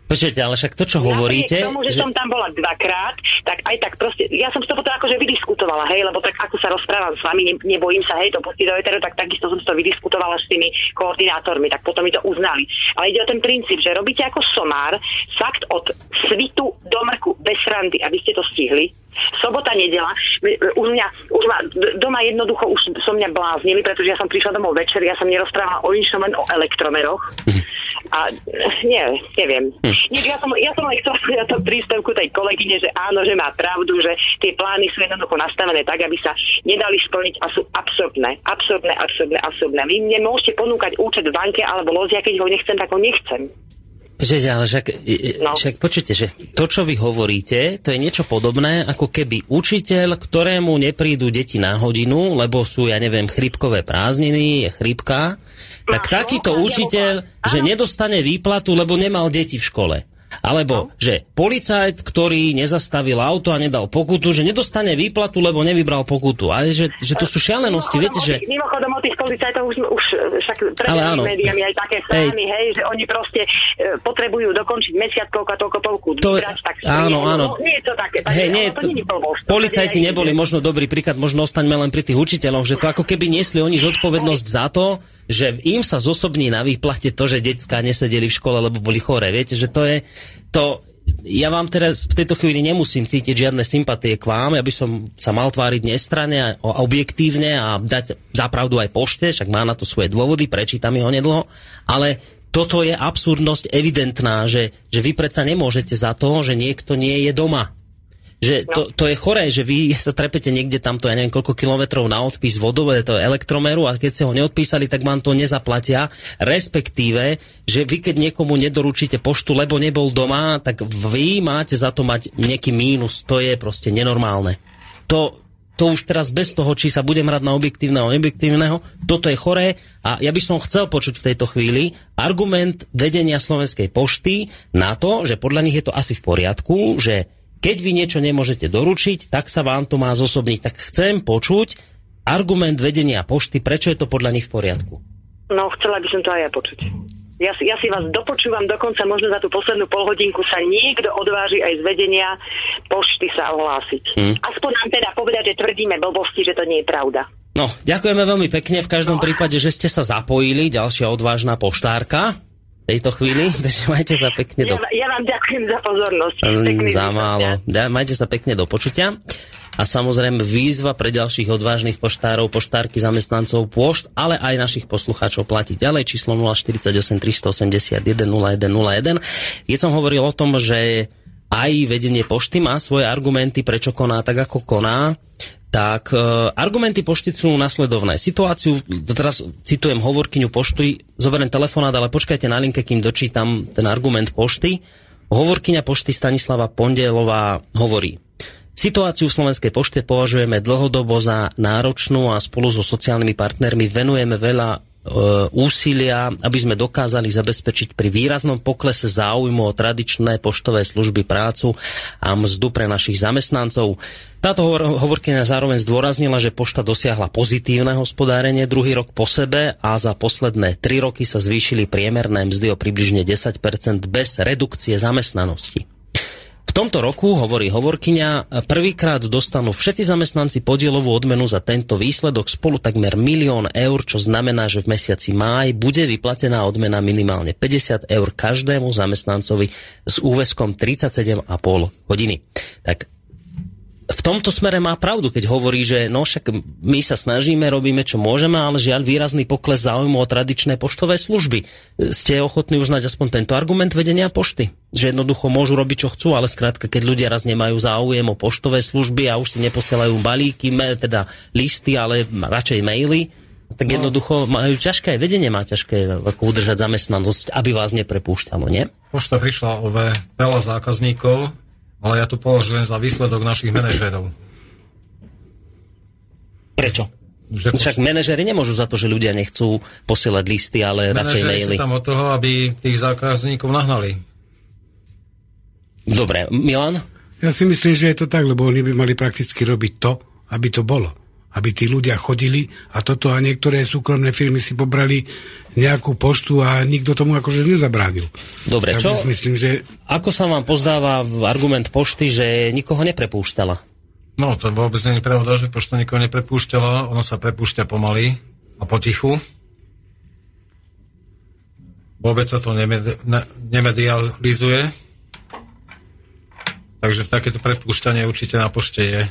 B: Počujete, ale však to, čo ja hovoríte...
L: Tomu, že, že som tam bola dvakrát, tak aj tak proste, ja som to potom akože vydiskutovala, hej, lebo tak ako sa rozprávam s vami, ne, nebojím sa, hej, to pustiť do eteru, tak takisto som to vydiskutovala s tými koordinátormi, tak potom mi to uznali. Ale ide o ten princíp, že robíte ako somár, fakt od svitu do mrku, bez randy, aby ste to stihli, sobota, nedela, už, mňa, už ma doma jednoducho už som mňa bláznili, pretože ja som prišla domov večer, ja som nerozprávala o ničom, len o elektromeroch. A nie, neviem. Hm. Nie, ja, som, ja som len chcela na to príspevku tej kolegyne, že áno, že má pravdu, že tie plány sú jednoducho nastavené tak, aby sa nedali splniť a sú absurdné. Absurdné, absurdné, absurdné. Vy nemôžete ponúkať účet v banke alebo lozia, keď ho nechcem, tak ho nechcem.
B: Počujete, ale však, no. však počujete, že to, čo vy hovoríte, to je niečo podobné, ako keby učiteľ, ktorému neprídu deti na hodinu, lebo sú, ja neviem, chrípkové prázdniny, je chrípka, tak takýto učiteľ, že nedostane výplatu, lebo nemal deti v škole. Alebo, no. že policajt, ktorý nezastavil auto a nedal pokutu, že nedostane výplatu, lebo nevybral pokutu. Ale že, že to sú šialenosti, viete, že...
L: Mimochodom o tých policajtov už, už však pred médiami aj také sámy, hej. hej, že oni proste e, potrebujú dokončiť mesiac koľko a toľko pokutu. To, vybrať, tak
B: áno,
L: nie,
B: áno.
L: No, nie je to také. také
B: hej, nie,
L: to, to nie
B: policajti neboli možno dobrý príklad, možno ostaňme len pri tých učiteľoch, že to ako keby niesli oni zodpovednosť za to, že im sa zosobní na výplate to, že detská nesedeli v škole, lebo boli choré. Viete, že to je, to, ja vám teraz v tejto chvíli nemusím cítiť žiadne sympatie k vám, ja by som sa mal tváriť nestranne a objektívne a dať zapravdu aj pošte, však má na to svoje dôvody, prečítam ho nedlho, ale toto je absurdnosť evidentná, že, že vy predsa nemôžete za to, že niekto nie je doma že to, to je choré, že vy sa trepete niekde tamto, ja neviem koľko kilometrov na odpis vodové, to elektromeru a keď ste ho neodpísali, tak vám to nezaplatia. Respektíve, že vy keď niekomu nedoručíte poštu, lebo nebol doma, tak vy máte za to mať nejaký mínus. To je proste nenormálne. To, to už teraz bez toho, či sa budem rať na objektívneho, neobjektívneho, toto je choré a ja by som chcel počuť v tejto chvíli argument vedenia Slovenskej pošty na to, že podľa nich je to asi v poriadku, že keď vy niečo nemôžete doručiť, tak sa vám to má zosobniť. Tak chcem počuť argument vedenia pošty, prečo je to podľa nich v poriadku.
L: No, chcela by som to aj ja počuť. Ja si, ja si vás dopočúvam, dokonca možno za tú poslednú polhodinku sa niekto odváži aj z vedenia pošty sa ohlásiť. Hmm. Aspoň nám teda povedať, že tvrdíme blbosti, že to nie je pravda.
B: No, ďakujeme veľmi pekne v každom no. prípade, že ste sa zapojili. Ďalšia odvážna poštárka tejto chvíli, <laughs> takže majte sa pekne do...
L: Ja, ja vám ďakujem za pozornosť.
B: Pekný za málo. Ja, majte sa pekne do počutia. A samozrejme výzva pre ďalších odvážnych poštárov, poštárky, zamestnancov pošt, ale aj našich poslucháčov platí ďalej. Číslo 048 381 0101. Keď som hovoril o tom, že aj vedenie pošty má svoje argumenty, prečo koná tak, ako koná, tak e, argumenty pošty sú nasledovné. Situáciu, teraz citujem hovorkyňu pošty, zoberiem telefonát, ale počkajte na linke, kým dočítam ten argument pošty. Hovorkyňa pošty Stanislava Pondelová hovorí. Situáciu v Slovenskej pošte považujeme dlhodobo za náročnú a spolu so sociálnymi partnermi venujeme veľa úsilia, aby sme dokázali zabezpečiť pri výraznom poklese záujmu o tradičné poštové služby prácu a mzdu pre našich zamestnancov. Táto hovorkyňa zároveň zdôraznila, že pošta dosiahla pozitívne hospodárenie druhý rok po sebe a za posledné tri roky sa zvýšili priemerné mzdy o približne 10% bez redukcie zamestnanosti tomto roku, hovorí hovorkyňa, prvýkrát dostanú všetci zamestnanci podielovú odmenu za tento výsledok spolu takmer milión eur, čo znamená, že v mesiaci máj bude vyplatená odmena minimálne 50 eur každému zamestnancovi s úveskom 37,5 hodiny. Tak v tomto smere má pravdu, keď hovorí, že no však my sa snažíme, robíme čo môžeme, ale žiaľ výrazný pokles záujmu o tradičné poštové služby. Ste ochotní uznať aspoň tento argument vedenia pošty? Že jednoducho môžu robiť čo chcú, ale skrátka, keď ľudia raz nemajú záujem o poštové služby a už si neposielajú balíky, teda listy, ale radšej maily, tak no. jednoducho majú ťažké, vedenie má ťažké ako udržať zamestnanosť, aby vás neprepúšťalo, nie?
F: Pošta prišla o veľa zákazníkov, ale ja to považujem za výsledok našich manažérov.
B: Prečo? Že Však manažery nemôžu za to, že ľudia nechcú posielať listy, ale radšej maily.
F: tam od toho, aby tých zákazníkov nahnali.
B: Dobre, Milan?
G: Ja si myslím, že je to tak, lebo oni by mali prakticky robiť to, aby to bolo aby tí ľudia chodili a toto a niektoré súkromné firmy si pobrali nejakú poštu a nikto tomu akože nezabránil.
B: Dobre,
G: čo? Myslím, že...
B: Ako sa vám pozdáva argument pošty, že nikoho neprepúšťala?
F: No, to vôbec nie je pravda, že pošta nikoho neprepúšťala, ona sa prepúšťa pomaly a potichu. Vôbec sa to nemedi- ne- nemedializuje. Takže takéto prepúšťanie určite na pošte je.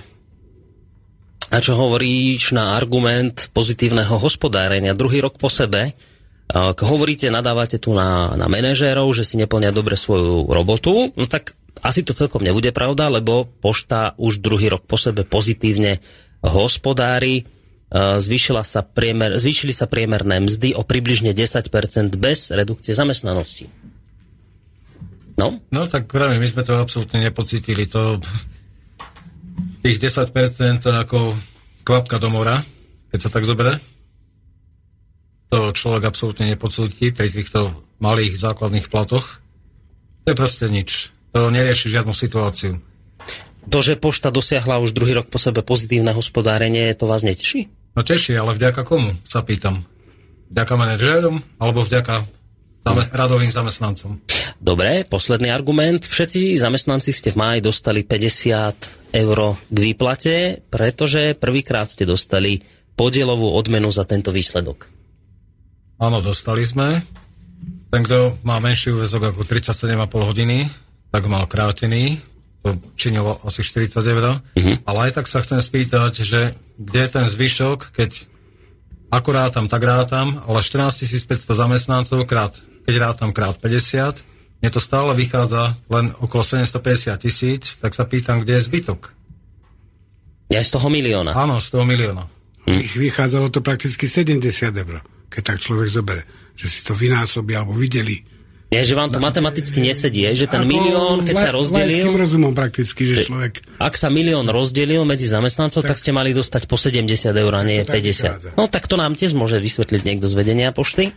B: A čo hovoríš na argument pozitívneho hospodárenia druhý rok po sebe? Ak hovoríte, nadávate tu na, na manažérov, že si neplnia dobre svoju robotu, no tak asi to celkom nebude pravda, lebo pošta už druhý rok po sebe pozitívne hospodári. Zvýšila sa priemer, zvýšili sa priemerné mzdy o približne 10% bez redukcie zamestnanosti. No?
F: No tak práve my sme to absolútne nepocítili. To tých 10% ako kvapka do mora, keď sa tak zoberie. To človek absolútne nepocíti pri týchto malých základných platoch. To je proste nič. To nerieši žiadnu situáciu.
B: To, že pošta dosiahla už druhý rok po sebe pozitívne hospodárenie, to vás neteší?
F: No teší, ale vďaka komu, sa pýtam. Vďaka manažérom, alebo vďaka zame- radovým zamestnancom?
B: Dobre, posledný argument. Všetci zamestnanci ste v máji dostali 50 eur k výplate, pretože prvýkrát ste dostali podielovú odmenu za tento výsledok.
F: Áno, dostali sme. Ten, kto má menší úvezok ako 37,5 hodiny, tak mal krátený, to činilo asi 40 eur, uh-huh. ale aj tak sa chcem spýtať, že kde je ten zvyšok, keď ako rátam, tak rátam, ale 14 500 zamestnancov krát, keď rátam krát 50, mne to stále vychádza len okolo 750 tisíc, tak sa pýtam, kde je zbytok.
B: Ja z toho milióna.
F: Áno, z toho milióna.
G: Hm. Ich vychádzalo to prakticky 70 eur, keď tak človek zobere. Že si to vynásobí alebo videli.
B: Je, že vám to matematicky nesedí, je, že ten milión, keď sa rozdelil...
G: rozumom prakticky, že človek...
B: Ak sa milión rozdelil medzi zamestnancov, tak, tak ste mali dostať po 70 eur, a nie 50. No tak to nám tiež môže vysvetliť niekto z vedenia pošty.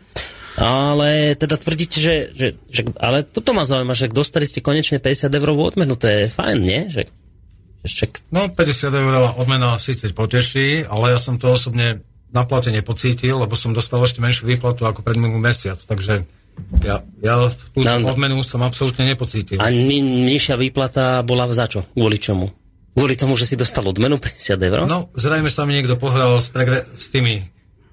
B: Ale teda tvrdíte, že, že, že ale toto ma zaujíma, že dostali ste konečne 50 eurovú odmenu, to je fajn, nie? Že,
F: že... No 50 eurová odmena síce poteší, ale ja som to osobne na plate nepocítil, lebo som dostal ešte menšiu výplatu ako pred minulý mesiac, takže ja, ja tú no, odmenu som absolútne nepocítil.
B: A ni- nižšia výplata bola za čo? Kvôli čomu? Kvôli tomu, že si dostal odmenu <laughs> 50 eur?
F: No, zrejme sa mi niekto pohral s, pregre- s tými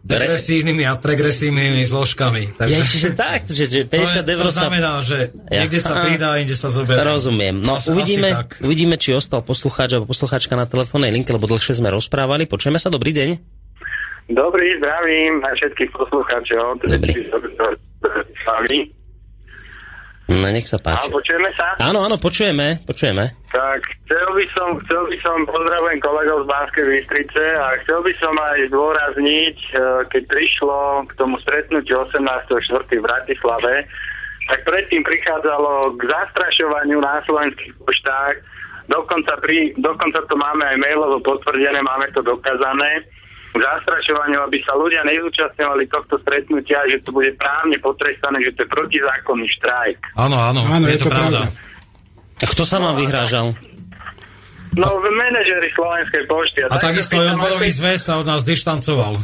F: degresívnymi a pregresívnymi zložkami.
B: Takže... Ja, čiže tak, že, že 50
F: eur
B: to
F: znamená, že ja. niekde sa pridá, <laughs> inde sa zoberie.
B: Rozumiem. No asi, uvidíme, asi uvidíme, či ostal poslucháč alebo poslucháčka na telefónnej linke, lebo dlhšie sme rozprávali. Počujeme sa, dobrý deň.
M: Dobrý, zdravím na všetkých poslucháčov.
B: Dobrý. No, nech sa páči.
M: Áno, počujeme sa?
B: Áno, áno, počujeme, počujeme.
M: Tak, chcel by som, chcel by som pozdravujem kolegov z Banskej Bystrice a chcel by som aj zdôrazniť, e, keď prišlo k tomu stretnutiu 18.4. v Bratislave, tak predtým prichádzalo k zastrašovaniu na slovenských poštách, dokonca, pri, dokonca to máme aj mailovo potvrdené, máme to dokázané, zastrašovaniu, aby sa ľudia nezúčastňovali tohto stretnutia, že to bude právne potrestané, že to je protizákonný štrajk.
F: Áno, áno, áno je, je to pravda. pravda.
B: A kto sa vám vyhrážal?
M: No, manažery Slovenskej pošty.
F: A, a takisto aj odborový zväz sa od nás dištancoval.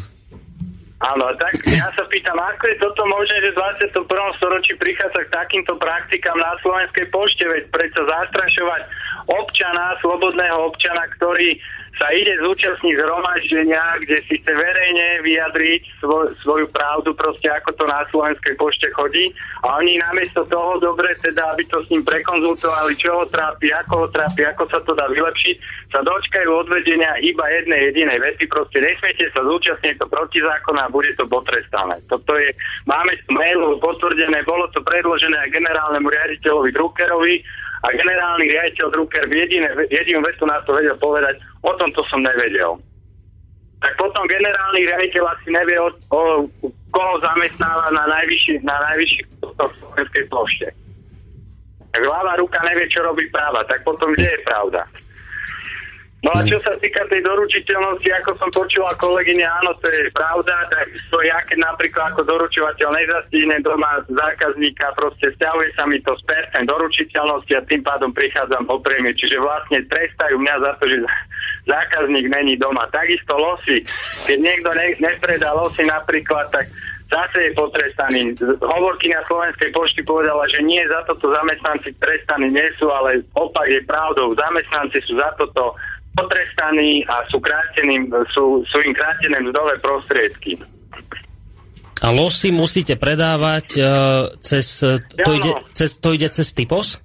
M: Áno, tak ja sa pýtam, ako je toto možné, že v 21. storočí prichádza k takýmto praktikám na Slovenskej pošte, veď predsa zastrašovať občana, slobodného občana, ktorý sa ide zúčastniť zhromaždenia, kde si chce verejne vyjadriť svoj, svoju pravdu, proste ako to na Slovenskej pošte chodí. A oni namiesto toho, dobre, teda, aby to s ním prekonzultovali, čo ho trápi, ako ho trápi, ako sa to dá vylepšiť, sa dočkajú odvedenia iba jednej jedinej veci, proste nesmiete sa zúčastniť to protizákona a bude to potrestané. Toto je, máme mailu potvrdené, bolo to predložené aj generálnemu riaditeľovi Druckerovi, a generálny riaditeľ Drucker jediné, jedinú vetu nás to vedel povedať, o tom to som nevedel. Tak potom generálny riaditeľ asi nevie, o, o koho zamestnáva na najvyšší, na najvyšší slovenskej plošte. Tak hlava ruka nevie, čo robí práva, tak potom kde je pravda? No a čo sa týka tej doručiteľnosti, ako som počula kolegyne, áno, to je pravda, tak to ja keď napríklad ako doručovateľ nezastíhnem doma zákazníka, proste stiahuje sa mi to z percent doručiteľnosti a tým pádom prichádzam po prémie. Čiže vlastne trestajú mňa za to, že zákazník není doma. Takisto losy, keď niekto ne, nepredá losy napríklad, tak zase je potrestaný. Hovorky na Slovenskej pošty povedala, že nie za toto zamestnanci trestaní nie sú, ale opak je pravdou. Zamestnanci sú za toto potrestaní a sú, krátený, sú, sú im krátené mzdové prostriedky.
B: A losy musíte predávať uh, cez, to ide, cez, to ide cez typos?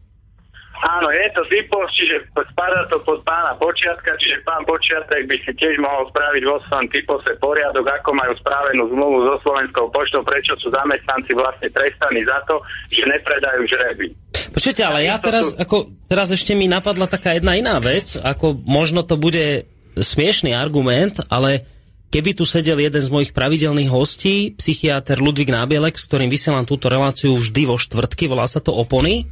M: Áno, je to typos, čiže spadá to pod pána Počiatka, čiže pán Počiatek by si tiež mohol spraviť vo svojom typose poriadok, ako majú správenú zmluvu so Slovenskou poštou, prečo sú zamestnanci vlastne trestaní za to, že nepredajú žreby.
B: Počujete, ale ja teraz, ako, teraz ešte mi napadla taká jedna iná vec, ako možno to bude smiešný argument, ale keby tu sedel jeden z mojich pravidelných hostí, psychiatr Ludvík Nábielek, s ktorým vysielam túto reláciu vždy vo štvrtky, volá sa to Opony,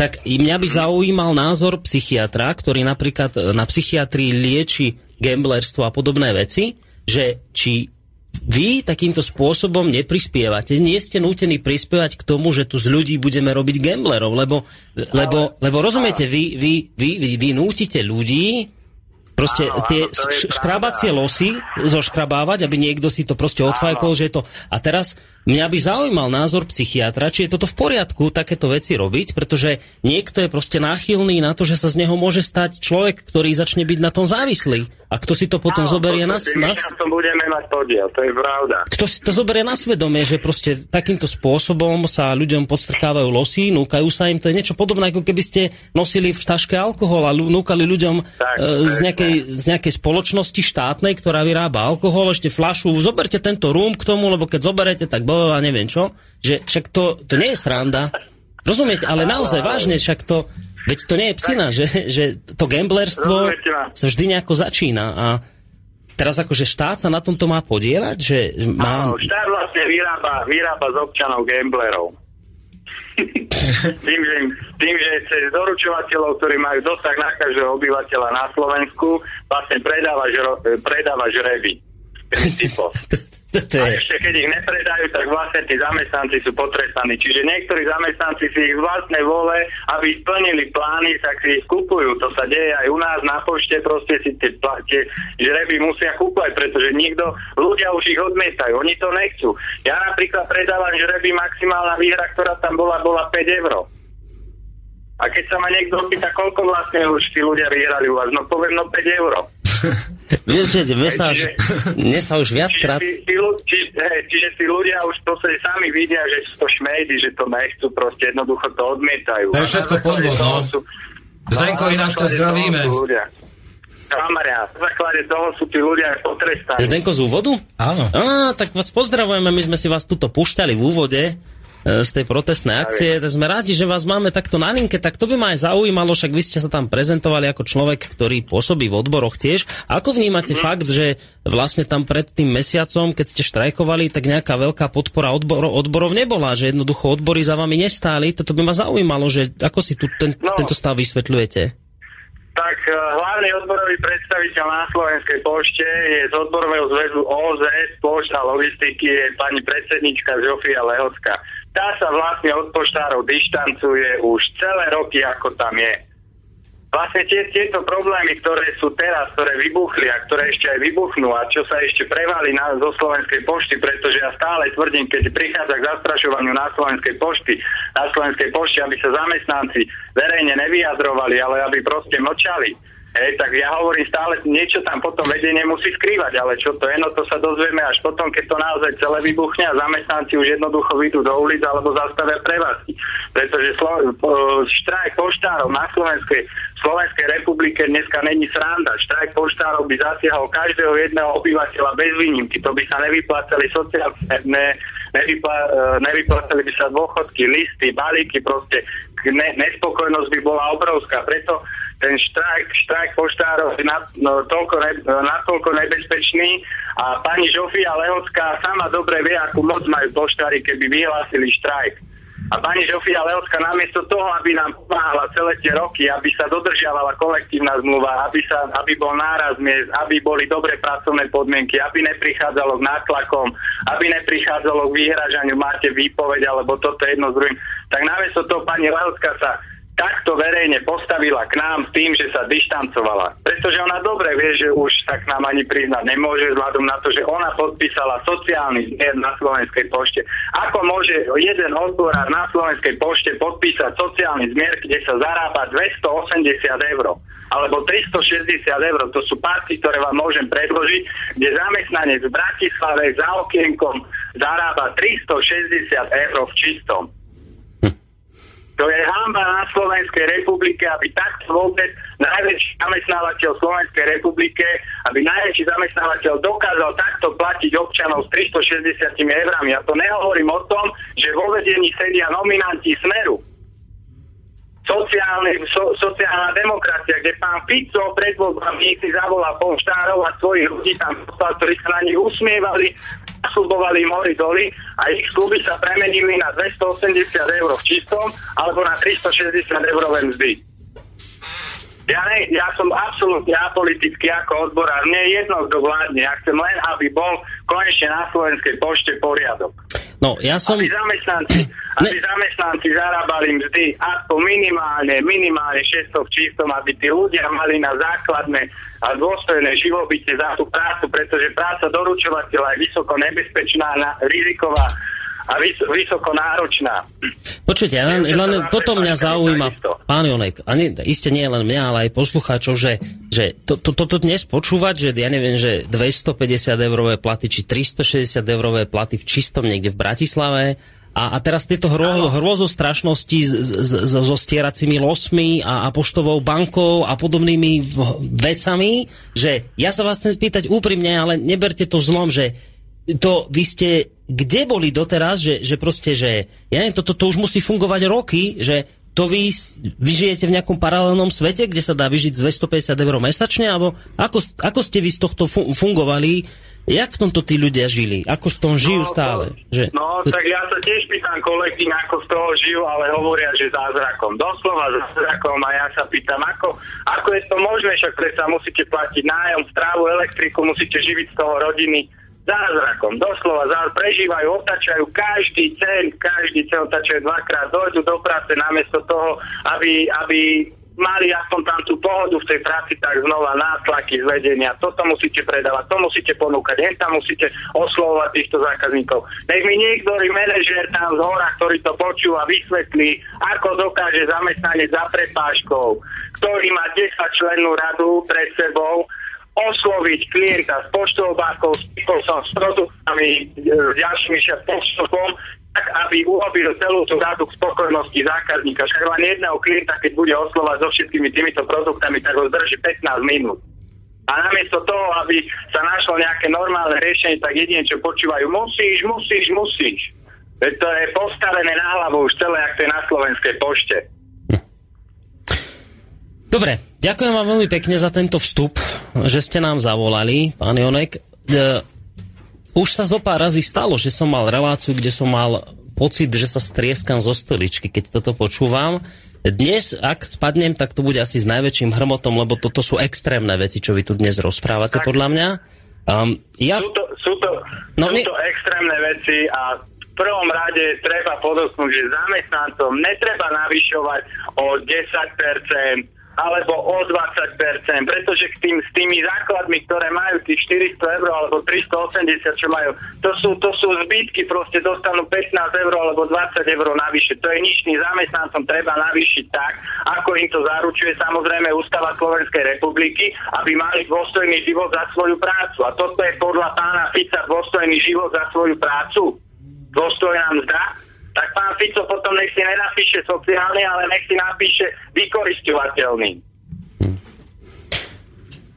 B: tak i mňa by zaujímal názor psychiatra, ktorý napríklad na psychiatrii lieči gamblerstvo a podobné veci, že či vy takýmto spôsobom neprispievate, nie ste nútení prispievať k tomu, že tu z ľudí budeme robiť gamblerov, lebo, lebo, lebo rozumiete, vy, vy, vy, vy, vy nútite ľudí proste áno, tie áno, škrabacie losy zoškrabávať, aby niekto si to proste odfajkol, že je to... A teraz Mňa by zaujímal názor psychiatra, či je toto v poriadku takéto veci robiť, pretože niekto je proste náchylný na to, že sa z neho môže stať človek, ktorý začne byť na tom závislý. A kto si to potom
M: Áno,
B: zoberie na, na,
M: budeme mať podiel, to je pravda.
B: kto si to zoberie na svedomie, že proste takýmto spôsobom sa ľuďom podstrkávajú losy, núkajú sa im, to je niečo podobné, ako keby ste nosili v taške alkohol a núkali ľuďom
M: Tak,
B: e, z, nejakej, z nejakej spoločnosti štátnej, ktorá vyrába alkohol, ešte flašu, zoberte tento rum k tomu, lebo keď zoberete, tak a neviem čo, že však to, to nie je sranda. Rozumiete, ale naozaj vážne, však to, veď to nie je psina, že, že to gamblerstvo sa vždy nejako začína a teraz akože štát sa na tomto má podielať, že má...
M: Áno, štát vlastne vyrába, vyrába z občanov gamblerov. <laughs> tým, že, tým, že cez doručovateľov, ktorí majú dosah na každého obyvateľa na Slovensku, vlastne predáva, žro, predáva žreby. <laughs>
B: To
M: A
B: je,
M: ešte keď ich nepredajú, tak vlastne tí zamestnanci sú potrestaní. Čiže niektorí zamestnanci si ich vlastnej vole, aby splnili plány, tak si ich kupujú. To sa deje aj u nás na pošte, proste si tie, tie žreby musia kúpať, pretože nikto, ľudia už ich odmietajú, oni to nechcú. Ja napríklad predávam žreby, maximálna výhra, ktorá tam bola, bola 5 eur. A keď sa ma niekto opýta, koľko vlastne už tí ľudia vyhrali u vás, no poviem, no 5 eur. <laughs>
B: vieš, že mne sa, už, mne sa už viackrát...
M: Čiže tí, či, hej, čiže tí ľudia už to sa sami vidia, že sú to šmejdy, že to nechcú, proste jednoducho to odmietajú.
F: To je všetko podvod, no.
M: sú-
F: Zdenko, ináč
M: základe
F: zdravíme.
M: Kamaria, na základe toho sú tí ľudia aj potrestaní.
B: Zdenko z úvodu?
F: Áno.
B: Á, tak vás pozdravujeme, my sme si vás tuto pušťali v úvode z tej protestnej akcie, tak sme rádi, že vás máme takto na linke, tak to by ma aj zaujímalo, však vy ste sa tam prezentovali ako človek, ktorý pôsobí v odboroch tiež. Ako vnímate fakt, že vlastne tam pred tým mesiacom, keď ste štrajkovali, tak nejaká veľká podpora odborov, odborov nebola, že jednoducho odbory za vami nestáli? Toto by ma zaujímalo, že ako si tu ten,
M: No.
B: tento stav vysvetľujete?
M: Tak eh, hlavný odborový predstaviteľ na Slovenskej pošte je z odborového zväzu OZ, spoločná logistiky, je pani predsednička Zofia Lehocka. Tá sa vlastne od poštárov dištancuje už celé roky, ako tam je. Vlastne tie, tieto problémy, ktoré sú teraz, ktoré vybuchli a ktoré ešte aj vybuchnú a čo sa ešte prevalí na, zo Slovenskej pošty, pretože ja stále tvrdím, keď prichádza k zastrašovaniu na Slovenskej pošty, na Slovenskej pošte, aby sa zamestnanci verejne nevyjadrovali, ale aby proste mlčali. Hej, tak ja hovorím stále, niečo tam potom vedenie musí skrývať, ale čo to je, no to sa dozvieme až potom, keď to naozaj celé vybuchne a zamestnanci už jednoducho vyjdú do ulic alebo zastavia prevázky. Pretože Slo- štrajk poštárov na Slovenskej, Slovenskej republike dneska není sranda. Štrajk poštárov by zasiahol každého jedného obyvateľa bez výnimky. To by sa nevyplácali sociálne, ne, nevyplá, e, nevyplácali by sa dôchodky, listy, balíky, proste ne, nespokojnosť by bola obrovská. Preto ten štrajk, štrajk poštárov je na, no, toľko ne, natoľko nebezpečný a pani Žofia Lehocká sama dobre vie, akú moc majú poštári, keby vyhlásili štrajk. A pani Žofia Lehocká namiesto toho, aby nám pomáhala celé tie roky, aby sa dodržiavala kolektívna zmluva, aby, sa, aby bol náraz miest, aby boli dobre pracovné podmienky, aby neprichádzalo k nátlakom, aby neprichádzalo k vyhražaniu, máte výpoveď, alebo toto jedno s druhým. Tak namiesto toho pani Lehocká sa takto verejne postavila k nám tým, že sa dištancovala. Pretože ona dobre vie, že už sa nám ani priznať nemôže, vzhľadom na to, že ona podpísala sociálny zmier na Slovenskej pošte. Ako môže jeden odborár na Slovenskej pošte podpísať sociálny zmier, kde sa zarába 280 eur? alebo 360 eur, to sú party, ktoré vám môžem predložiť, kde zamestnanec v Bratislave za okienkom zarába 360 eur v čistom. To je hamba na Slovenskej republike, aby takto vôbec najväčší zamestnávateľ Slovenskej republike, aby najväčší zamestnávateľ dokázal takto platiť občanov s 360 eurami. Ja to nehovorím o tom, že vo vedení sedia nominanti Smeru. Sociálny, so, sociálna demokracia, kde pán Fico pred voľbami si zavolal poštárov a svojich ľudí tam poslal, ktorí sa na nich usmievali, slubovali im hory doly a ich sluby sa premenili na 280 eur v čistom alebo na 360 eurové mzdy. Ja, ne, ja som absolútne apolitický ako odborár. Mne je jedno, kto vládne. Ja chcem len, aby bol konečne na Slovenskej pošte poriadok.
B: No, ja som...
M: Aby zamestnanci, <clears throat> aby zamestnanci zarábali mzdy aspoň minimálne, minimálne 600 v čistom, aby tí ľudia mali na základné a dôstojné živobytie za tú prácu, pretože práca doručovateľa je vysoko nebezpečná, riziková a vys- vysoko náročná.
B: Počujte, len,
M: čo
B: len
M: sa
B: toto mňa zaujíma, pán Jonek, a nie, iste nie len mňa, ale aj poslucháčov, že, že to, to, toto dnes počúvať, že ja neviem, že 250 eurové platy, či 360 eurové platy v čistom niekde v Bratislave, a, a teraz tieto hro, hrozostrašnosti so stieracími losmi a, a poštovou bankou a podobnými vecami, že ja sa vás chcem spýtať úprimne, ale neberte to zlom, že to vy ste kde boli doteraz, že, že proste, že ja neviem, toto to, to už musí fungovať roky, že to vy, vy žijete v nejakom paralelnom svete, kde sa dá vyžiť z 250 eur mesačne, alebo ako, ako ste vy z tohto fu- fungovali, jak v tomto tí ľudia žili, ako v tom žijú stále? Že,
M: No, tak ja sa tiež pýtam kolegyň, ako z toho žijú, ale hovoria, že zázrakom. Doslova zázrakom a ja sa pýtam, ako, ako je to možné, však predsa musíte platiť nájom, strávu, elektriku, musíte živiť z toho rodiny. Zázrakom, doslova zázrakom. Prežívajú, otačajú každý cent, každý cent otačajú dvakrát, dojdu do práce namiesto toho, aby, aby mali aspoň tam tú pohodu v tej práci, tak znova nátlaky z vedenia. Toto musíte predávať, to musíte ponúkať, hen tam musíte oslovovať týchto zákazníkov. Nech mi niektorý manažér tam z hora, ktorý to počúva, vysvetlí, ako dokáže zamestnanec za prepážkou, ktorý má 10 člennú radu pred sebou, osloviť klienta s poštovou bankou, s som s produktami, e, s ďalšími však postupom, tak aby urobil celú tú radu k spokojnosti zákazníka. Však len jedného klienta, keď bude oslovať so všetkými týmito produktami, tak ho zdrží 15 minút. A namiesto toho, aby sa našlo nejaké normálne riešenie, tak jedine, čo počúvajú, musíš, musíš, musíš. To je postavené na hlavu už celé, ak to je na slovenskej pošte.
B: Dobre, ďakujem vám veľmi pekne za tento vstup, že ste nám zavolali, pán Jonek. E, už sa zo pár razy stalo, že som mal reláciu, kde som mal pocit, že sa strieskam zo stoličky, keď toto počúvam. Dnes, ak spadnem, tak to bude asi s najväčším hrmotom, lebo toto sú extrémne veci, čo vy tu dnes rozprávate, tak. podľa mňa. Um, ja...
M: Sú to, sú to,
B: No,
M: sú
B: ne-
M: to extrémne veci a v prvom rade treba podotknúť, že zamestnancom netreba navyšovať o 10%, alebo o 20%, pretože k tým, s tými základmi, ktoré majú tých 400 eur alebo 380, čo majú, to sú, to sú zbytky, proste dostanú 15 eur alebo 20 eur navyše. To je nič, tým zamestnancom treba navýšiť tak, ako im to zaručuje samozrejme Ústava Slovenskej republiky, aby mali dôstojný život za svoju prácu. A toto je podľa pána Fica dôstojný život za svoju prácu. Dôstojná mzda tak pán Fico potom nech si nenapíše sociálny, ale nech si napíše vykoristovateľný.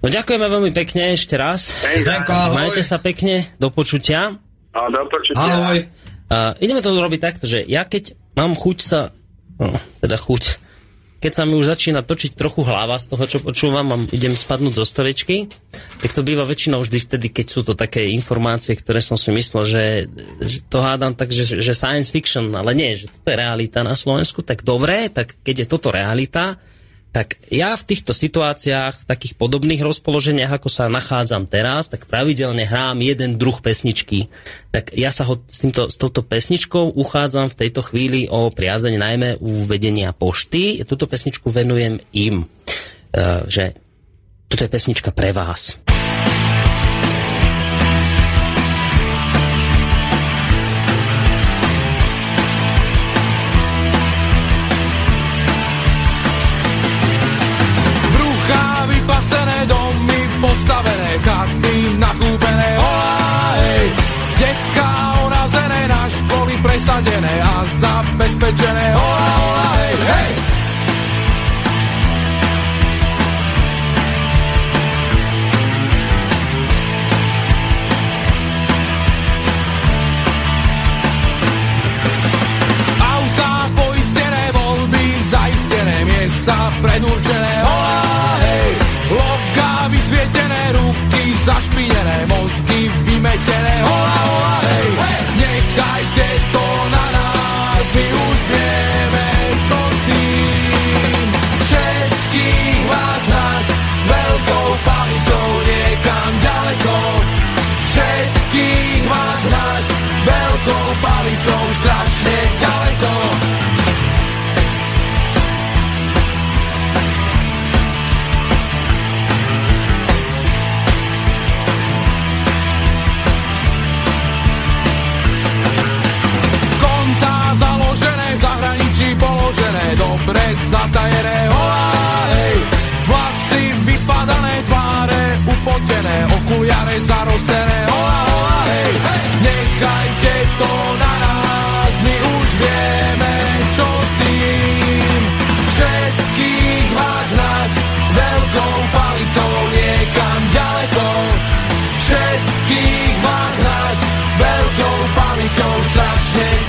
B: No ďakujeme veľmi pekne ešte raz.
F: Zdenko, ahoj.
B: Majte sa pekne, do počutia.
M: No, do počutia.
F: Ahoj.
B: Uh, ideme to robiť takto, že ja keď mám chuť sa, no, teda chuť, keď sa mi už začína točiť trochu hlava z toho, čo počúvam, mám, idem spadnúť zo stoličky, tak to býva väčšinou vždy vtedy, keď sú to také informácie, ktoré som si myslel, že, že to hádam tak, že, že science fiction, ale nie, že toto je realita na Slovensku, tak dobre, tak keď je toto realita, tak ja v týchto situáciách, v takých podobných rozpoloženiach, ako sa nachádzam teraz, tak pravidelne hrám jeden druh pesničky. Tak ja sa ho s, týmto, s touto pesničkou uchádzam v tejto chvíli o priazeň najmä u vedenia pošty. Túto pesničku venujem im, uh, že toto je pesnička pre vás.
N: Presadené a zabezpečené hola, hola, hej, hej. Autá poistené voľby, zaistené miesta predurčené hola, hej. Loka vysvietené ruky, zašpinené je zarostené. Hola, hola, hej, hej. Nechajte to na nás My už vieme, čo s tým. Všetkých vás hnať Veľkou palicou niekam ďaleko. Všetkých vás hnať Veľkou palicou strašne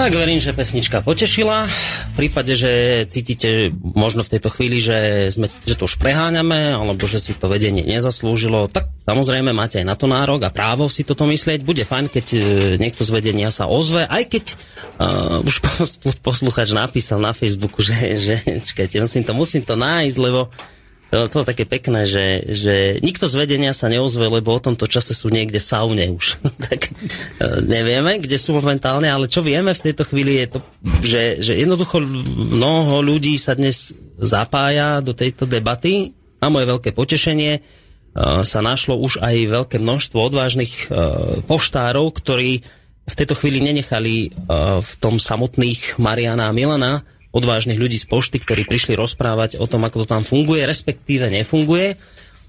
B: Tak verím, že pesnička potešila. V prípade, že cítite možno v tejto chvíli, že, sme, že to už preháňame, alebo že si to vedenie nezaslúžilo, tak samozrejme máte aj na to nárok a právo si toto myslieť. Bude fajn, keď e, niekto z vedenia sa ozve, aj keď uh, už <laughs> posluchač napísal na Facebooku, že, že čakajte, musím to, musím to nájsť, lebo to, také pekné, že, že nikto z vedenia sa neozve, lebo o tomto čase sú niekde v saune už. <laughs> tak e, nevieme, kde sú momentálne, ale čo vieme v tejto chvíli je to, že, že jednoducho mnoho ľudí sa dnes zapája do tejto debaty a moje veľké potešenie e, sa našlo už aj veľké množstvo odvážnych e, poštárov, ktorí v tejto chvíli nenechali v tom samotných Mariana a Milana, odvážnych ľudí z pošty, ktorí prišli rozprávať o tom, ako to tam funguje, respektíve nefunguje.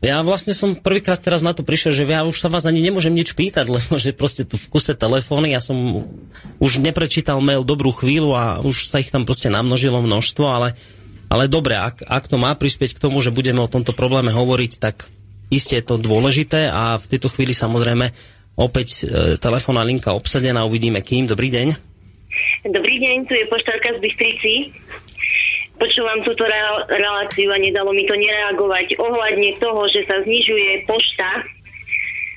B: Ja vlastne som prvýkrát teraz na to prišiel, že ja už sa vás ani nemôžem nič pýtať, <laughs> lebo že proste tu v kuse telefóny, ja som už neprečítal mail dobrú chvíľu a už sa ich tam proste namnožilo množstvo, ale, ale dobre, ak, ak to má prispieť k tomu, že budeme o tomto probléme hovoriť, tak iste je to dôležité a v tejto chvíli samozrejme opäť e, telefónna linka obsadená, uvidíme kým. Dobrý deň.
O: Dobrý deň, tu je poštárka z Bystrici. Počúvam túto re- reláciu a nedalo mi to nereagovať ohľadne toho, že sa znižuje pošta,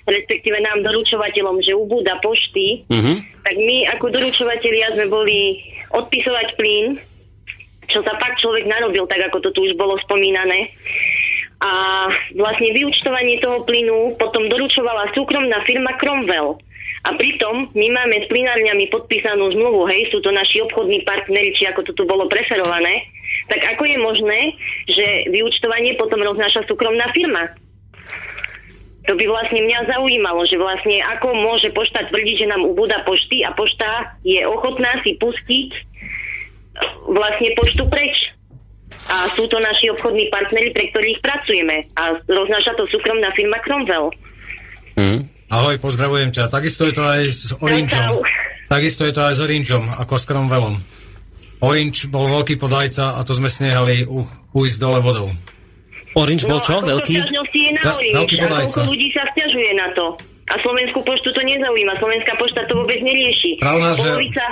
O: respektíve nám doručovateľom, že ubúda pošty, uh-huh. tak my ako doručovateľia sme boli odpisovať plyn, čo sa fakt človek narobil, tak ako to tu už bolo spomínané. A vlastne vyučtovanie toho plynu potom doručovala súkromná firma Cromwell. A pritom my máme s plinárňami podpísanú zmluvu, hej, sú to naši obchodní partneri, či ako to tu bolo preferované, tak ako je možné, že vyučtovanie potom roznáša súkromná firma? To by vlastne mňa zaujímalo, že vlastne ako môže pošta tvrdiť, že nám ubúda pošty a pošta je ochotná si pustiť vlastne poštu preč. A sú to naši obchodní partnery, pre ktorých pracujeme. A roznáša to súkromná firma Cromwell.
F: Mm. Ahoj, pozdravujem ťa. Takisto je to aj s Orinčom. Takisto je to aj s Orinčom, ako s Cromwellom. Orange bol veľký podajca a to sme snehali u, ujsť dole vodou.
B: Orange bol čo?
O: No,
B: veľký?
F: Da- veľký podajca.
O: koľko ľudí sa stiažuje na to. A Slovenskú poštu to nezaujíma. Slovenská pošta to vôbec nerieši.
F: Pravda, že-
O: polovica,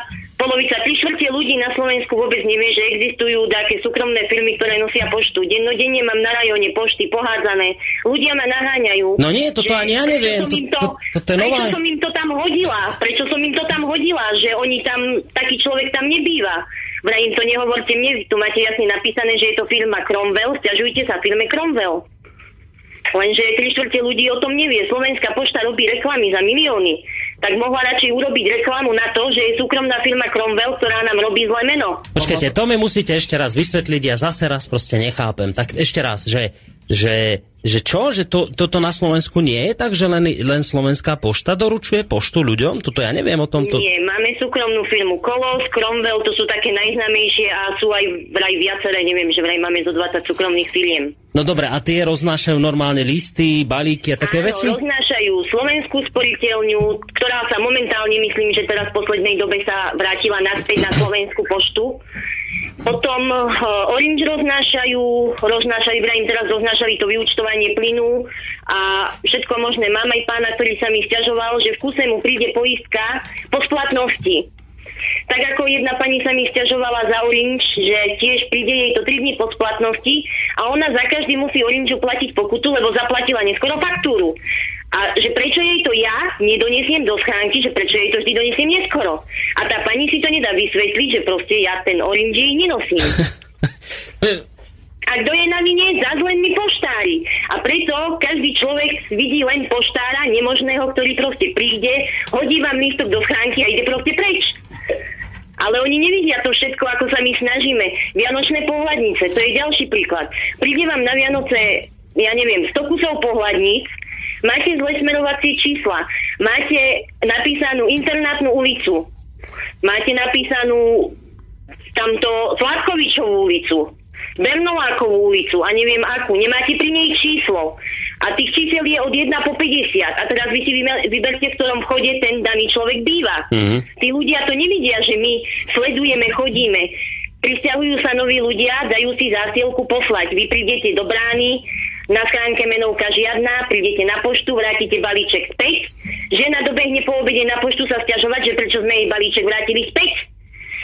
O: polovica, tri štvrtie ľudí na Slovensku vôbec nevie, že existujú také súkromné firmy, ktoré nosia poštu. Dennodenne mám na rajone pošty pohádzané. Ľudia ma naháňajú.
B: No nie, toto ani ja neviem.
O: To,
B: To- to- toto je
O: prečo
B: nová-
O: som im to tam hodila? Prečo som im to tam hodila? Že oni tam, taký človek tam nebýva. Vraj im to nehovorte mne, tu máte jasne napísané, že je to firma Cromwell, stiažujte sa firme Cromwell. Lenže tri štvrte ľudí o tom nevie. Slovenská pošta robí reklamy za milióny. Tak mohla radšej urobiť reklamu na to, že je súkromná firma Cromwell, ktorá nám robí zlé meno.
B: Počkajte, to mi musíte ešte raz vysvetliť, ja zase raz proste nechápem. Tak ešte raz, že, že, že čo, že to, toto na Slovensku nie je tak, že len, len Slovenská pošta doručuje poštu ľuďom? Toto ja neviem o tomto.
O: Nie, máme súkromnú firmu Kolos, Cromwell, to sú také najznámejšie a sú aj vraj viaceré, neviem, že vraj máme zo 20 súkromných firiem.
B: No dobre, a tie roznášajú normálne listy, balíky a také
O: Áno,
B: veci?
O: roznášajú slovenskú sporiteľňu, ktorá sa momentálne, myslím, že teraz v poslednej dobe sa vrátila naspäť na slovenskú poštu. Potom uh, Orange roznášajú, roznášajú, vrajím teraz roznášali to vyučtovanie plynu a všetko možné. Mám aj pána, ktorý sa mi stiažoval, že v kuse mu príde poistka po splatnosti. Tak ako jedna pani sa mi stiažovala za Orange, že tiež príde jej to 3 dní po splatnosti a ona za každý musí Orange platiť pokutu, lebo zaplatila neskoro faktúru. A že prečo jej to ja nedonesiem do schránky, že prečo jej to vždy donesiem neskoro. A tá pani si to nedá vysvetliť, že proste ja ten Orange jej nenosím. <laughs> A kto je na vine? Zas len my poštári. A preto každý človek vidí len poštára nemožného, ktorý proste príde, hodí vám lístok do schránky a ide proste preč. Ale oni nevidia to všetko, ako sa my snažíme. Vianočné pohľadnice, to je ďalší príklad. Príde vám na Vianoce, ja neviem, 100 kusov pohľadníc, máte zle smerovacie čísla, máte napísanú internátnu ulicu, máte napísanú tamto Sladkovičovú ulicu, Bernolákovú ulicu a neviem akú, nemáte pri nej číslo. A tých čísel je od 1 po 50. A teraz vy si vyberte, v ktorom chode ten daný človek býva.
P: Mhm.
O: Tí ľudia to nevidia, že my sledujeme, chodíme. Prisťahujú sa noví ľudia, dajú si zásielku poslať. Vy prídete do brány, na schránke menovka žiadna, prídete na poštu, vrátite balíček späť. Žena dobehne po obede na poštu sa stiažovať, že prečo sme jej balíček vrátili späť.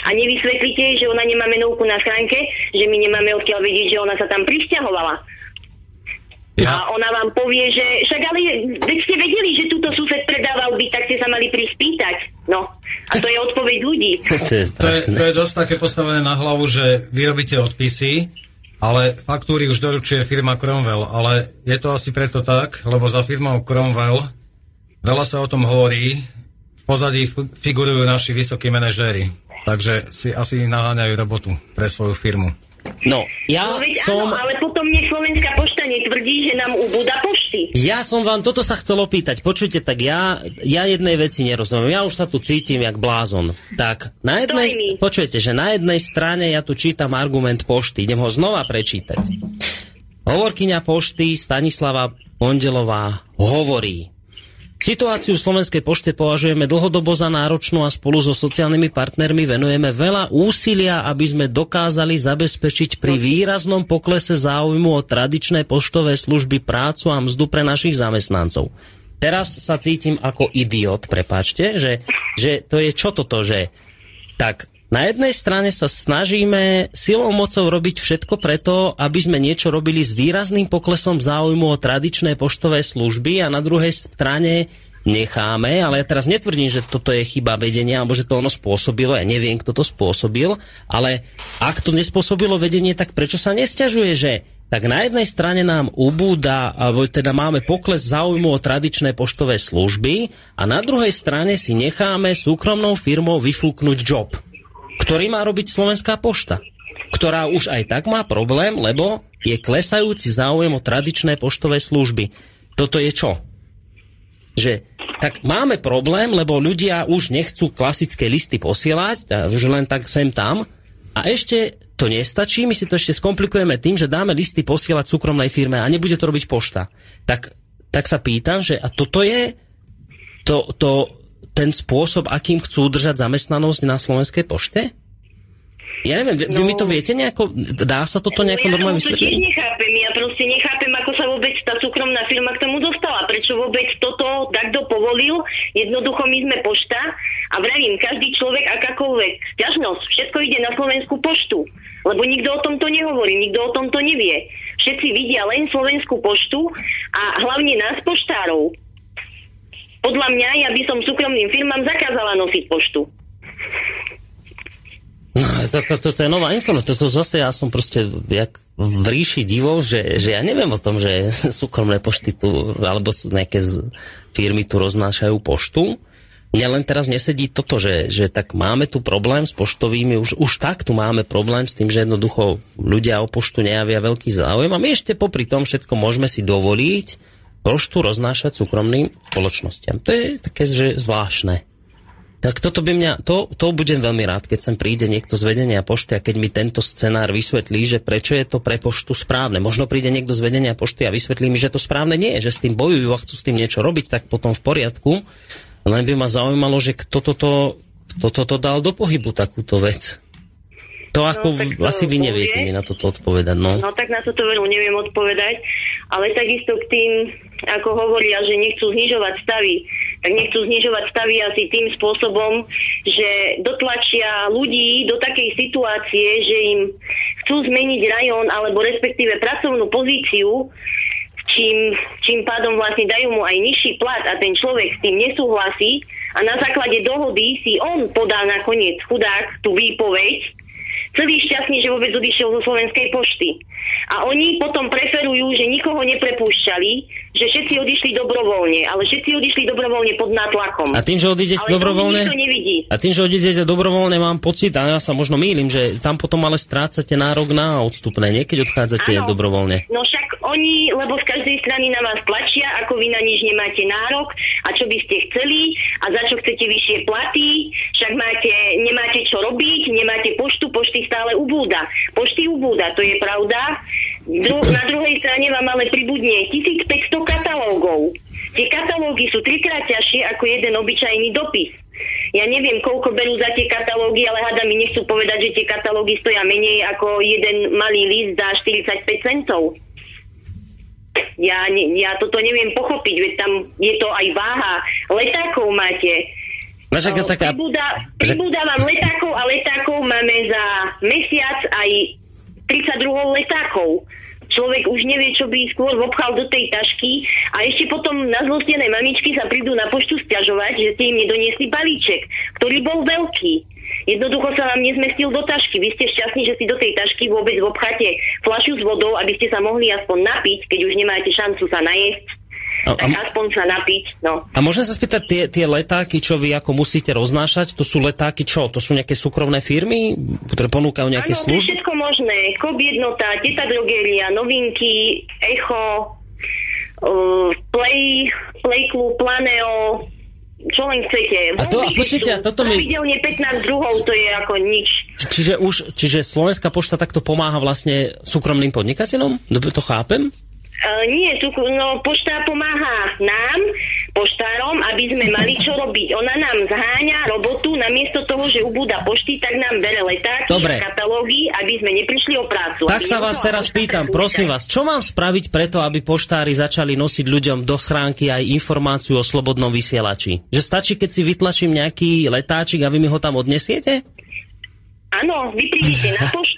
O: A nevysvetlíte, že ona nemá menovku na schránke, že my nemáme odkiaľ vedieť, že ona sa tam prisťahovala.
F: Ja-
O: A ona vám povie, že však ale veď ste vedeli, že túto sused predával byt, tak ste sa mali prispýtať. No. A to je odpoveď ľudí. <laughs>
B: To je
F: To je, to je dosť také postavené na hlavu, že vyrobíte odpisy, ale faktúry už doručuje firma Cromwell, ale je to asi preto tak, lebo za firmou Cromwell veľa sa o tom hovorí, v pozadí figurujú naši vysokí manažéri, takže si asi naháňajú robotu pre svoju firmu.
B: No, ja
O: no veď
B: som...
O: áno, ale potom nech Slovenská pošta netvrdí, že nám ubúda pošty.
B: Ja som vám toto sa chcel opýtať. Počujte, tak ja, ja jednej veci nerozumiem. Ja už sa tu cítim jak blázon. Tak, na jednej, počujete, že na jednej strane ja tu čítam argument pošty. Idem ho znova prečítať. Hovorkyňa pošty Stanislava Pondelová hovorí. Situáciu v Slovenskej pošte považujeme dlhodobo za náročnú a spolu so sociálnymi partnermi venujeme veľa úsilia, aby sme dokázali zabezpečiť pri výraznom poklese záujmu o tradičné poštové služby prácu a mzdu pre našich zamestnancov. Teraz sa cítim ako idiot, prepáčte, že, že to je čo toto, že tak na jednej strane sa snažíme silou mocou robiť všetko preto, aby sme niečo robili s výrazným poklesom záujmu o tradičné poštové služby a na druhej strane necháme, ale ja teraz netvrdím, že toto je chyba vedenia, alebo že to ono spôsobilo, ja neviem, kto to spôsobil, ale ak to nespôsobilo vedenie, tak prečo sa nesťažuje, že tak na jednej strane nám ubúda, alebo teda máme pokles záujmu o tradičné poštové služby a na druhej strane si necháme súkromnou firmou vyfúknuť job ktorý má robiť Slovenská pošta, ktorá už aj tak má problém, lebo je klesajúci záujem o tradičné poštové služby. Toto je čo? Že tak máme problém, lebo ľudia už nechcú klasické listy posielať, už len tak sem tam. A ešte to nestačí, my si to ešte skomplikujeme tým, že dáme listy posielať súkromnej firme a nebude to robiť pošta. Tak, tak sa pýtam, že a toto je to, to, ten spôsob, akým chcú udržať zamestnanosť na Slovenskej pošte? Ja neviem, vy, vy mi to viete nejako, dá sa toto nejako
O: ja
B: normálne vysvetliť?
O: nechápem. Ja proste nechápem, ako sa vôbec tá súkromná firma k tomu dostala. Prečo vôbec toto takto povolil? Jednoducho my sme pošta a vravím, každý človek akákoľvek sťažnosť, všetko ide na Slovenskú poštu. Lebo nikto o tomto nehovorí, nikto o tomto nevie. Všetci vidia len Slovenskú poštu a hlavne nás poštárov. Podľa mňa ja by som súkromným firmám zakázala nosiť poštu.
B: No, to, to, to, je nová informácia. To, to zase ja som proste jak v ríši divov, že, že ja neviem o tom, že <laughs> súkromné pošty tu, alebo sú nejaké z, firmy tu roznášajú poštu. Mňa len teraz nesedí toto, že, že tak máme tu problém s poštovými, už, už tak tu máme problém s tým, že jednoducho ľudia o poštu nejavia veľký záujem a my ešte popri tom všetko môžeme si dovoliť poštu roznášať súkromným spoločnosťam. To je také, že zvláštne. Tak toto by mňa, to, to budem veľmi rád, keď sem príde niekto z vedenia pošty a keď mi tento scenár vysvetlí, že prečo je to pre poštu správne. Možno príde niekto z vedenia pošty a vysvetlí mi, že to správne nie je, že s tým bojujú a chcú s tým niečo robiť, tak potom v poriadku. Len by ma zaujímalo, že kto toto, kto toto dal do pohybu, takúto vec. To ako,
O: tak to
B: asi vy neviete mi na toto odpovedať, no.
O: No tak na toto veru neviem odpovedať, ale takisto k tým, ako hovoria, že nechcú znižovať stavy, tak nechcú znižovať stavy asi tým spôsobom, že dotlačia ľudí do takej situácie, že im chcú zmeniť rajón alebo respektíve pracovnú pozíciu, čím, čím pádom vlastne dajú mu aj nižší plat a ten človek s tým nesúhlasí a na základe dohody si on podá nakoniec chudák tú výpoveď, celý šťastný, že vôbec odišiel zo Slovenskej pošty. A oni potom preferujú, že nikoho neprepúšťali, že všetci odišli dobrovoľne, ale všetci odišli dobrovoľne pod nátlakom.
B: A tým, že odídete
O: ale
B: dobrovoľne...
O: To nevidí.
B: A tým, že odídete dobrovoľne, mám pocit, a ja sa možno mýlim, že tam potom ale strácate nárok na odstupné, nie? Keď odchádzate
O: Áno.
B: dobrovoľne.
O: No však oni, lebo z každej strany na vás tlačia, ako vy na nič nemáte nárok a čo by ste chceli a za čo chcete vyššie platy, však máte, nemáte čo robiť, nemáte poštu, pošty stále ubúda. Pošty ubúda, to je pravda. Dru- na druhej strane vám ale pribudne 1500 katalógov. Tie katalógy sú trikrát ťažšie ako jeden obyčajný dopis. Ja neviem, koľko berú za tie katalógy, ale hada mi nechcú povedať, že tie katalógy stoja menej ako jeden malý list za 45 centov. Ja, ne, ja toto neviem pochopiť, veď tam je to aj váha. Letákov máte.
B: No, však taká-
O: Pribúda, pribúda vám letákov a letákov máme za mesiac aj 32 letákov. Človek už nevie, čo by skôr obchal do tej tašky a ešte potom nazlostené mamičky sa prídu na poštu stiažovať, že ste im nedoniesli balíček, ktorý bol veľký. Jednoducho sa vám nezmestil do tašky. Vy ste šťastní, že si do tej tašky vôbec obcháte fľašu s vodou, aby ste sa mohli aspoň napiť, keď už nemáte šancu sa najesť.
B: A-
O: Tak
B: a-
O: aspoň sa napiť, no.
B: A môžem sa spýtať, tie, tie letáky, čo vy ako musíte roznášať, to sú letáky čo? To sú nejaké súkromné firmy, ktoré ponúkajú nejaké
O: Áno, je
B: služby?
O: všetko možné. Kob jednota, Teta drogeria, novinky, Echo, uh, Play, Play Club, Planeo, čo len chcete.
B: A to- a počujte, a toto mi-
O: Pravidelne 15 druhov, to je ako nič.
B: Čiže už, čiže Slovenská pošta takto pomáha vlastne súkromným podnikateľom? Dobre to chápem?
O: Uh, nie, tu, no, pošta pomáha nám, poštárom, aby sme mali čo robiť. Ona nám zháňa robotu, namiesto toho, že ubúda pošty, tak nám bere letáky
B: Dobre.
O: katalógy, aby sme neprišli o prácu.
B: Tak sa vás teraz pýtam, prosím vás, čo mám spraviť preto, aby poštári začali nosiť ľuďom do schránky aj informáciu o slobodnom vysielači? Že stačí, keď si vytlačím nejaký letáčik a vy mi ho tam odnesiete?
O: Áno, vy prídete na <laughs> poštu,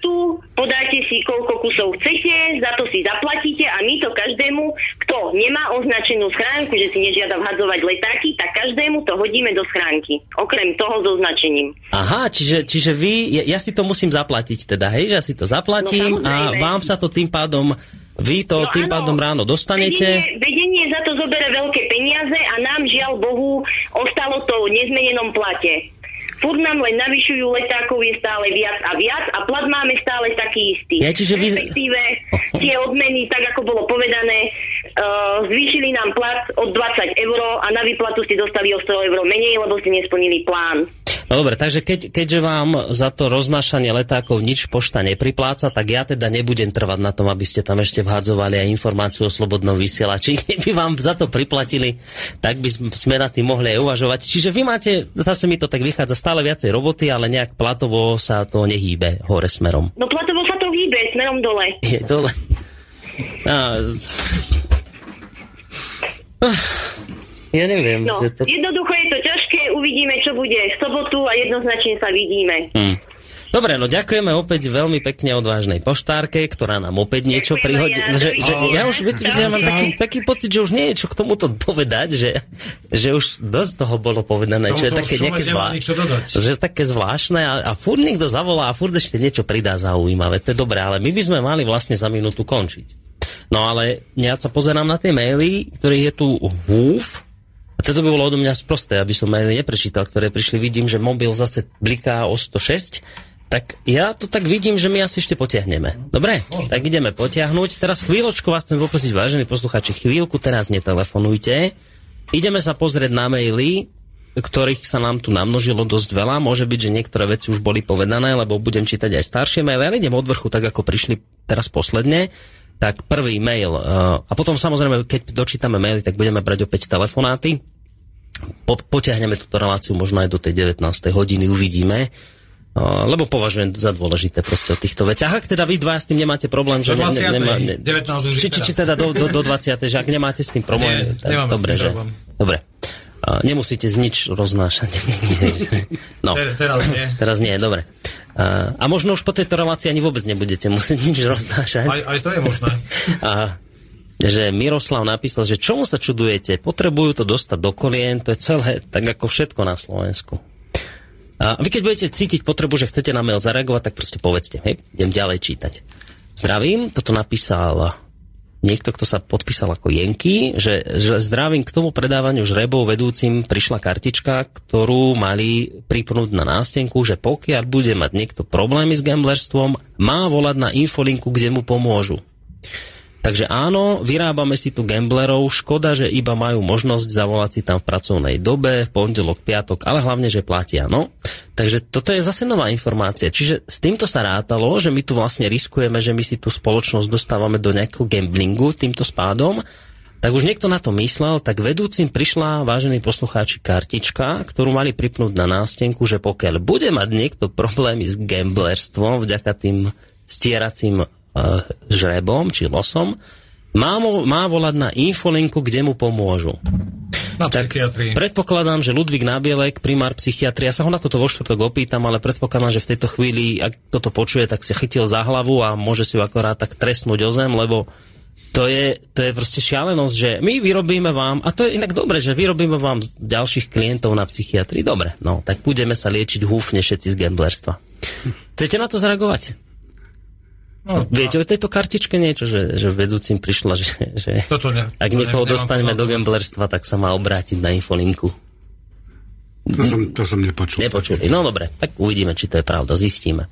O: podáte si koľko kusov chcete, za to si zaplatíte a my to každému, kto nemá označenú schránku, že si nežiada vhadzovať letáky, tak každému to hodíme do schránky. Okrem toho so označením.
B: Aha, čiže, čiže vy, ja, ja si to musím zaplatiť teda, hej, že ja si to zaplatím
O: No,
B: a vám sa to tým pádom, vy to
O: No
B: tým
O: áno.
B: pádom ráno dostanete.
O: Vedenie, vedenie za to zobere veľké peniaze a nám žiaľ Bohu ostalo to v nezmenenom plate. Furt nám len navyšujú letákov je stále viac a viac a plat máme stále taký istý.
B: Ja, čiže vy-
O: Respektíve tie odmeny, tak ako bolo povedané, uh, zvýšili nám plat od 20 eur a na výplatu ste dostali o 100 eur menej, lebo ste nesplnili plán.
B: No dobre, takže keď, keďže vám za to roznášanie letákov nič pošta nepripláca, tak ja teda nebudem trvať na tom, aby ste tam ešte vhadzovali aj informáciu o slobodnom vysielači. <laughs> Keby vám za to priplatili, tak by sme na tým mohli aj uvažovať. Čiže vy máte, zase mi to tak vychádza, stále viacej roboty, ale nejak platovo sa to nehýbe hore smerom.
O: No platovo sa to hýbe smerom dole.
B: Je dole. A... <laughs> Ah, Ja neviem,
O: No,
B: že to...
O: jednoducho je to ťažké, uvidíme, čo bude v sobotu a jednoznačne sa vidíme.
B: Hm. Dobre, no ďakujeme opäť veľmi pekne odvážnej poštárke, ktorá nám opäť niečo prihodí.
O: ja,
B: Že, že, ja už viete, že ja mám taký, taký pocit, že už nie je čo k tomuto povedať, že, že už dosť toho bolo povedané, čo je také nejaké zvláštne. Že je také zvláštne a, a furt niekto zavolá a furt ešte niečo pridá zaujímavé. To je dobré, ale my by sme mali vlastne za minútu končiť. No ale ja sa pozerám na tie maily, ktorých je tu húf, a toto by bolo odo mňa sprosté, aby som maily neprečítal, ktoré prišli. Vidím, že mobil zase bliká o 106. Tak ja to tak vidím, že my asi ešte potiahneme. Dobre, tak ideme potiahnuť. Teraz chvíľočku vás chcem poprosiť, vážení posluchači, chvíľku teraz netelefonujte. Ideme sa pozrieť na maily, ktorých sa nám tu namnožilo dosť veľa. Môže byť, že niektoré veci už boli povedané, lebo budem čítať aj staršie maily. Ja idem od vrchu, tak ako prišli teraz posledne. Tak prvý mail, uh, a potom samozrejme, keď dočítame maily, tak budeme brať opäť telefonáty. Po, potiahneme túto reláciu možno aj do tej 19. hodiny, uvidíme. Uh, lebo považujem za dôležité proste o týchto veciach. Ak teda vy dva s tým nemáte problém, že
F: Do 20.
B: nemá,
F: 19 už
B: či,
F: je
B: či, či
F: teraz.
B: teda do, do, do 20. že ak nemáte s tým problém,
F: Nie,
B: tak dobre, že?
F: problém.
B: Dobre. Uh, nemusíte z nič roznášať. <laughs> <laughs> no.
F: Te- teraz nie.
B: Teraz nie, dobre. A možno už po tejto relácii ani vôbec nebudete musieť nič roznášať.
F: Aj, aj to je možné. <laughs>
B: A že Miroslav napísal, že čomu sa čudujete, potrebujú to dostať do kolien, to je celé, tak ako všetko na Slovensku. A vy keď budete cítiť potrebu, že chcete na mail zareagovať, tak proste povedzte, hej, idem ďalej čítať. Zdravím, toto napísal niekto, kto sa podpísal ako Jenky, že, že zdravím k tomu predávaniu žrebov vedúcim prišla kartička, ktorú mali pripnúť na nástenku, že pokiaľ bude mať niekto problémy s gamblerstvom, má volať na infolinku, kde mu pomôžu. Takže áno, vyrábame si tu gamblerov, škoda, že iba majú možnosť zavolať si tam v pracovnej dobe, v pondelok, piatok, ale hlavne, že platia, no. Takže toto je zase nová informácia. Čiže s týmto sa rátalo, že my tu vlastne riskujeme, že my si tú spoločnosť dostávame do nejakého gamblingu týmto spádom, tak už niekto na to myslel, tak vedúcim prišla, vážení poslucháči, kartička, ktorú mali pripnúť na nástenku, že pokiaľ bude mať niekto problémy s gamblerstvom vďaka tým stieracím uh, žrebom či losom, má, mo- má volať na infolinku, kde mu pomôžu.
F: Na psychiatrii.
B: Predpokladám, že Ludvík Nábielek, primár psychiatrie, ja sa ho na toto vo štvrtok opýtam, ale predpokladám, že v tejto chvíli, ak toto počuje, tak si chytil za hlavu a môže si ju akorát tak trestnúť o zem, lebo to je, to je proste šialenosť, že my vyrobíme vám, a to je inak dobre, že vyrobíme vám ďalších klientov na psychiatrii. Dobre, no, tak budeme sa liečiť húfne všetci z gamblerstva. Chcete na to zareagovať?
F: No,
B: Viete o tejto kartičke niečo, že, že vedúcim prišla, že, že
F: Toto ne,
B: ak
F: to
B: niekoho
F: ne-
B: dostaneme do gamblerstva, tak sa má obrátiť na infolinku.
G: To som, to som nepočul.
B: Nepočuli. No dobre, tak uvidíme, či to je pravda, zistíme.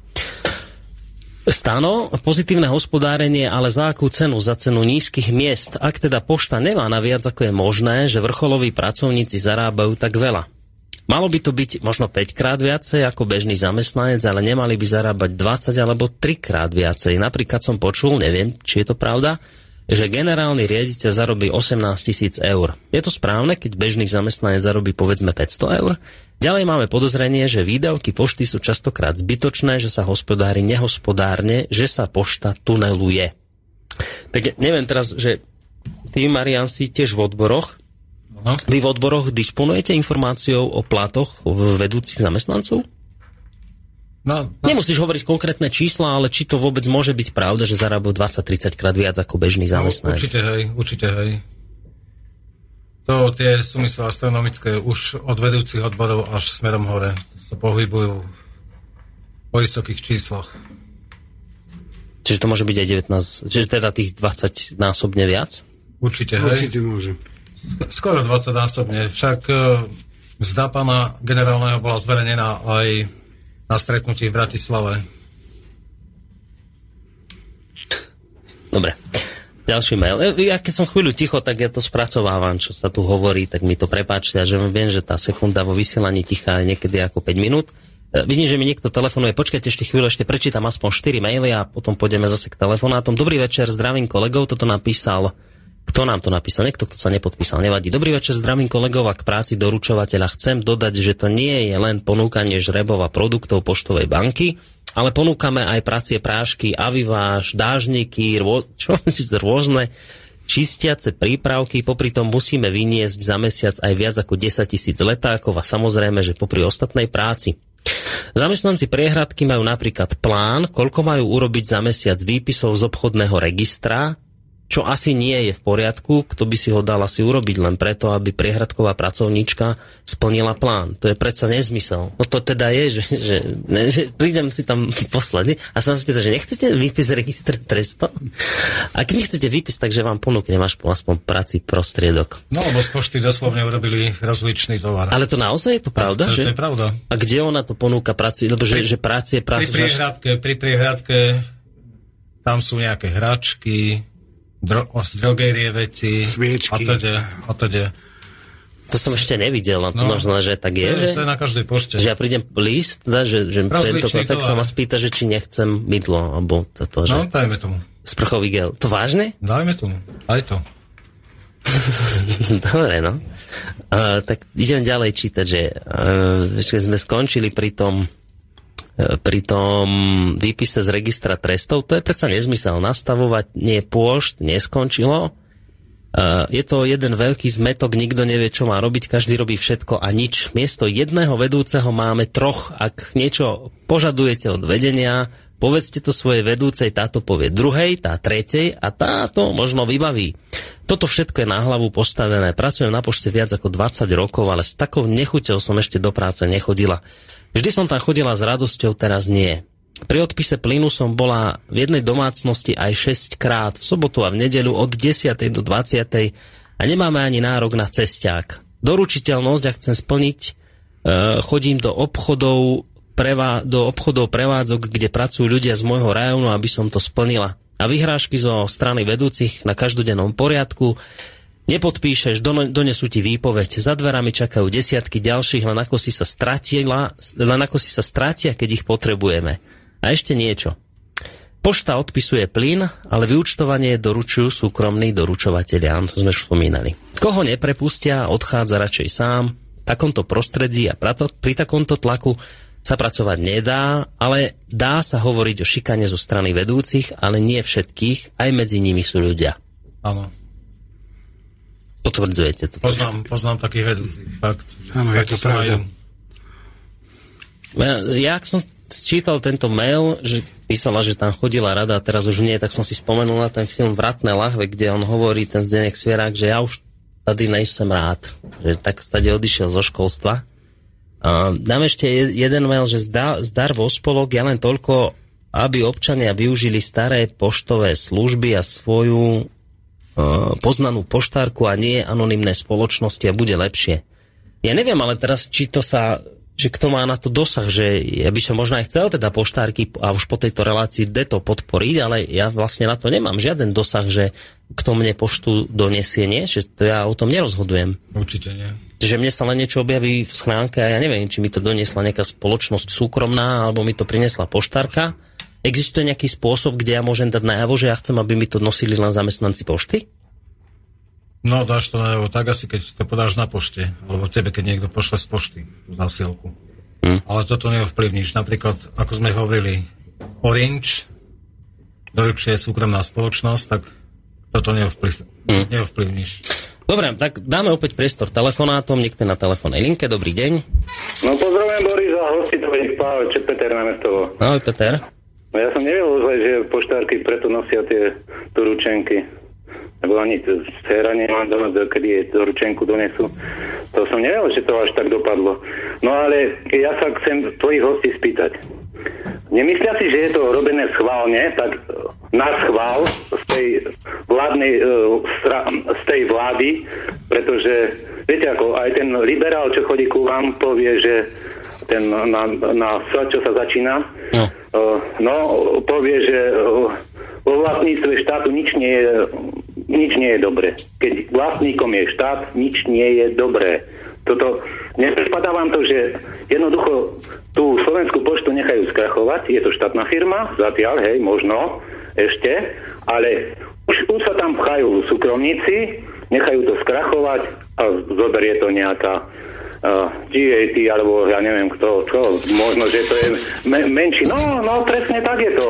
B: Stano, pozitívne hospodárenie, ale za akú cenu? Za cenu nízkych miest. Ak teda pošta nemá na viac, ako je možné, že vrcholoví pracovníci zarábajú tak veľa. Malo by to byť možno 5 krát viacej ako bežný zamestnanec, ale nemali by zarábať 20 alebo 3 krát viacej. Napríklad som počul, neviem, či je to pravda, že generálny riaditeľ zarobí 18 tisíc eur. Je to správne, keď bežný zamestnanec zarobí povedzme 500 eur? Ďalej máme podozrenie, že výdavky pošty sú častokrát zbytočné, že sa hospodári nehospodárne, že sa pošta tuneluje. Tak neviem teraz, že ty, Marian, si tiež v odboroch.
F: No.
B: Vy v odboroch disponujete informáciou o platoch v vedúcich zamestnancov?
F: No,
B: Nemusíš hovoriť konkrétne čísla, ale či to vôbec môže byť pravda, že zarábajú 20-30 krát viac ako bežný zamestnanec.
F: Určite hej, určite hej. To tie sumy sú astronomické už od vedúcich odborov až smerom hore. Sa pohybujú po vysokých čísloch.
B: Čiže to môže byť aj 19, čiže teda tých 20 násobne viac?
F: Určite, hej.
G: Určite môže.
F: Skoro 20 násobne. Však e, mzda pána generálneho bola zverejnená aj na stretnutí v Bratislave.
B: Dobre. Ďalší mail. E, Ja keď som chvíľu ticho, tak ja to spracovávam, čo sa tu hovorí, tak mi to prepáčte, že viem, že tá sekunda vo vysielaní tichá je niekedy ako 5 minút. E, Vidím, že mi niekto telefonuje. Počkajte ešte chvíľu, ešte prečítam aspoň 4 maily a potom pôjdeme zase k telefonátom. Dobrý večer, zdravím kolegov, toto napísal kto nám to napísal? Niekto, kto sa nepodpísal, nevadí. Dobrý večer, zdravím kolegov a k práci doručovateľa. Chcem dodať, že to nie je len ponúkanie žrebov a produktov poštovej banky, ale ponúkame aj pracie prášky, aviváž, dážniky, rô, <laughs> čo, rôzne čistiace prípravky, popri tom musíme vyniesť za mesiac aj viac ako 10 tisíc letákov a samozrejme, že popri ostatnej práci. Zamestnanci priehradky majú napríklad plán, koľko majú urobiť za mesiac výpisov z obchodného registra, čo asi nie je v poriadku, kto by si ho dal asi urobiť len preto, aby priehradková pracovníčka splnila plán. To je predsa nezmysel. No to teda je, že, že, ne, že prídem si tam posledný a sa vám spýta, že nechcete výpis registra trestov? A keď nechcete výpis, takže vám ponúknem aspoň práci prostriedok.
F: No, lebo z pošty doslovne urobili rozličný tovar.
B: Ale to naozaj je to pravda?
F: To,
B: že?
F: to je pravda.
B: A kde ona to ponúka práci? Lebo že, že práci je
F: Pri
B: práci...
F: priehradke, pri priehradke tam sú nejaké hračky, dro, z drogérie veci.
G: Sviečky.
F: A teda, a teda.
B: To som ešte nevidel, no,
F: No.
B: možno, že tak je,
F: je-
B: že,
F: to je na každej pošte.
B: že ja prídem list, da, že, že tento tak sa ma spýta, že či nechcem mydlo, alebo toto, že
F: No, dajme tomu.
B: sprchový gel. To vážne?
F: Dajme tomu. Aj to. <laughs>
B: Dobre, no. Uh, tak idem ďalej čítať, že uh, sme skončili pri tom pri tom výpise z registra trestov, to je predsa nezmysel. Nastavovať nie pôšt, neskončilo. Uh, je to jeden veľký zmetok, nikto nevie, čo má robiť, každý robí všetko a nič. Miesto jedného vedúceho máme troch. Ak niečo požadujete od vedenia, povedzte to svojej vedúcej, táto povie druhej, tá tretej a táto možno vybaví. Toto všetko je na hlavu postavené. Pracujem na pošte viac ako 20 rokov, ale s takou nechuťou som ešte do práce nechodila. Vždy som tam chodila s radosťou, teraz nie. Pri odpise plynu som bola v jednej domácnosti aj 6 krát, v sobotu a v nedeľu od 10. do 20. a nemáme ani nárok na cesták. Doručiteľnosť, ak chcem splniť, e, chodím do obchodov, prevá, do obchodov prevádzok, kde pracujú ľudia z môjho rajónu, aby som to splnila. A vyhrážky zo strany vedúcich na každodennom poriadku, nepodpíšeš, don- donesú ti výpoveď. Za dverami čakajú desiatky ďalších, len ako si sa stratila, len ako si sa stratia, keď ich potrebujeme. A ešte niečo. Pošta odpisuje plyn, ale vyučtovanie doručujú súkromní doručovateľia, to sme už spomínali. Koho neprepustia, odchádza radšej sám. V takomto prostredí a pri takomto tlaku sa pracovať nedá, ale dá sa hovoriť o šikane zo strany vedúcich, ale nie všetkých, aj medzi nimi sú ľudia.
F: Áno.
B: Potvrdzujete to.
F: Poznám, poznám takých vedúcich. Fakt.
G: Áno, je to pravda.
B: Ja, ja ak som čítal tento mail, že písala, že tam chodila rada a teraz už nie, tak som si spomenul na ten film Vratné lahve, kde on hovorí, ten Zdenek Svierák, že ja už tady nejsem rád. Že tak stade odišiel zo školstva. A dám ešte je- jeden mail, že zda, zdar vo spolok je len toľko, aby občania využili staré poštové služby a svoju poznanú poštárku a nie anonymné spoločnosti a bude lepšie. Ja neviem, ale teraz, či to sa, že kto má na to dosah, že ja by som možno aj chcel teda poštárky a už po tejto relácii de to podporiť, ale ja vlastne na to nemám žiaden dosah, že kto mne poštu donesie, nie? Že to ja o tom nerozhodujem.
F: Určite nie.
B: Že mne sa len niečo objaví v schránke a ja neviem, či mi to doniesla nejaká spoločnosť súkromná, alebo mi to prinesla poštárka. Existuje nejaký spôsob, kde ja môžem dať najavo, že ja chcem, aby mi to nosili len zamestnanci pošty?
F: No, dáš to najavo tak asi, keď to podáš na pošte, alebo tebe, keď niekto pošle z pošty tú zasielku.
B: Hm.
F: Ale toto neovplyvníš. Napríklad, ako sme hovorili, Orange, dlhšie je súkromná spoločnosť, tak toto neovplyv,
B: Hm.
F: neovplyvníš.
B: Dobre, tak dáme opäť priestor telefonátom, niekto na telefónnej linke, dobrý deň.
P: No pozdravujem Boris a hosti to či Peter na mestovo.
B: Ahoj Peter.
P: No ja som nevedel že poštárky preto nosia tie doručenky. Lebo ani dcera nemá doma, do- kedy je doručenku donesú. To som nevedel, že to až tak dopadlo. No ale ja sa chcem tvojich hostí spýtať. Nemyslia si, že je to robené schválne, tak e, na schvál z tej vládnej, e, z tej vlády, pretože viete ako, aj ten liberál, čo chodí ku vám, povie, že ten na, na čo sa začína,
B: no.
P: no povie, že e, vo vlastníctve štátu nič nie je nič nie je dobre. Keď vlastníkom je štát, nič nie je dobré. Toto, nepripadá vám to, že jednoducho tú Slovenskú poštu nechajú skrachovať, je to štátna firma, zatiaľ, hej, možno, ešte, ale už, už sa tam pchajú súkromníci, nechajú to skrachovať a zoberie to nejaká uh, GAT, alebo ja neviem kto, čo, možno, že to je me- menší, no, no, presne tak je to.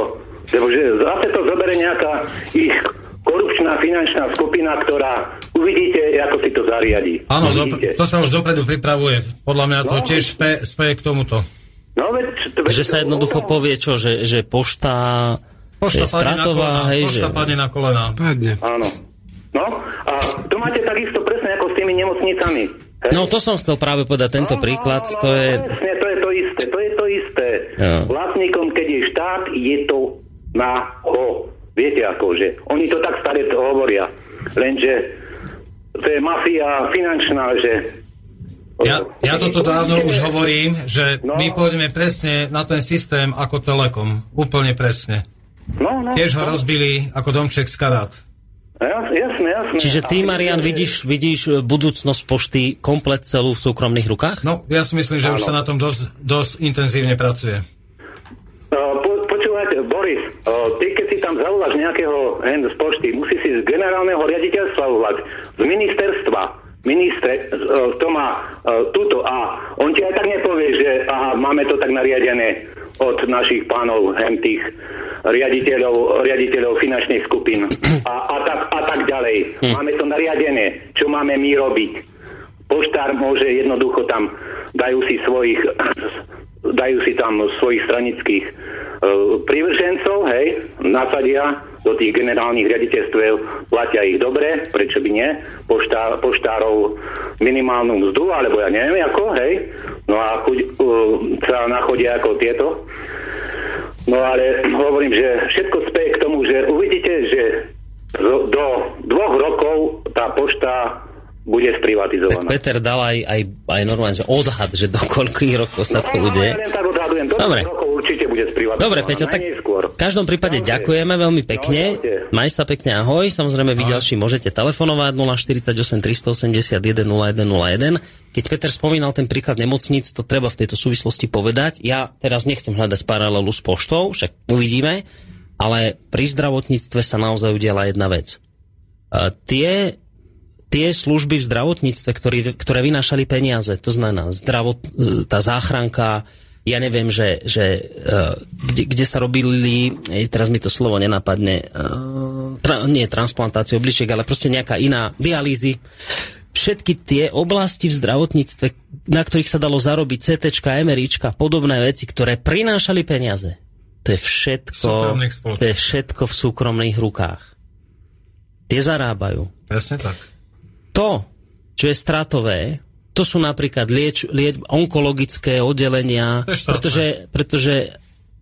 P: Lebo že zase to zoberie nejaká ich korupčná finančná skupina, ktorá uvidíte, ako si to zariadi.
F: Áno, do,
P: Uvidíte.
F: to sa už dopredu pripravuje. Podľa mňa to
P: No.
F: tiež spe, speje k tomuto.
P: No, veď,
B: Že sa jednoducho povie čo, že, že pošta,
F: Pošta
B: je
F: padne na
B: stratová,
F: kolena.
B: hej, že...
F: Pošta padne na kolena.
G: Padne.
P: Áno. No, a to máte takisto presne ako s tými nemocnicami. Hej?
B: No to som chcel práve povedať, tento príklad, to je...
P: Presne, to je to isté, to je to isté.
B: Ja.
P: Vlastníkom, keď je štát, je to na ho. Viete ako, že oni to tak staré to hovoria. Lenže to je mafia finančná, že
F: Ja, ja toto dávno už hovorím, že
P: No.
F: my pôjdeme presne na ten systém ako Telekom. Úplne presne.
P: No, no.
F: Tiež ho rozbili ako domček z karát.
P: Jas, jasné, jasné.
B: Čiže ty, Marian, vidíš, vidíš e, budúcnosť pošty komplet celú v súkromných rukách?
F: No, ja si myslím, že už
P: Áno.
F: sa na tom dosť, dosť intenzívne pracuje.
P: Uh, po, počúvajte, Boris, uh, ty keď si tam zavoláš nejakého hen z pošty, musí si z generálneho riaditeľstva volať, z ministerstva, minister, uh, to má uh, túto a on ti aj tak nepovie, že aha, máme to tak nariadené od našich pánov tých riaditeľov, riaditeľov finančných skupín a, a, tak, a tak ďalej. Máme to nariadené, čo máme my robiť. Poštár môže jednoducho tam, dajú si svojich, dajú si tam svojich stranických uh, privržencov, hej, nasadia do tých generálnych riaditeľstiev, platia ich dobre, prečo by nie, Poštá, poštárov minimálnu mzdu, alebo ja neviem ako, hej, no a chuť, uh, sa nachodia ako tieto. No ale hovorím, že všetko speje k tomu, že uvidíte, že do, do dvoch rokov tá pošta bude sprivatizovaná.
B: Peter dal aj, aj, aj normálne že odhad, že do koľkých rokov sa to
P: No,
B: udeje.
P: ja len tak odhadujem, do
B: Dobre.
P: rokov bude sprivatizovaná.
B: Dobre, Peťo, tak v každom prípade ďakujeme veľmi pekne. Maj sa pekne, ahoj. Samozrejme, vy ďalší môžete telefonovať 048 381 0101. Keď Peter spomínal ten príklad nemocnic, to treba v tejto súvislosti povedať. Ja teraz nechcem hľadať paralelu s poštou, však uvidíme, ale pri zdravotníctve sa naozaj udiala jedna vec. Uh, tie tie služby v zdravotníctve, ktorý, ktoré vynášali peniaze, to znamená zdravot, tá záchranka, ja neviem, že, že uh, kde, kde sa robili, teraz mi to slovo nenapadne, uh, tra, nie transplantáciu obličiek, ale proste nejaká iná dialýzy. Všetky tie oblasti v zdravotníctve, na ktorých sa dalo zarobiť CT, MRIčka, podobné veci, ktoré prinášali peniaze. To je všetko, to je všetko v súkromných rukách. Tie zarábajú.
F: Presne tak.
B: To, čo je stratové, to sú napríklad lieč, lieč, onkologické oddelenia, pretože, pretože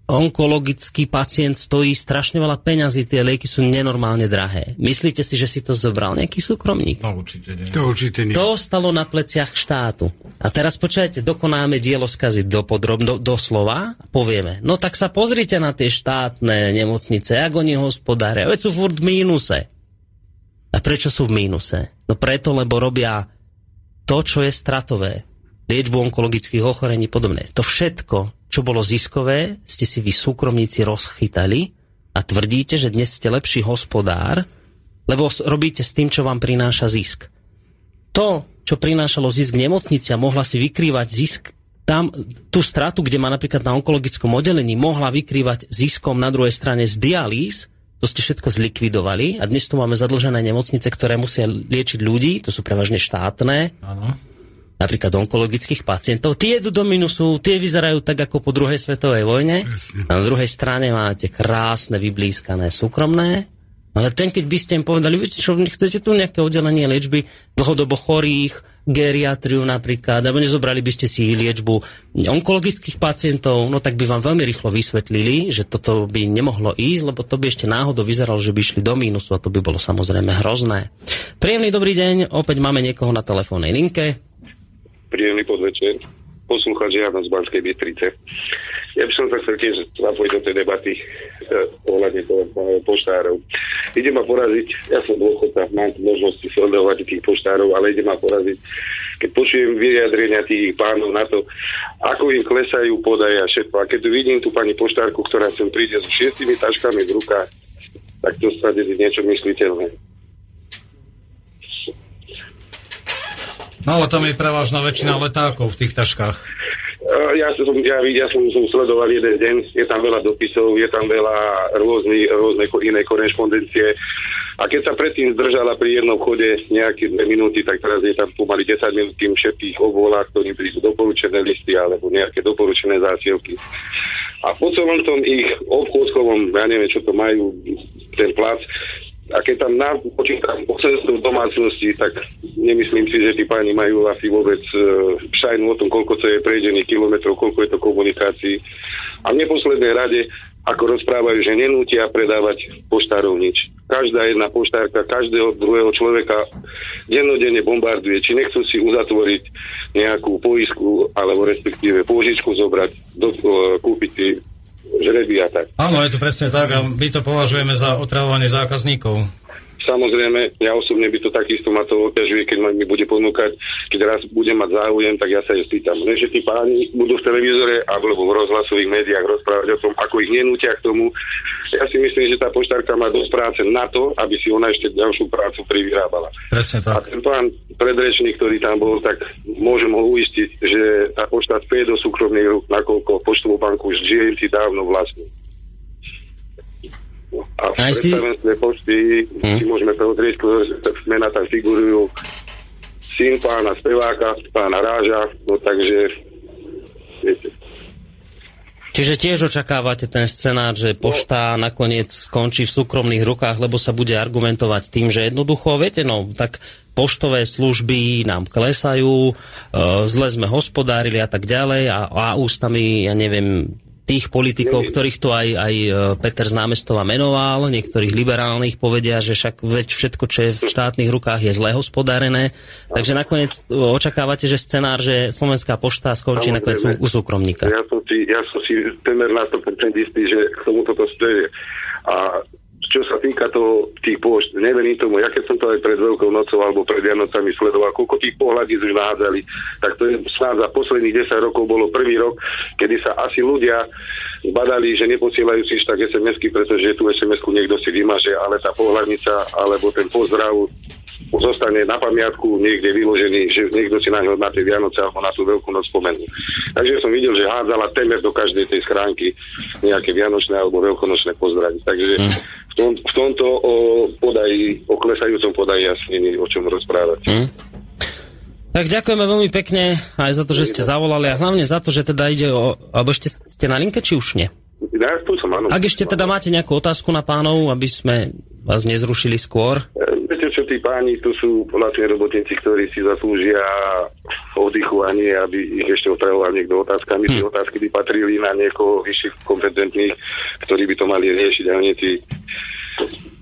B: onkologický pacient stojí strašne veľa peňazí, tie lieky sú nenormálne drahé. Myslíte si, že si to zobral nejaký súkromník?
F: No určite nie.
G: To určite nie.
B: To stalo na pleciach štátu. A teraz počujete, dokonáme dielo skazy do, podrob, do, do slova a povieme, no tak sa pozrite na tie štátne nemocnice, ako oni hospodária, veď sú furt v mínuse. A prečo sú v mínuse? No preto, lebo robia to, čo je stratové. Liečbu onkologických ochorení podobné. To všetko, čo bolo ziskové, ste si vy súkromníci rozchytali a tvrdíte, že dnes ste lepší hospodár, lebo robíte s tým, čo vám prináša zisk. To, čo prinášalo zisk nemocnici a mohla si vykrývať zisk tam tú stratu, kde má napríklad na onkologickom oddelení, mohla vykrývať ziskom na druhej strane z dialýz, to ste všetko zlikvidovali a dnes tu máme zadlžené nemocnice, ktoré musia liečiť ľudí, to sú prevažne štátne,
F: Áno.
B: napríklad onkologických pacientov. Tie idú do minusu, tie vyzerajú tak ako po druhej svetovej vojne. A na druhej strane máte krásne, vyblískané, súkromné. Ale ten, keď by ste im povedali, viete čo, chcete tu nejaké oddelenie liečby dlhodobo chorých, geriatriu napríklad, alebo nezobrali by ste si liečbu onkologických pacientov, no tak by vám veľmi rýchlo vysvetlili, že toto by nemohlo ísť, lebo to by ešte náhodou vyzeralo, že by išli do mínusu a to by bolo samozrejme hrozné. Príjemný dobrý deň, opäť máme niekoho na telefónnej linke.
Q: Príjemný podvečer. Poslúchať Jano z Banskej Bystrice. Ja by som sa chcel tiež zapojiť do tej debaty eh, ohľadne poštárov. Ide ma poraziť, ja som dôchodca, mám možnosti sledovať tých poštárov, ale ide ma poraziť, keď počujem vyjadrenia tých pánov na to, ako im klesajú podaje a všetko. A keď tu vidím tú pani poštárku, ktorá sem príde so šiestimi taškami v rukách, tak to sa niečo mysliteľné.
F: No ale tam je prevažná väčšina letákov v tých taškách.
Q: Uh, Ja som, ja, ja som, som sledoval jeden deň, je tam veľa dopisov, je tam veľa rôzny, rôzne iné korešpondencie. A keď sa predtým zdržala pri jednom chode nejaké dve minúty, tak teraz je tam pomaly 10 minút, kým všetkých obvolá, ktorým prídu doporučené listy alebo nejaké doporučené zásielky. A po celom tom ich obchodskovom, ja neviem, čo to majú, ten plac, a keď tam napočítam 800 domácností, tak nemyslím si, že tí páni majú asi vôbec e, šajnu o tom, koľko to je prejdených kilometrov, koľko je to komunikácií. A v neposlednej rade, ako rozprávajú, že nenútia predávať poštárov nič. Každá jedna poštárka, každého druhého človeka dennodenne bombarduje, či nechcú si uzatvoriť nejakú poisku, alebo respektíve pôžičku zobrať, do, e, kúpiť žreby a tak.
F: Áno, je to presne tak a my to považujeme za otravovanie zákazníkov.
Q: Samozrejme, ja osobne by to takisto ma to oťažuje, keď ma mi bude ponúkať, keď raz budem mať záujem, tak ja sa jej spýtam. Ne, že tí páni budú v televízore alebo v rozhlasových médiách rozprávať o tom, ako ich nenútia k tomu. Ja si myslím, že tá poštárka má dosť práce na to, aby si ona ešte ďalšiu prácu privyrábala.
F: Presne
Q: A ten pán predrečník, ktorý tam bol, tak môžem ho uistiť, že tá pošta späť do súkromných rúk, nakoľko poštovú banku už GMC dávno vlastní. A v
B: si-
Q: predstavenstve pošty
B: Hm.
Q: si môžeme pozrieť, mena tam figurujú. Syn pána speváka, pána Ráža, no takže viete,
B: Čiže tiež očakávate ten scenár, že pošta nakoniec skončí v súkromných rukách, lebo sa bude argumentovať tým, že jednoducho, viete, no, tak poštové služby nám klesajú, e, zle sme hospodárili a tak ďalej a, a ústami, ja neviem, tých politikov, ktorých tu aj, aj e, Peter z námestova menoval, niektorých liberálnych povedia, že však veď všetko, čo je v štátnych rukách, je zle hospodárené. Takže nakoniec e, očakávate, že scenár, že Slovenská pošta skončí nakoniec u, súkromníka.
Q: Ja som si, ja som si temer na 100% istý, že k tomu toto speje. A čo sa týka toho, tých pošt, neverím tomu, ja keď som to aj pred Veľkou nocou alebo pred Vianocami sledoval, koľko tých pohľadí už nahádzali, tak to je snáď za posledných 10 rokov bolo prvý rok, kedy sa asi ľudia zbadali, že neposielajú si tak SMS-ky, pretože tú SMS-ku niekto si vymaže, ale tá pohľadnica alebo ten pozdrav zostane na pamiatku niekde vyložený, že niekto si na ňo na tie Vianoce alebo na tú veľkú noc spomenul. Takže som videl, že hádzala temer do každej tej schránky nejaké vianočné alebo veľkonočné pozdravy. Takže v tom, v tomto o podaji, o klesajúcom podaji asi je o čom rozprávať.
B: Hm? Tak ďakujeme veľmi pekne aj za to, že ste zavolali a hlavne za to, že teda ide o... Alebo ešte ste na linke, či už nie?
Q: Ja tu som, áno.
B: Ak ešte teda máte nejakú otázku na pánov, aby sme vás nezrušili skôr.
Q: E, Viete čo, tí páni, tu sú lacní robotníci, ktorí si zaslúžia oddychu a nie, aby ich ešte otravoval niekto otázkami. Hm. Tie otázky by patrili na niekoho vyšších kompetentných, ktorí by to mali riešiť a nie tí,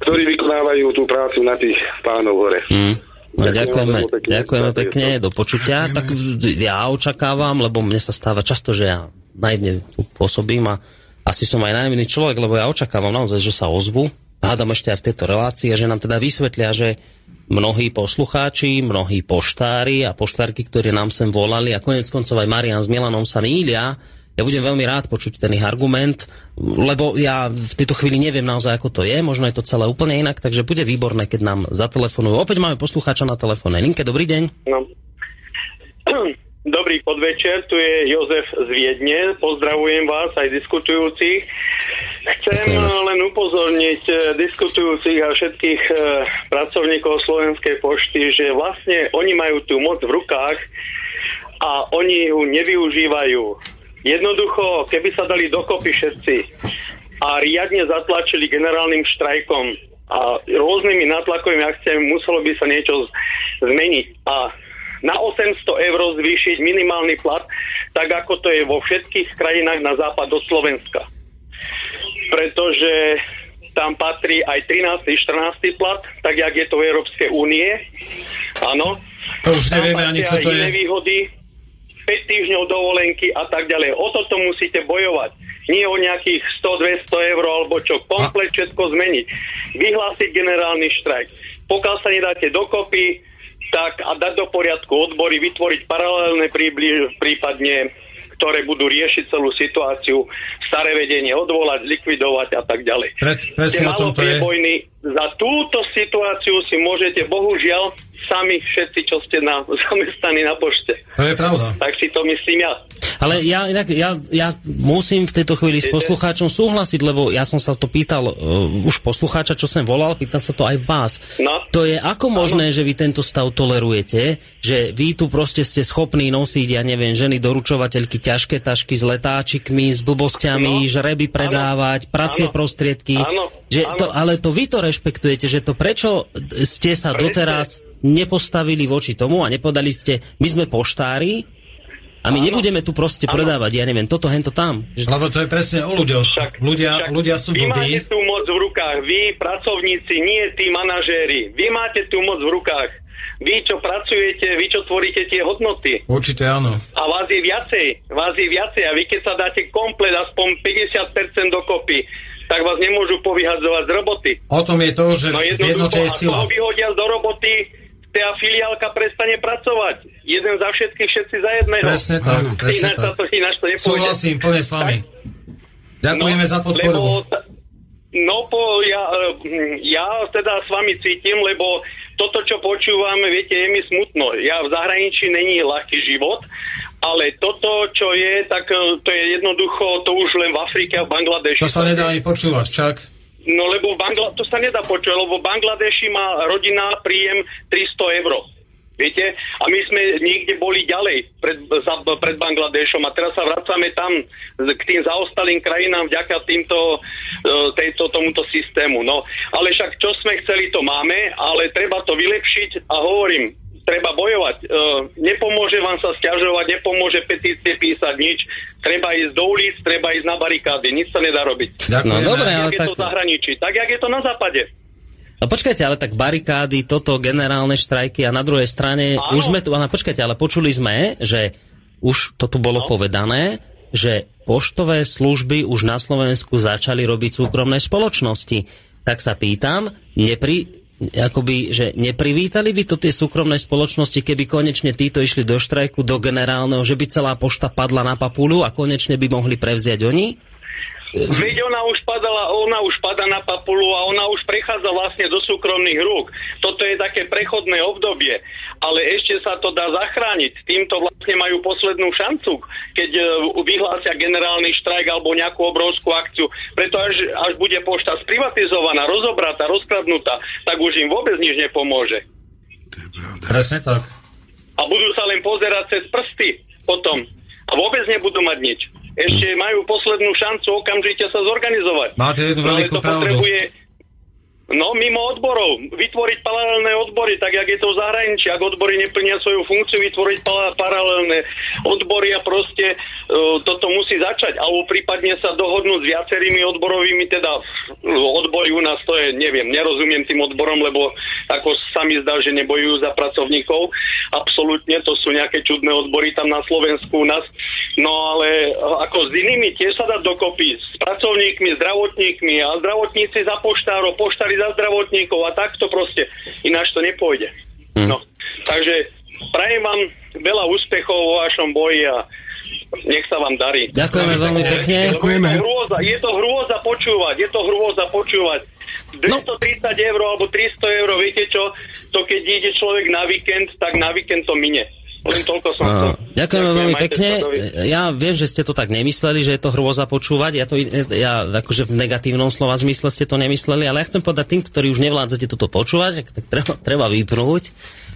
Q: ktorí vykonávajú tú prácu na tých pánov hore.
B: Hm. No,
Q: Ďakujem
B: ďakujeme, ďakujeme pekne, do počutia. Tak ja očakávam, lebo mne sa stáva často, že ja naivne pôsobím a asi som aj naivný človek, lebo ja očakávam naozaj, že sa ozvu. Hádam ešte aj v tejto relácii, že nám teda vysvetlia, že mnohí poslucháči, mnohí poštári a poštárky, ktorí nám sem volali a konec koncov aj Marian s Milanom sa mýlia, ja budem veľmi rád počuť ten ich argument, lebo ja v tejto chvíli neviem naozaj, ako to je, možno je to celé úplne inak, takže bude výborné, keď nám zatelefonujú. Opäť máme poslucháča na telefónnej linke, dobrý deň.
R: No. Dobrý podvečer, tu je Jozef z Viedne. Pozdravujem vás aj diskutujúcich. Chcem len upozorniť eh, diskutujúcich a všetkých eh, pracovníkov Slovenskej pošty, že vlastne oni majú tú moc v rukách a oni ju nevyužívajú. Jednoducho, keby sa dali dokopy všetci a riadne zatlačili generálnym štrajkom a rôznymi nátlakovými akciami muselo by sa niečo zmeniť. A na 800 eur zvýšiť minimálny plat, tak ako to je vo všetkých krajinách na západ od Slovenska. Pretože tam patrí aj 13. 14. plat, tak jak je to v Európskej únie. Áno.
F: To už nevieme
R: Tam
F: ani,
R: patria
F: čo to je.
R: výhody, 5 týždňov dovolenky a tak ďalej. O toto musíte bojovať. Nie o nejakých 100-200 eur alebo čo. Komplet všetko zmeniť. Vyhlásiť generálny štrajk. Pokiaľ sa nedáte dokopy, tak a dať do poriadku odbory, vytvoriť paralelné príbli- prípadne ktoré budú riešiť celú situáciu, staré vedenie odvolať, zlikvidovať a tak ďalej.
F: Pre, presne o tom to je.
R: Vojny. Za túto situáciu si môžete, bohužiaľ, sami všetci, čo ste na, <laughs> zamestnaní na pošte.
F: To je pravda.
R: Tak si to myslím ja.
B: Ale ja, inak, ja, ja musím v tejto chvíli s poslucháčom súhlasiť, lebo ja som sa to pýtal uh, už poslucháča, čo som volal, pýtal sa to aj vás.
R: No.
B: To je ako možné, že vy tento stav tolerujete, že vy tu proste ste schopní nosiť, ja neviem, ženy doručovateľky, ťažké tašky s letáčikmi, s blbostiami, no. žreby predávať, pracie
R: Áno.
B: prostriedky.
R: Áno.
B: Že
R: Áno.
B: to, ale to vy to rešpektujete, že to prečo ste sa doteraz nepostavili voči tomu a nepodali ste, my sme poštári, a my nebudeme tu proste predávať, ja neviem, toto, hento tam.
F: Lebo to je presne o ľuďoch. Ľudia, ľudia sú
R: Vy máte
F: blbí.
R: tú moc v rukách, vy pracovníci, nie tí manažéri. Vy máte tú moc v rukách. Vy, čo pracujete, vy, čo tvoríte tie hodnoty.
F: Určite áno.
R: A vás je viacej, vás je viacej. A vy, keď sa dáte komplet aspoň 50% dokopy, tak vás nemôžu povyhadzovať z roboty.
F: O tom je to, že
R: No
F: jednote je sila.
R: toho vyhodia do roboty, tá filiálka prestane pracovať. Jeden za všetkých, všetci za jedného.
F: Presne tak, presne
R: ináč
F: tak.
R: to, ináč to.
F: Súhlasím plne s vami. Ďakujeme za podporu.
R: Lebo, no, po, ja, eh, ja teda s vami cítim, lebo toto, čo počúvam, viete, je mi smutno. Ja v zahraničí není ľahký život, ale toto, čo je, tak eh, to je jednoducho, to už len v Afrike a v Bangladeši.
F: To sa nedá ani počúvať, však.
R: No lebo v Bangla- to sa nedá počuť, lebo v Bangladeši má rodina príjem 300 eur. Viete? A my sme niekde boli ďalej pred, za, pred Bangladešom a teraz sa vracame tam k tým zaostalým krajinám vďaka týmto, e, tejto, tomuto systému. No, ale však čo sme chceli, to máme, ale treba to vylepšiť a hovorím, treba bojovať. E, nepomôže vám sa stiažovať, nepomôže petície písať nič. Treba ísť do ulic, treba ísť na barikády, nič sa nedá robiť.
B: No dobre, ale
R: jak je
B: tak...
R: to v zahraničí, tak jak je to na západe.
B: No počkajte, ale tak barikády, toto, generálne štrajky a na druhej strane,
R: Áno.
B: už sme tu, ale počkajte, ale počuli sme, že už to tu bolo no. povedané, že poštové služby už na Slovensku začali robiť súkromné spoločnosti. Tak sa pýtam, nepri, akoby, že neprivítali by to tie súkromné spoločnosti, keby konečne títo išli do štrajku, do generálneho, že by celá pošta padla na papulu a konečne by mohli prevziať oni?
R: Veď ona už padala, ona už pada na papulu a ona už prechádza vlastne do súkromných rúk. Toto je také prechodné obdobie. Ale ešte sa to dá zachrániť. Týmto vlastne majú poslednú šancu, keď e, vyhlásia generálny štrajk alebo nejakú obrovskú akciu. Preto až, až bude pošta sprivatizovaná, rozobratá, rozkradnutá, tak už im vôbec nič nepomôže.
F: Presne tak.
R: A budú sa len pozerať cez prsty potom. A vôbec nebudú mať nič. Ešte majú poslednú šancu okamžite sa zorganizovať.
F: Máte jednu
R: No, ale
F: veľkú
R: to
F: pravdu.
R: potrebuje No, mimo odborov. Vytvoriť paralelné odbory, tak jak je to v zahraničí. Ak odbory neplnia svoju funkciu, vytvoriť pa- paralelné odbory a proste uh, toto musí začať. Alebo prípadne sa dohodnúť s viacerými odborovými, teda odbory u nás to je, neviem, nerozumiem tým odborom, lebo ako sa mi zdá, že nebojujú za pracovníkov. Absolútne, to sú nejaké čudné odbory tam na Slovensku u nás. No ale uh, ako s inými tiež sa dá dokopy s pracovníkmi, zdravotníkmi a zdravotníci za poštárov, poštári za zdravotníkov a takto proste. Ináč to nepôjde. No, takže prajem vám veľa úspechov vo vašom boji a nech sa vám darí.
B: Ďakujeme veľmi pekne.
R: Lebo Je to hrôza, je to hrôza počúvať, je to hrôza počúvať. 230 eur alebo 300 eur, viete čo, to keď ide človek na víkend, tak na víkend to mine. Len toľko som
B: Á,
R: chcel.
B: Ďakujeme veľmi pekne. Ja viem, že ste to tak nemysleli, že je to hrôza počúvať. Ja to ja akože v negatívnom slova zmysle ste to nemysleli, ale ja chcem povedať tým, ktorí už nevládzate toto počúvať, tak treba, treba vypnúť.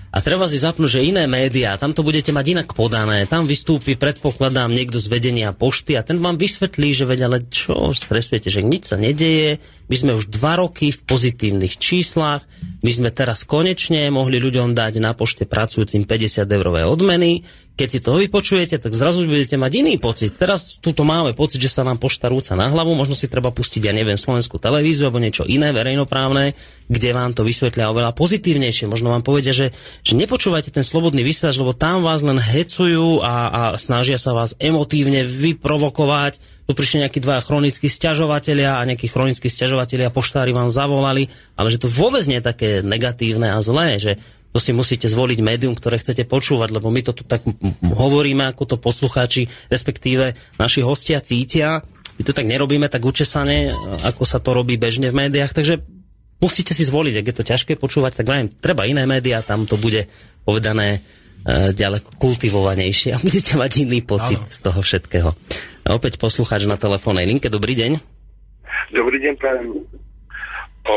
B: A treba si zapnúť, že iné médiá, tam to budete mať inak podané, tam vystúpi, predpokladám, niekto z vedenia pošty a ten vám vysvetlí, že veď, ale čo, stresujete, že nič sa nedeje, my sme už dva roky v pozitívnych číslach, my sme teraz konečne mohli ľuďom dať na pošte pracujúcim 50 eurové odmeny, keď si to vypočujete, tak zrazu budete mať iný pocit. Teraz túto máme pocit, že sa nám pošta rúca na hlavu, možno si treba pustiť, ja neviem, slovenskú televíziu alebo niečo iné verejnoprávne, kde vám to vysvetlia oveľa pozitívnejšie. Možno vám povedia, že, že nepočúvajte ten slobodný vysielač, lebo tam vás len hecujú a, a snažia sa vás emotívne vyprovokovať. Tu prišli nejakí dvaja chronickí sťažovatelia a nejakí chronickí sťažovatelia poštári vám zavolali, ale že to vôbec nie je také negatívne a zlé, že to si musíte zvoliť médium, ktoré chcete počúvať, lebo my to tu tak hovoríme, ako to poslucháči, respektíve naši hostia cítia. My to tak nerobíme tak učesane, ako sa to robí bežne v médiách, takže musíte si zvoliť, ak je to ťažké počúvať, tak vravím, treba iné médiá, tam to bude povedané e, ďaleko kultivovanejšie a <laughs> budete mať iný pocit z toho všetkého. A opäť poslucháč na telefónnej linke, dobrý deň.
S: Dobrý deň, prajem. O,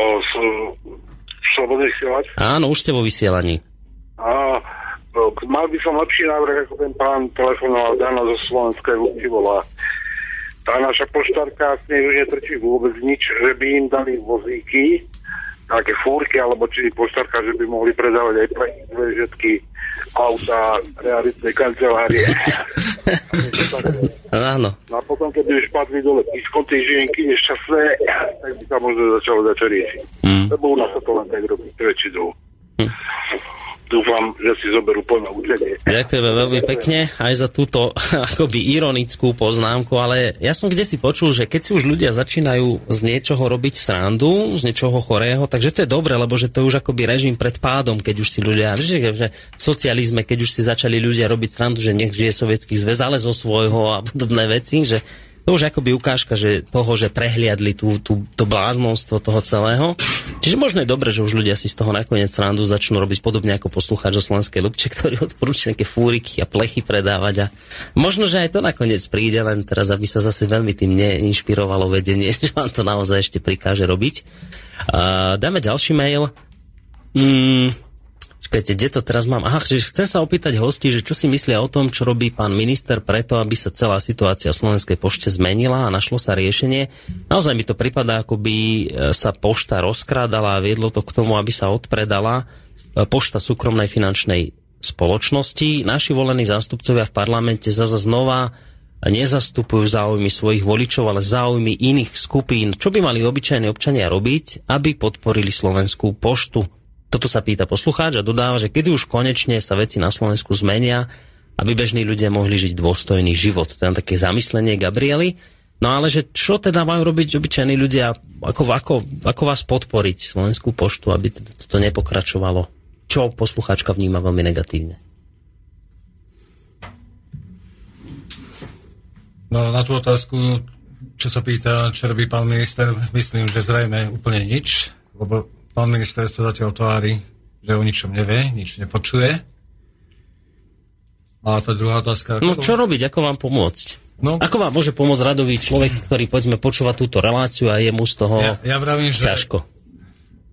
S: slobodný vysielač.
B: Áno, už ste vo vysielaní.
S: A o, mal by som lepší návrh, ako ten pán telefonoval Dano zo Slovenskej ľudí volá. Tá naša poštárka s nej už netrčí vôbec nič, že by im dali vozíky, také fúrky, alebo či poštárka, že by mohli predávať aj pre všetky auta, realitné kancelárie. <laughs> <laughs>
B: Áno.
S: No a potom, keď už padli dole pískoty, žienky nešťastné, tak by sa možno začalo začať riešiť.
B: Mm.
S: Lebo u nás sa to len tak robí väčšinou. Dúfam, že si zoberú plné učenie.
B: Ďakujeme veľmi pekne aj za túto <laughs> akoby ironickú poznámku, ale ja som kde si počul, že keď si už ľudia začínajú z niečoho robiť srandu, z niečoho chorého, takže to je dobre, lebo že to je už akoby režim pred pádom, keď už si ľudia, že, že v socializme, keď už si začali ľudia robiť srandu, že nech žije sovietský zväz, ale zo svojho a podobné veci, že to už akoby ukážka že toho, že prehliadli tú, tú, to bláznostvo toho celého. Čiže možno je dobre, že už ľudia si z toho nakoniec srandu začnú robiť podobne ako poslucháč zo Slovenskej Lubče, <laughs> ktorý odporúča nejaké fúriky a plechy predávať. A možno, že aj to nakoniec príde, len teraz, aby sa zase veľmi tým neinšpirovalo vedenie, <laughs> že vám to naozaj ešte prikáže robiť. A dáme ďalší mail. Mm, Čakajte, kde to teraz mám? Aha, že chcem sa opýtať hosti, že čo si myslia o tom, čo robí pán minister preto, aby sa celá situácia v Slovenskej pošte zmenila a našlo sa riešenie. Naozaj mi to pripadá, ako by e, sa pošta rozkrádala a viedlo to k tomu, aby sa odpredala e, pošta súkromnej finančnej spoločnosti. Naši volení zástupcovia v parlamente zase znova nezastupujú záujmy svojich voličov, ale záujmy iných skupín. Čo by mali obyčajní občania robiť, aby podporili Slovenskú poštu? Toto sa pýta poslucháč a dodáva, že kedy už konečne sa veci na Slovensku zmenia, aby bežní ľudia mohli žiť dôstojný život. To je také zamyslenie Gabriely. No ale že čo teda majú robiť obyčajní ľudia, ako, ako, ako vás podporiť Slovenskú poštu, aby toto nepokračovalo? Čo poslucháčka vníma veľmi negatívne?
F: No na tú otázku, čo sa pýta, čo robí pán minister, myslím, že zrejme úplne nič, lebo pán minister sa zatiaľ tvári, že o ničom nevie, nič nepočuje. A tá druhá otázka...
B: No čo robiť, ako vám pomôcť?
F: No.
B: Ako vám môže pomôcť radový človek, ktorý povedzme počúva túto reláciu a je mu z toho
F: Ja, ja vravím, že
B: ťažko?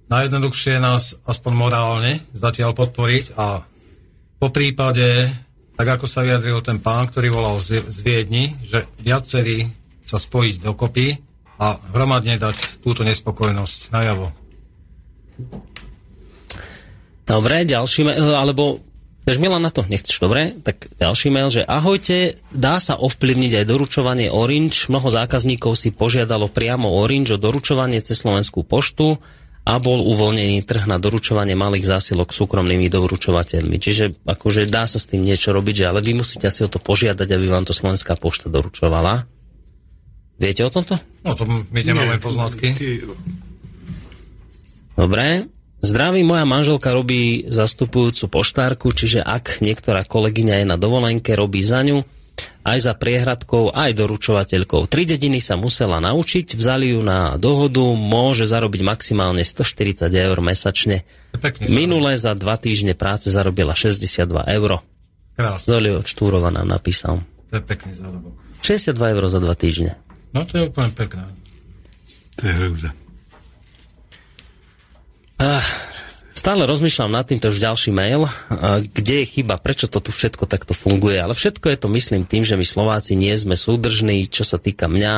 F: najjednoduchšie je nás aspoň morálne zatiaľ podporiť a po prípade, tak ako sa vyjadril ten pán, ktorý volal z, z Viedni, že viacerí sa spojiť dokopy a hromadne dať túto nespokojnosť najavo.
B: Dobre, ďalší mail, alebo Chceš Milan na to? Nechceš, dobre? Tak ďalší mail, že ahojte, dá sa ovplyvniť aj doručovanie Orange. Mnoho zákazníkov si požiadalo priamo Orange o doručovanie cez Slovenskú poštu a bol uvoľnený trh na doručovanie malých zásilok súkromnými doručovateľmi. Čiže akože dá sa s tým niečo robiť, že ale vy musíte asi o to požiadať, aby vám to Slovenská pošta doručovala. Viete o tomto?
F: No to my nemáme poznatky.
B: Dobre. Zdravím, moja manželka robí zastupujúcu poštárku, čiže ak niektorá kolegyňa je na dovolenke, robí za ňu, aj za priehradkou, aj doručovateľkou. Tri dediny sa musela naučiť, vzali ju na dohodu, môže zarobiť maximálne 140 eur mesačne. Minule za dva týždne práce zarobila 62 eur.
F: Krásne.
B: Zolio Štúrova nám napísal.
F: To je pekný zárobok.
B: 62 eur za dva týždne.
F: No to je úplne pekné.
G: To je hrúza.
B: Ah, stále rozmýšľam nad týmto už ďalší mail, ah, kde je chyba, prečo to tu všetko takto funguje, ale všetko je to myslím tým, že my Slováci nie sme súdržní, čo sa týka mňa,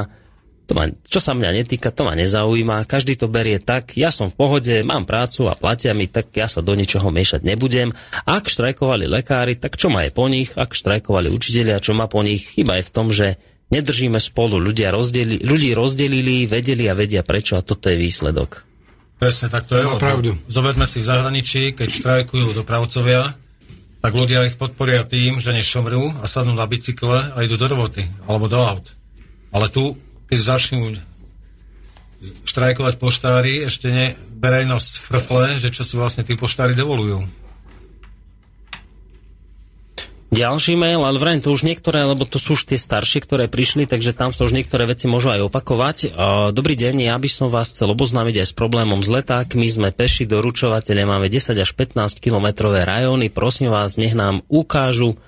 B: to ma, čo sa mňa netýka, to ma nezaujíma, každý to berie tak, ja som v pohode, mám prácu a platia mi, tak ja sa do ničoho miešať nebudem. Ak štrajkovali lekári, tak čo má je po nich, ak štrajkovali učitelia, čo má po nich, chyba je v tom, že nedržíme spolu, ľudia rozdeli, ľudí rozdelili, vedeli a vedia prečo a toto je výsledok.
F: Presne tak to je.
G: Pravdu.
F: Zoberme si v zahraničí, keď štrajkujú dopravcovia, tak ľudia ich podporia tým, že nešomrú a sadnú na bicykle a idú do roboty alebo do aut. Ale tu, keď začnú štrajkovať poštári, ešte ne verejnosť frfle, že čo si vlastne tí poštári dovolujú.
B: Ďalší mail, ale vrajím to už niektoré, lebo to sú už tie staršie, ktoré prišli, takže tam sa už niektoré veci môžu aj opakovať. Uh, Dobrý deň, ja by som vás chcel oboznámiť aj s problémom s letákmi. Sme peši doručovateľe, máme 10 až 15 kilometrové rajóny. Prosím vás, nech nám ukážu,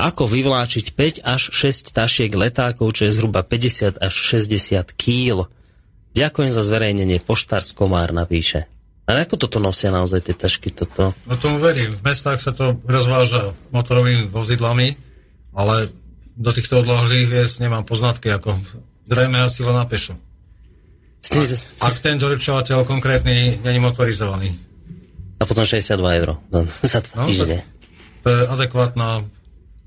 B: ako vyvláčiť 5 až 6 tašiek letákov, čo je zhruba 50 až 60 kýl. Ďakujem za zverejnenie, poštár Komár napíše. Ale ako toto nosia naozaj tie tašky, toto?
F: No tomu verím. V mestách sa to rozváža motorovými vozidlami, ale do týchto odlahlých viesť nemám poznatky, ako zrejme asi len na pešo. A, ak ten doručovateľ konkrétny není motorizovaný.
B: A potom 62 eur za, za dva
F: No,
B: týždne.
F: To je adekvátna,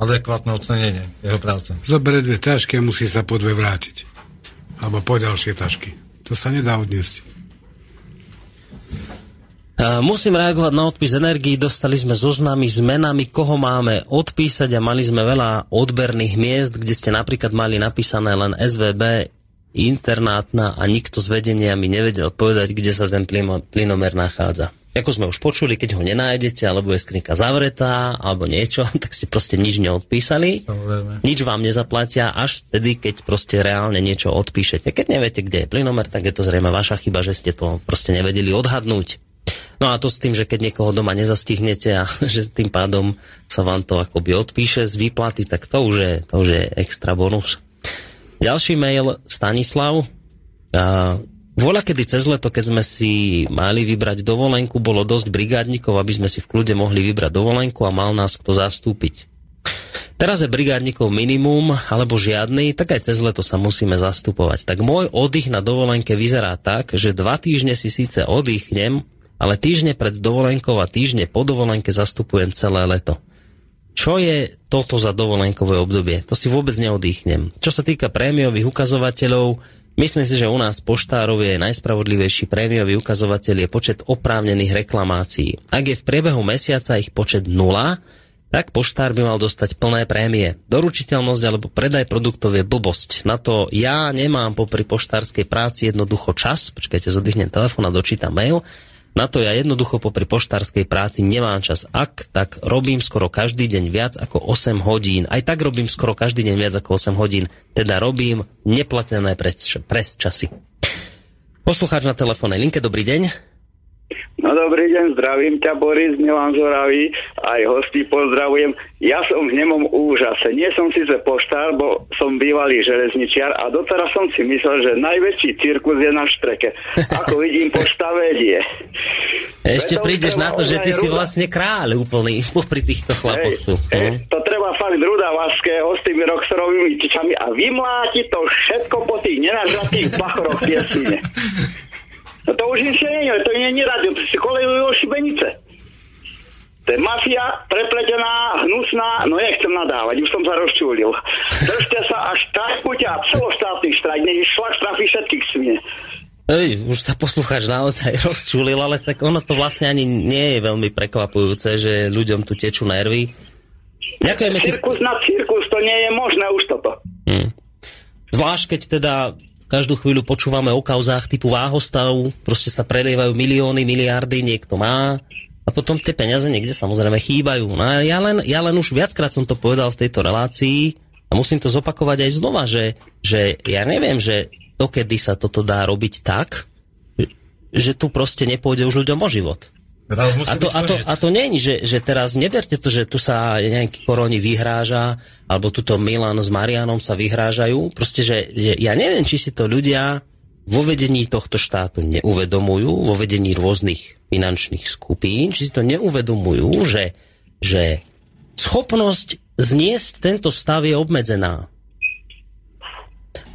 F: adekvátne ocenenie jeho práce.
G: Zobere dve tašky a musí sa po dve vrátiť. Alebo po ďalšie tašky. To sa nedá odniesť.
B: Musím reagovať na odpis energii. Dostali sme zoznamy s menami, koho máme odpísať a mali sme veľa odberných miest, kde ste napríklad mali napísané len SVB internátna a nikto z vedenia mi nevedel povedať, kde sa ten plyno- plynomer nachádza. Ako sme už počuli, keď ho nenájdete, alebo je skrinka zavretá, alebo niečo, <laughs> tak ste proste nič neodpísali.
F: Samozrejme.
B: Nič vám nezaplatia až vtedy, keď proste reálne niečo odpíšete. Keď neviete, kde je plynomer, tak je to zrejme vaša chyba, že ste to proste nevedeli odhadnúť. No a to s tým, že keď niekoho doma nezastihnete a <laughs> že s tým pádom sa vám to akoby odpíše z výplaty, tak to už je, to už je extra bonus. Ďalší mail Stanislav. A Voľa kedy cez leto, keď sme si mali vybrať dovolenku, bolo dosť brigádnikov, aby sme si v kľude mohli vybrať dovolenku a mal nás kto zastúpiť. Teraz je brigádnikov minimum alebo žiadny, tak aj cez leto sa musíme zastupovať. Tak môj oddych na dovolenke vyzerá tak, že dva týždne si síce oddychnem, ale týždne pred dovolenkou a týždne po dovolenke zastupujem celé leto. Čo je toto za dovolenkové obdobie? To si vôbec neoddychnem. Čo sa týka prémiových ukazovateľov, myslím si, že u nás poštárov je najspravodlivejší prémiový ukazovateľ je počet oprávnených reklamácií. Ak je v priebehu mesiaca ich počet nula, tak poštár by mal dostať plné prémie. Doručiteľnosť alebo predaj produktov je blbosť. Na to ja nemám popri poštárskej práci jednoducho čas, počkajte, zoddychnem telefón a dočítam mail, na to ja jednoducho popri poštárskej práci nemám čas. Ak, tak robím skoro každý deň viac ako 8 hodín. Aj tak robím skoro každý deň viac ako 8 hodín. Teda robím neplatené pres, pres časy. Poslucháč na telefónnej linke, dobrý deň.
T: No dobrý deň, zdravím ťa Boris, Milan Zoravý, aj hostí pozdravujem. Ja som v nemom úžase. Nie som síce poštár, bo som bývalý železničiar a doteraz som si myslel, že najväčší cirkus je na štreke. Ako vidím, pošta vedie.
B: Ešte
T: Preto
B: prídeš na to, že ty
T: ozaj
B: si
T: ruda-
B: vlastne kráľ úplný popri týchto chlapoch tu.
T: Hej, to treba fakt ruda vašského s tými roxorovými čičami a vymláti to všetko po tých nenažratých bachoroch piesine. <laughs> No to už nič nie je, to nie je rádio, to si kolejujú šibenice. To mafia prepletená, hnusná, no nechcem nadávať, už som sa rozčúlil. Držte sa až tak buďte a celoštátny štrajk, nech šlak trafí všetkých smie.
B: Ej, už sa poslucháč naozaj <laughs> rozčulil, ale tak ono to vlastne ani nie je veľmi prekvapujúce, že ľuďom tu tečú nervy. Ďakujeme ti.
T: Cirkus na cirkus, to nie je možné už toto.
B: Hm. Zvlášť, keď teda každú chvíľu počúvame o kauzách typu váhostav, proste sa prelievajú milióny, miliardy, niekto má a potom tie peniaze niekde samozrejme chýbajú. No a ja len, ja len už viackrát som to povedal v tejto relácii a musím to zopakovať aj znova, že, že ja neviem, že dokedy sa toto dá robiť tak, že tu proste nepôjde už ľuďom o život.
F: Raz musí
B: A to, a to, a to je, že, že teraz neberte to, že tu sa nejaký koroni vyhráža, alebo tuto Milan s Marianom sa vyhrážajú. Proste, že, že ja neviem, či si to ľudia vo vedení tohto štátu neuvedomujú, vo vedení rôznych finančných skupín, či si to neuvedomujú, že, že schopnosť zniesť tento stav je obmedzená.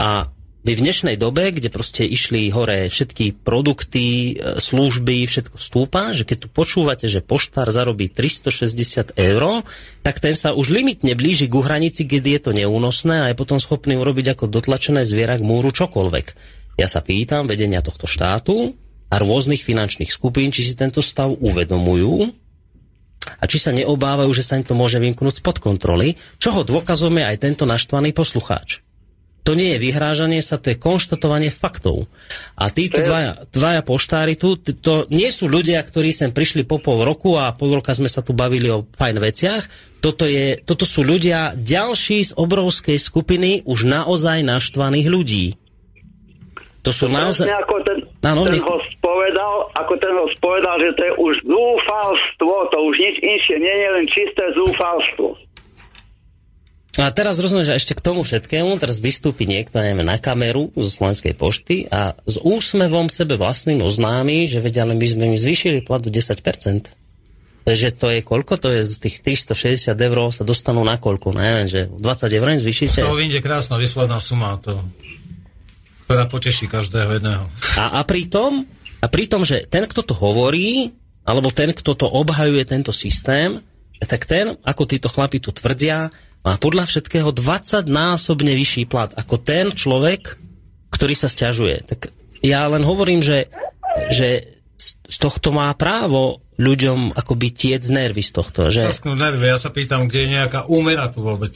B: A v dnešnej dobe, kde proste išli hore všetky produkty, e, služby, všetko stúpa, že keď tu počúvate, že poštár zarobí 360 eur, tak ten sa už limitne blíži ku hranici, kedy je to neúnosné a je potom schopný urobiť ako dotlačené zviera k múru čokoľvek. Ja sa pýtam vedenia tohto štátu a rôznych finančných skupín, či si tento stav uvedomujú a či sa neobávajú, že sa im to môže vymknúť spod kontroly, čoho dôkazom je aj tento naštvaný poslucháč. To nie je vyhrážanie sa, to je konštatovanie faktov. A títo dvaja, dvaja poštári tu, to nie sú ľudia, ktorí sem prišli po pol roku a pol roka sme sa tu bavili o fajn veciach. Toto, je, toto sú ľudia ďalší z obrovskej skupiny už naozaj naštvaných ľudí. To sú naozaj...
T: Presne ako ten,
B: Áno,
T: ten
B: nech-
T: host povedal, ako ten host povedal, že to je už zúfalstvo, to už nič inšie, nie je len čisté zúfalstvo.
B: A teraz rozumiem, že ešte k tomu všetkému, teraz vystúpi niekto, neviem, na kameru zo Slovenskej pošty a s úsmevom sebe vlastným oznámi, že vedia, ale my sme im zvýšili plat o 10%. Takže to je koľko? To je z tých 360 eur sa dostanú na koľko? No, neviem, že 20 eur im zvýšite.
F: toho vyjde krásna výsledná suma, to, ktorá poteší každého jedného.
B: A, a pritom, a pritom, že ten, kto to hovorí, alebo ten, kto to obhajuje tento systém, tak ten, ako títo chlapi tu tvrdia, má podľa všetkého 20 násobne vyšší plat ako ten človek, ktorý sa stiažuje. Tak ja len hovorím, že, že z tohto má právo ľuďom akoby tiec nervy z tohto. Že...
F: Nervy, ja sa pýtam, kde je nejaká úmera tu vôbec?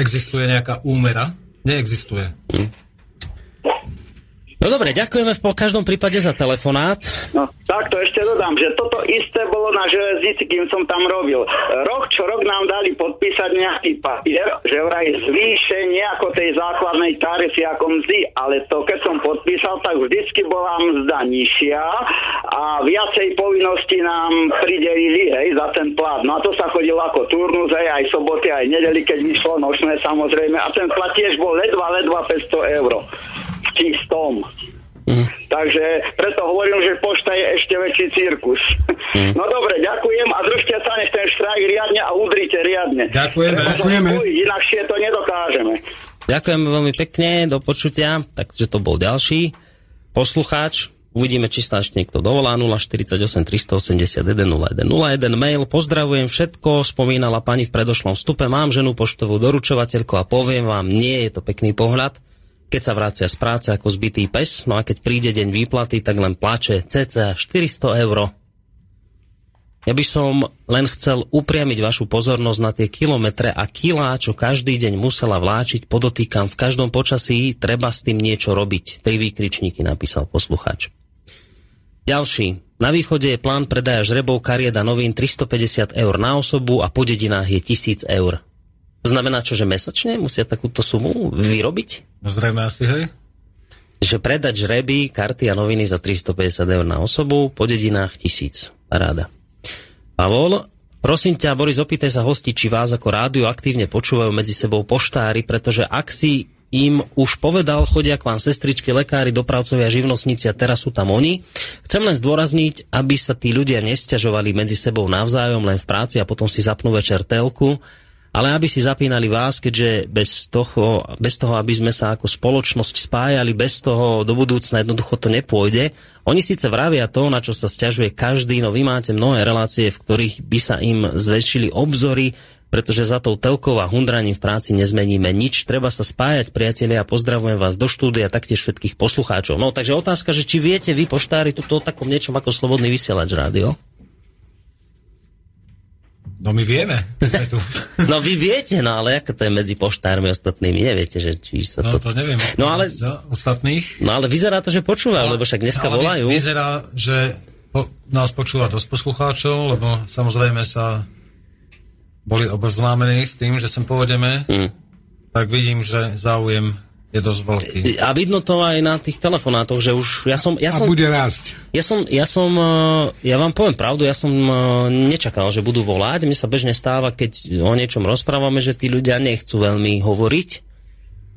F: Existuje nejaká úmera? Neexistuje.
B: No dobre, ďakujeme v každom prípade za telefonát.
T: No, takto ešte dodám, že toto isté bolo na železnici, kým som tam robil. Rok čo rok nám dali podpísať nejaký papier, že vraj zvýšenie ako tej základnej tarify ako mzdy, ale to keď som podpísal, tak vždycky bola mzda nižšia a viacej povinností nám pridelili hej, za ten plat. No a to sa chodilo ako turnus, hej, aj soboty, aj nedeli, keď vyšlo nočné samozrejme. A ten plat tiež bol ledva, ledva 500 eur čistom. Takže preto hovorím, že pošta je ešte väčší cirkus. No dobre, ďakujem a držte sa nech ten štrajk riadne a udrite riadne.
F: Ďakujeme. Ďakujeme.
T: Inakšie to nedokážeme.
B: Ďakujeme veľmi pekne, do počutia. Takže to bol ďalší poslucháč. Uvidíme, či sa ešte niekto dovolá. 048 381 01 01 mail. Pozdravujem všetko. Spomínala pani v predošlom vstupe. Mám ženu poštovú doručovateľku a poviem vám, nie je to pekný pohľad. Keď sa vracia z práce ako zbytý pes, no a keď príde deň výplaty, tak len plače cca 400 eur. Ja by som len chcel upriamiť vašu pozornosť na tie kilometre a kilá, čo každý deň musela vláčiť, podotýkam, v každom počasí treba s tým niečo robiť. Tri výkričníky napísal poslucháč. Ďalší. Na východe je plán predaja žrebov kariet a novín 350 eur na osobu a po dedinách je 1000 eur. To znamená čo, že mesačne musia takúto sumu vyrobiť?
F: No zrejme asi, hej.
B: že predať žreby, karty a noviny za 350 eur na osobu, po dedinách tisíc. Ráda. Pavol, prosím ťa, Boris, opýtaj sa hosti, či vás ako rádio aktívne počúvajú medzi sebou poštári, pretože ak si im už povedal, chodia k vám sestričky, lekári, dopravcovia, živnostníci a teraz sú tam oni. Chcem len zdôrazniť, aby sa tí ľudia nestiažovali medzi sebou navzájom len v práci a potom si zapnú večer telku, ale aby si zapínali vás, keďže bez toho, bez toho, aby sme sa ako spoločnosť spájali, bez toho do budúcna jednoducho to nepôjde. Oni síce vravia to, na čo sa stiažuje každý, no vy máte mnohé relácie, v ktorých by sa im zväčšili obzory, pretože za tou telkou hundraním v práci nezmeníme nič. Treba sa spájať, priatelia, a pozdravujem vás do štúdia, taktiež všetkých poslucháčov. No, takže otázka, že či viete vy, poštári, tuto o takom niečom ako Slobodný vysielač rádio?
F: No my vieme. Sme tu. <laughs>
B: no vy viete, no ale ako to je medzi poštármi ostatnými, neviete, že či sa
F: No
B: to...
F: to neviem.
B: No ale...
F: Za ostatných.
B: No ale vyzerá to, že počúvajú, lebo však dneska
F: ale
B: volajú.
F: vy- Vyzerá, že po, nás počúva dosť poslucháčov, lebo samozrejme sa boli oboznámení s tým, že sem pôjdeme,
B: Mm.
F: tak vidím, že záujem je dosť veľký.
B: A vidno to aj na tých telefonátoch, že už ja som... Ja
G: A
B: som
G: bude rásť.
B: Ja som, ja som, eh, ja vám poviem pravdu, ja som eh, nečakal, že budú volať. Mne sa bežne stáva, keď o niečom rozprávame, že tí ľudia nechcú veľmi hovoriť.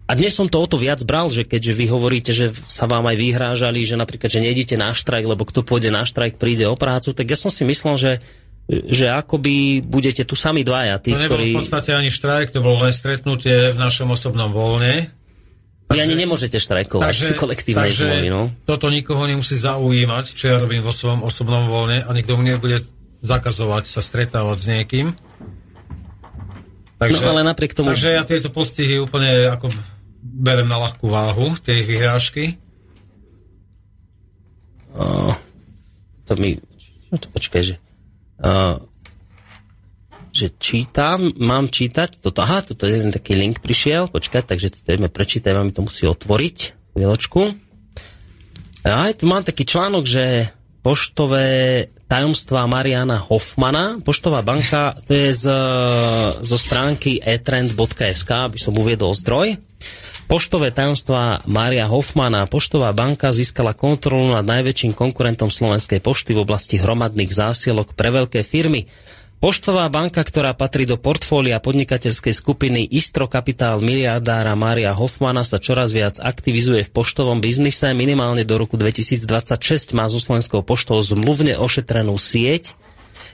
B: A dnes som to o to viac bral, že keďže vy hovoríte, že sa vám aj vyhrážali, že napríklad, že nejdete na štrajk, lebo kto pôjde na štrajk, príde o prácu, tak ja som si myslel, že že akoby budete tu sami dvaja, tí,
F: To nebol
B: ktorí...
F: v podstate ani štrajk, to bolo len stretnutie v našom osobnom voľne.
B: Vy ani nemôžete štrajkovať v <laughs> kolektívnej
F: takže
B: zmluvy, no.
F: toto nikoho nemusí zaujímať, čo ja robím vo svojom osobnom voľne a nikto mu nebude zakazovať sa stretávať s niekým.
B: No, ale napriek tomu-
F: Takže ja tieto postihy úplne ako berem na ľahkú váhu, tie ich vyhrážky.
B: Uh, to mi... No to počkaj, že... Uh, že čítam, mám čítať toto, aha, toto je jeden taký link prišiel, počkať, takže to ideme prečítať, vám to musí otvoriť, chvíľočku. A aj tu mám taký článok, že poštové tajomstvá Mariana Hoffmana, poštová banka, to je z, zo stránky etrend.sk, aby som uviedol zdroj. Poštové tajomstvá Mária Hoffmana. Poštová banka získala kontrolu nad najväčším konkurentom Slovenskej pošty v oblasti hromadných zásielok pre veľké firmy. Poštová banka, ktorá patrí do portfólia podnikateľskej skupiny Istro Kapitál miliardára Mária Hoffmana sa čoraz viac aktivizuje v poštovom biznise. Minimálne do roku 2026 má so Slovenskou poštou zmluvne ošetrenú sieť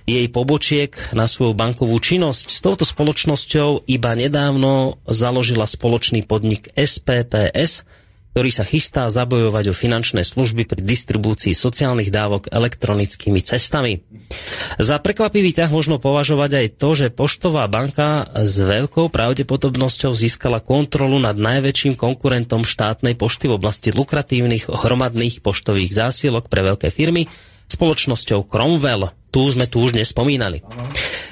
B: jej pobočiek na svoju bankovú činnosť. S touto spoločnosťou iba nedávno založila spoločný podnik SPPS, ktorý sa chystá zabojovať o finančné služby pri distribúcii sociálnych dávok elektronickými cestami. Za prekvapivý ťah možno považovať aj to, že Poštová banka s veľkou pravdepodobnosťou získala kontrolu nad najväčším konkurentom štátnej pošty v oblasti lukratívnych hromadných poštových zásielok pre veľké firmy, spoločnosťou Cromwell. Tu sme tu už nespomínali.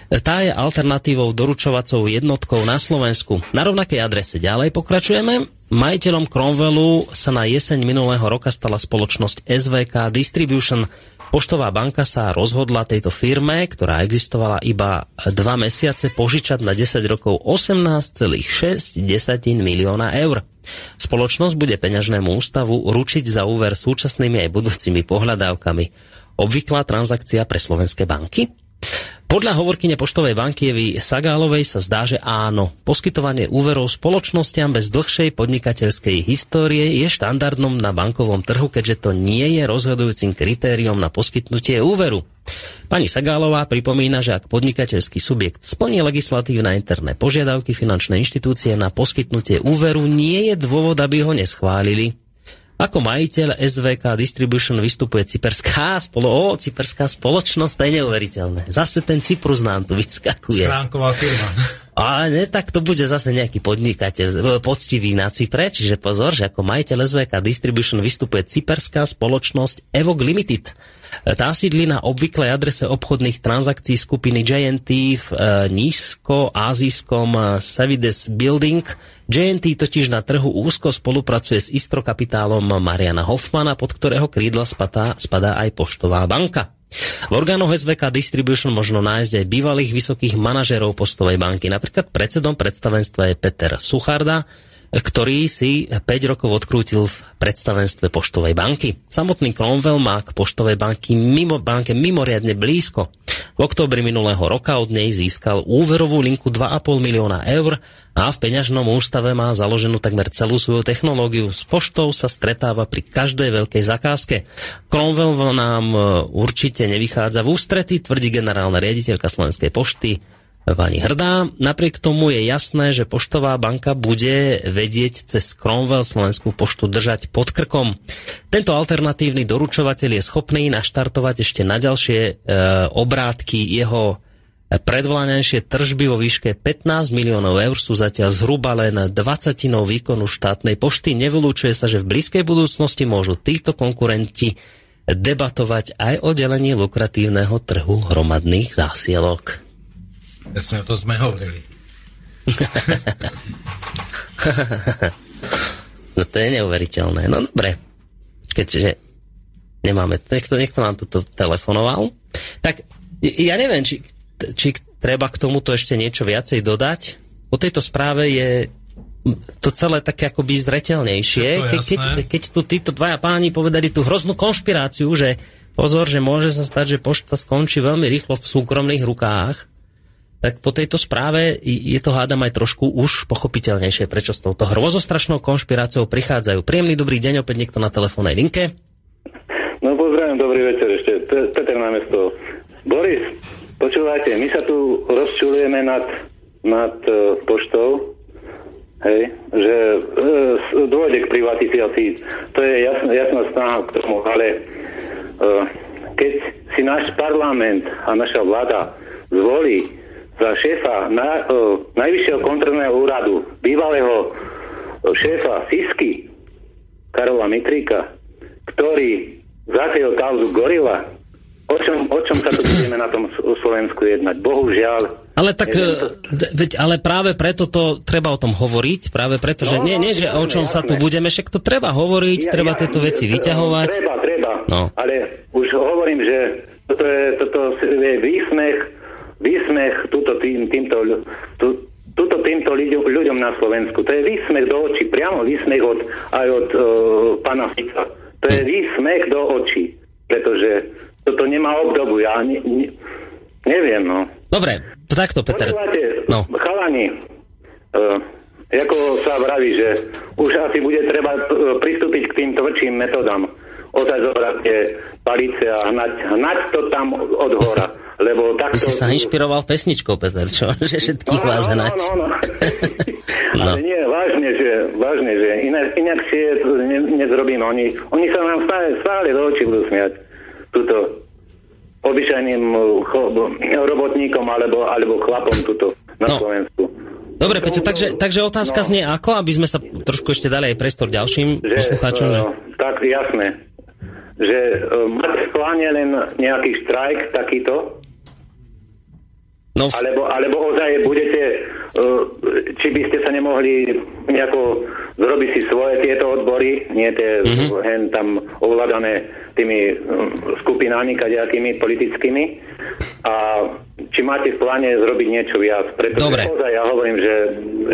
B: Tá je alternatívou doručovacou jednotkou na Slovensku. Na rovnakej adrese ďalej pokračujeme. Majiteľom Cromwellu sa na jeseň minulého roka stala spoločnosť SVK Distribution. Poštová banka sa rozhodla tejto firme, ktorá existovala iba dva mesiace, požičať na 10 rokov 18,6 milióna eur. Spoločnosť bude peňažnému ústavu ručiť za úver súčasnými aj budúcimi pohľadávkami. Obvyklá transakcia pre slovenské banky? Podľa hovorkyne Poštovej banky Evy Sagálovej sa zdá, že áno. Poskytovanie úverov spoločnostiam bez dlhšej podnikateľskej histórie je štandardnom na bankovom trhu, keďže to nie je rozhodujúcim kritériom na poskytnutie úveru. Pani Sagálová pripomína, že ak podnikateľský subjekt splní legislatívne interné požiadavky finančnej inštitúcie na poskytnutie úveru, nie je dôvod, aby ho neschválili. Ako majiteľ SVK Distribution vystupuje cyperská, spolo, o, cyperská spoločnosť, to je neuveriteľné. Zase ten Cyprus nám tu vyskakuje.
F: Schránková firma.
B: A ne, tak to bude zase nejaký podnikateľ, e, poctivý na Cypre, čiže pozor, že ako majiteľ SVK Distribution vystupuje cyperská spoločnosť Evog Limited. E, Tá sídli na obvyklej adrese obchodných transakcií skupiny JNT v e, nízko-azijskom e, Savides Building. JNT totiž na trhu úzko spolupracuje s Istro kapitálom Mariana Hoffmana, pod ktorého krídla spadá, spadá aj Poštová banka. V orgánoch SVK Distribution možno nájsť aj bývalých vysokých manažerov postovej banky. Napríklad predsedom predstavenstva je Peter Sucharda, ktorý si 5 rokov odkrútil v predstavenstve Poštovej banky. Samotný Cromwell má k Poštovej banky mimo, banke mimoriadne blízko. V októbri minulého roka od nej získal úverovú linku 2,5 milióna eur a v peňažnom ústave má založenú takmer celú svoju technológiu. S poštou sa stretáva pri každej veľkej zakázke. Cromwell nám e, určite nevychádza v ústrety, tvrdí generálna riaditeľka Slovenskej pošty pani Hrdá. Napriek tomu je jasné, že Poštová banka bude vedieť cez Cromwell Slovenskú poštu držať pod krkom. Tento alternatívny doručovateľ je schopný naštartovať ešte na ďalšie e, obrátky jeho predvláňajšie tržby vo výške 15 miliónov eur sú zatiaľ zhruba len dvacatinou výkonu štátnej pošty. Nevylúčuje sa, že v blízkej budúcnosti môžu títo konkurenti debatovať aj o delení lukratívneho trhu hromadných zásielok.
F: O to sme hovorili. <laughs>
B: no to je neuveriteľné. No dobre. Keďže nemáme, niekto, niekto nám tuto telefonoval. Tak ja neviem, či, či treba k tomuto ešte niečo viacej dodať. Po tejto správe je to celé také akoby zretelnejšie. Ke, keď, keď tu títo dvaja páni povedali tú hroznú konšpiráciu, že pozor, že môže sa stať, že pošta skončí veľmi rýchlo v súkromných rukách, tak po tejto správe je to hádam aj trošku už pochopiteľnejšie, prečo s touto hrozostrašnou konšpiráciou prichádzajú. Príjemný dobrý deň, opäť niekto na telefónnej linke.
P: No pozdravím, dobrý večer ešte. Peter námesto. Boris, počúvajte, my sa tu rozčulujeme nad, nad uh, poštou, hej, že uh, dôjde k privatizácii. To je jasná, jasná snaha k tomu, ale uh, keď si náš parlament a naša vláda zvolí za šéfa na, uh, najvyššieho kontrolného úradu, bývalého šéfa Sisky, Karola Mitrika, ktorý zakryl kauzu Gorila, o čom, o čom sa tu budeme na tom Slovensku jednať? Bohužiaľ.
B: Ale tak, veď, ale práve preto to treba o tom hovoriť, práve preto, že no, nie, nie, že o čom jasné. sa tu budeme, však to treba hovoriť, ja, treba ja, tieto veci vyťahovať.
P: Treba, treba,
B: no.
P: ale už hovorím, že toto je, toto je výsmech výsmech túto tým, týmto, tú, túto týmto ľuďom, ľuďom na Slovensku. To je výsmech do očí, priamo výsmech od, aj od uh, pána Fica. To je výsmech do očí, pretože toto nemá obdobu. Ja ne, ne, neviem, no.
B: Dobre, takto, Peter.
P: Počúvate, no. chalani, uh, ako sa vraví, že už asi bude treba uh, pristúpiť k tým tvrdším metodám. Ozaj zobrať tie palice a hnať, hnať to tam od hora <laughs> lebo takto...
B: Ty si sa inšpiroval pesničkou, Peter, čo? <laughs> Že všetkých vás hnať. <laughs>
P: No, no, no. no. Ale nie, vážne, že, vážne, že inak, inak si je, ne, nezrobíme. Oni, oni sa nám stále, stále do očí budú smiať. Tuto obyčajným robotníkom alebo, alebo chlapom tuto na no. Slovensku.
B: Dobre, Peťo, takže, takže otázka no. znie ako, aby sme sa trošku ešte dali aj priestor ďalším že, poslucháčom? Že... Uh,
P: tak, jasné. Že máte v pláne len nejaký štrajk takýto? No. Alebo, alebo ozaj budete, uh, či by ste sa nemohli nejako zrobiť si svoje tieto odbory, nie tie mm-hmm. hen tam ovládané tými um, skupinami kadejakými politickými a či máte v pláne zrobiť niečo viac. Pretože dobre. Ozaj ja hovorím, že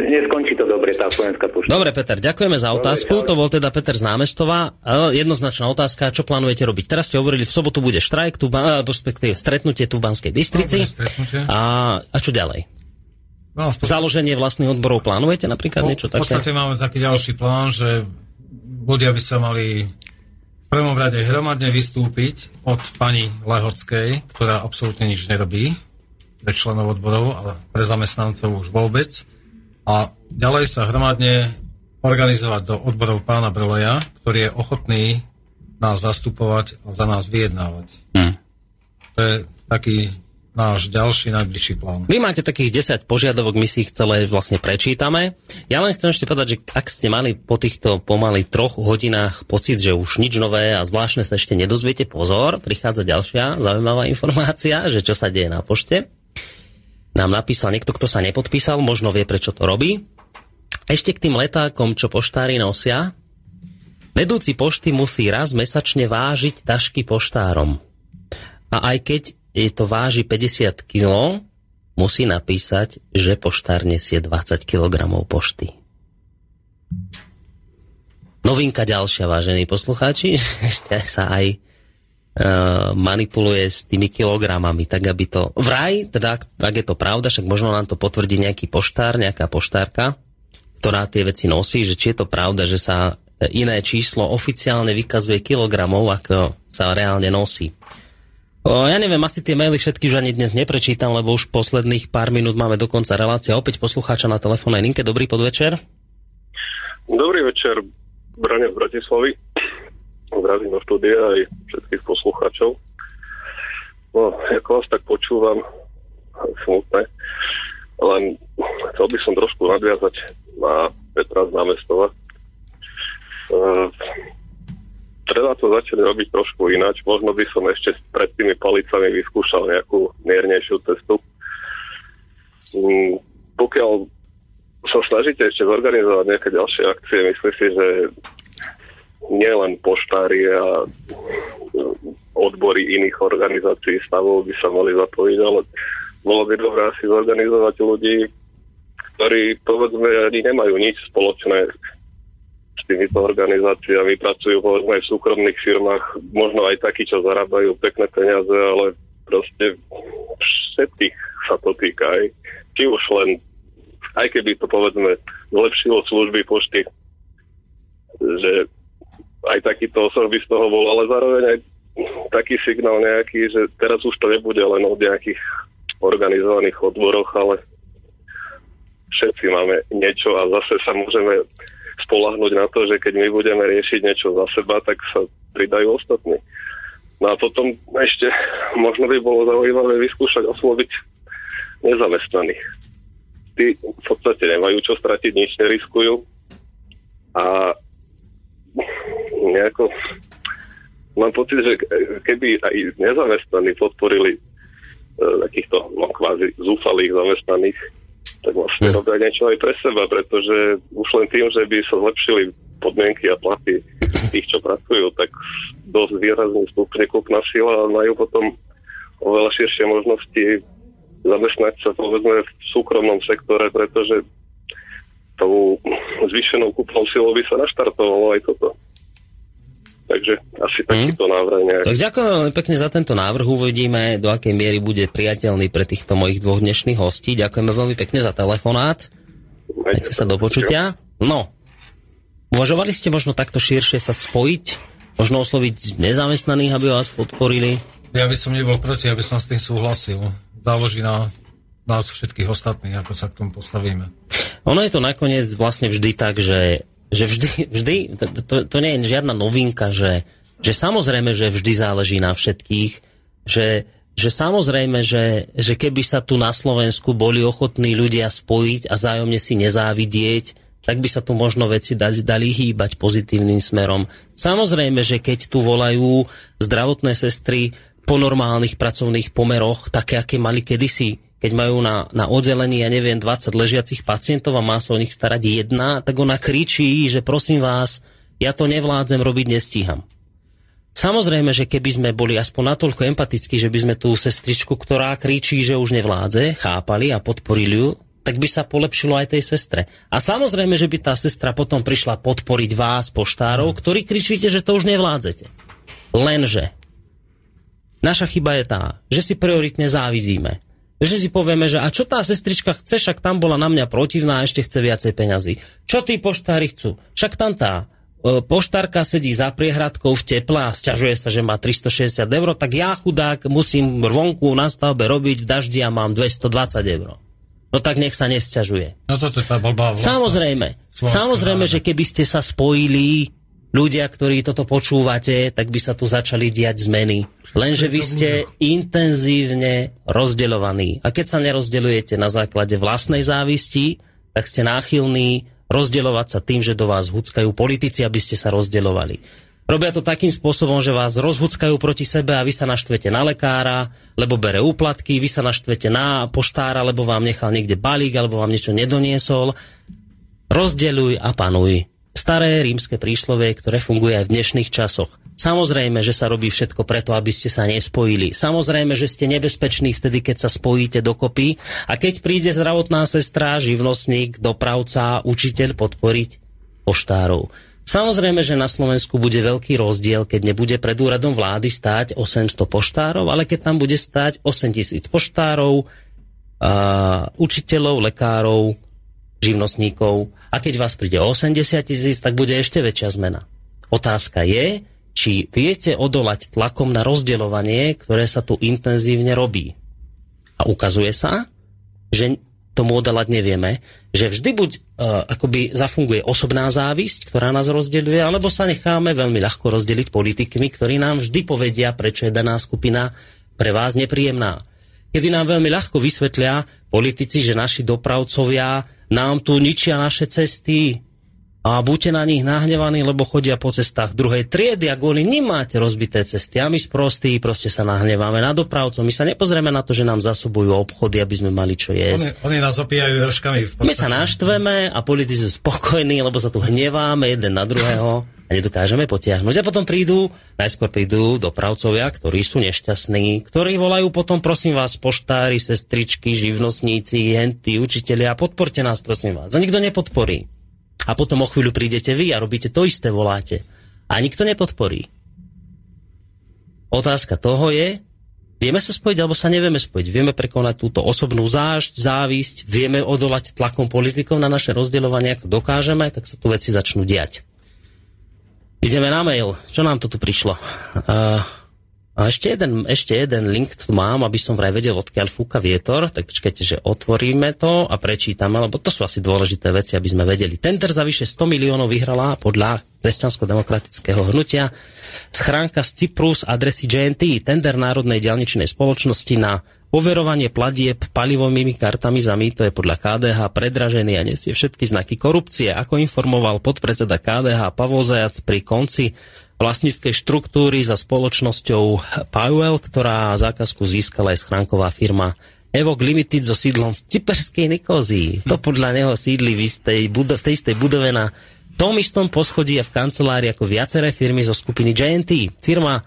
P: neskončí to dobre tá Slovenská pošta.
B: Dobre, Peter, ďakujeme za otázku. Dobre, to bol teda Peter z Námestova. Jednoznačná otázka, čo plánujete robiť? Teraz ste hovorili, v sobotu bude štrajk, tu, respektíve stretnutie tu v Banskej Bystrici. a, a čo ďalej? No, podstate, Založenie vlastných odborov plánujete napríklad po, niečo také?
F: V podstate máme taký ďalší plán, že ľudia by sa mali v prvom rade hromadne vystúpiť od pani Lehockej, ktorá absolútne nič nerobí pre členov odborov, ale pre zamestnancov už vôbec. A ďalej sa hromadne organizovať do odborov pána Broleja, ktorý je ochotný nás zastupovať a za nás vyjednávať. Hm. To je taký náš ďalší najbližší plán.
B: Vy máte takých 10 požiadavok, my si ich celé vlastne prečítame. Ja len chcem ešte povedať, že ak ste mali po týchto pomaly troch hodinách pocit, že už nič nové a zvláštne sa ešte nedozviete, pozor, prichádza ďalšia zaujímavá informácia, že čo sa deje na pošte nám napísal niekto, kto sa nepodpísal, možno vie, prečo to robí. Ešte k tým letákom, čo poštári nosia. Vedúci pošty musí raz mesačne vážiť tašky poštárom. A aj keď je to váži 50 kg, musí napísať, že poštár nesie 20 kg pošty. Novinka ďalšia, vážení poslucháči, <laughs> ešte sa aj uh, manipuluje s tými kilogramami, tak aby to... Vraj, teda ak, je to pravda, však možno nám to potvrdí nejaký poštár, nejaká poštárka, ktorá tie veci nosí, že či je to pravda, že sa iné číslo oficiálne vykazuje kilogramov, ako sa reálne nosí. Ja neviem, asi tie maily všetky už ani dnes neprečítam, lebo už posledných pár minút máme dokonca relácia. Opäť poslucháča na telefónnej linke. Dobrý podvečer.
U: Dobrý večer, Brania z Bratislavy. Zdravím do štúdia aj všetkých poslucháčov. No, ako vás tak počúvam, smutné, len chcel by som trošku nadviazať na Petra z námestova. Uh, treba to začať robiť trošku ináč. Možno by som ešte pred tými palicami vyskúšal nejakú miernejšiu cestu. Um, pokiaľ sa snažíte ešte zorganizovať nejaké ďalšie akcie, myslím si, že nielen poštári a odbory iných organizácií stavov by sa mali zapojiť, ale bolo by dobré asi zorganizovať ľudí, ktorí povedzme ani nemajú nič spoločné s týmito organizáciami, pracujú aj v súkromných firmách, možno aj takí, čo zarábajú pekné peniaze, ale proste všetkých sa to týka aj. Či už len, aj keby to povedzme zlepšilo služby pošty, že aj takýto osob by z toho bol, ale zároveň aj taký signál nejaký, že teraz už to nebude len o nejakých organizovaných odboroch, ale všetci máme niečo a zase sa môžeme spolahnúť na to, že keď my budeme riešiť niečo za seba, tak sa pridajú ostatní. No a potom ešte <laughs> možno by bolo zaujímavé vyskúšať osloviť nezamestnaných. Tí v podstate nemajú čo stratiť, nič neriskujú a nejako mám pocit, že keby aj nezamestnaní podporili e, takýchto no, kvázi zúfalých zamestnaných, tak vlastne hm. robia niečo aj pre seba, pretože už len tým, že by sa zlepšili podmienky a platy tých, čo pracujú, tak dosť výrazne stupne kúpna sila a majú potom oveľa širšie možnosti zamestnať sa povedzme v súkromnom sektore, pretože tou zvýšenou kúpnou silou by sa naštartovalo aj toto. Takže asi takýto hmm. návrh nejak.
B: Tak ďakujem veľmi pekne za tento návrh. Uvidíme, do akej miery bude priateľný pre týchto mojich dvoch dnešných hostí. Ďakujeme veľmi pekne za telefonát. Majte sa do počutia. No, uvažovali ste možno takto širšie sa spojiť? Možno osloviť nezamestnaných, aby vás podporili?
F: Ja by som nebol proti, aby som s tým súhlasil. Záloží na nás všetkých ostatných, ako sa k tomu postavíme.
B: Ono je to nakoniec vlastne vždy tak, že že vždy, vždy to, to nie je žiadna novinka, že, že samozrejme, že vždy záleží na všetkých, že, že samozrejme, že, že keby sa tu na Slovensku boli ochotní ľudia spojiť a zájomne si nezávidieť, tak by sa tu možno veci dali, dali hýbať pozitívnym smerom. Samozrejme, že keď tu volajú zdravotné sestry po normálnych pracovných pomeroch, také, aké mali kedysi, keď majú na, na oddelení, ja neviem, 20 ležiacich pacientov a má sa o nich starať jedna, tak ona kričí, že prosím vás, ja to nevládzem robiť, nestíham. Samozrejme, že keby sme boli aspoň natoľko empatickí, že by sme tú sestričku, ktorá kričí, že už nevládze, chápali a podporili ju, tak by sa polepšilo aj tej sestre. A samozrejme, že by tá sestra potom prišla podporiť vás, poštárov, ktorí kričíte, že to už nevládzete. Lenže naša chyba je tá, že si prioritne závidíme že si povieme, že a čo tá sestrička chce, však tam bola na mňa protivná a ešte chce viacej peňazí. Čo tí poštári chcú? Však tam tá e, poštárka sedí za priehradkou v teple a sťažuje sa, že má 360 eur, tak ja chudák musím vonku na stavbe robiť v daždi a mám 220 eur. No tak nech sa nesťažuje.
F: No toto je tá blbá
B: vlastnosť. Samozrejme, samozrejme, že keby ste sa spojili ľudia, ktorí toto počúvate, tak by sa tu začali diať zmeny. Lenže vy ste intenzívne rozdeľovaní. A keď sa nerozdeľujete na základe vlastnej závisti, tak ste náchylní rozdeľovať sa tým, že do vás huckajú politici, aby ste sa rozdeľovali. Robia to takým spôsobom, že vás rozhuckajú proti sebe a vy sa naštvete na lekára, lebo bere úplatky, vy sa naštvete na poštára, lebo vám nechal niekde balík, alebo vám niečo nedoniesol. Rozdeľuj a panuj staré rímske príslovie, ktoré funguje aj v dnešných časoch. Samozrejme, že sa robí všetko preto, aby ste sa nespojili. Samozrejme, že ste nebezpeční vtedy, keď sa spojíte dokopy. A keď príde zdravotná sestra, živnostník, dopravca, učiteľ podporiť, poštárov. Samozrejme, že na Slovensku bude veľký rozdiel, keď nebude pred úradom vlády stáť 800 poštárov, ale keď tam bude stáť 8000 poštárov, a učiteľov, lekárov, živnostníkov a keď vás príde 80 tisíc, tak bude ešte väčšia zmena. Otázka je, či viete odolať tlakom na rozdeľovanie, ktoré sa tu intenzívne robí. A ukazuje sa, že tomu odalať nevieme, že vždy buď uh, akoby zafunguje osobná závisť, ktorá nás rozdeľuje, alebo sa necháme veľmi ľahko rozdeliť politikmi, ktorí nám vždy povedia, prečo je daná skupina pre vás nepríjemná. Kedy nám veľmi ľahko vysvetlia politici, že naši dopravcovia nám tu ničia naše cesty, a buďte na nich nahnevaní, lebo chodia po cestách druhej triedy a kvôli nim máte rozbité cesty. A my sprostí proste sa nahneváme na dopravcov. My sa nepozrieme na to, že nám zasobujú obchody, aby sme mali čo jesť.
F: Oni, oni nás opíjajú vrškami.
B: My sa naštveme a politici sú spokojní, lebo sa tu hneváme jeden na druhého <laughs> nedokážeme potiahnuť. A potom prídu, najskôr prídu dopravcovia, ktorí sú nešťastní, ktorí volajú potom, prosím vás, poštári, sestričky, živnostníci, henty, učitelia, podporte nás, prosím vás. A nikto nepodporí a potom o chvíľu prídete vy a robíte to isté, voláte. A nikto nepodporí. Otázka toho je, vieme sa spojiť alebo sa nevieme spojiť. Vieme prekonať túto osobnú zášť, závisť, vieme odolať tlakom politikov na naše rozdeľovanie, ako dokážeme, tak sa tu veci začnú diať. Ideme na mail. Čo nám to tu prišlo? Uh, a ešte jeden, ešte jeden link tu mám, aby som vraj vedel, odkiaľ fúka vietor. Tak počkajte, že otvoríme to a prečítame, lebo to sú asi dôležité veci, aby sme vedeli. Tender za vyše 100 miliónov vyhrala podľa kresťansko-demokratického hnutia schránka z Cyprus adresy JNT, tender Národnej dialničnej spoločnosti na overovanie platieb palivovými kartami za to je podľa KDH predražený a nesie všetky znaky korupcie. Ako informoval podpredseda KDH Pavol Zajac pri konci vlastníckej štruktúry za spoločnosťou Powell, ktorá zákazku získala aj schránková firma Evok Limited so sídlom v Cyperskej Nikozii. To podľa neho sídli v, istej, v tej istej budove na tom istom poschodí a v kancelárii ako viaceré firmy zo skupiny JNT. Firma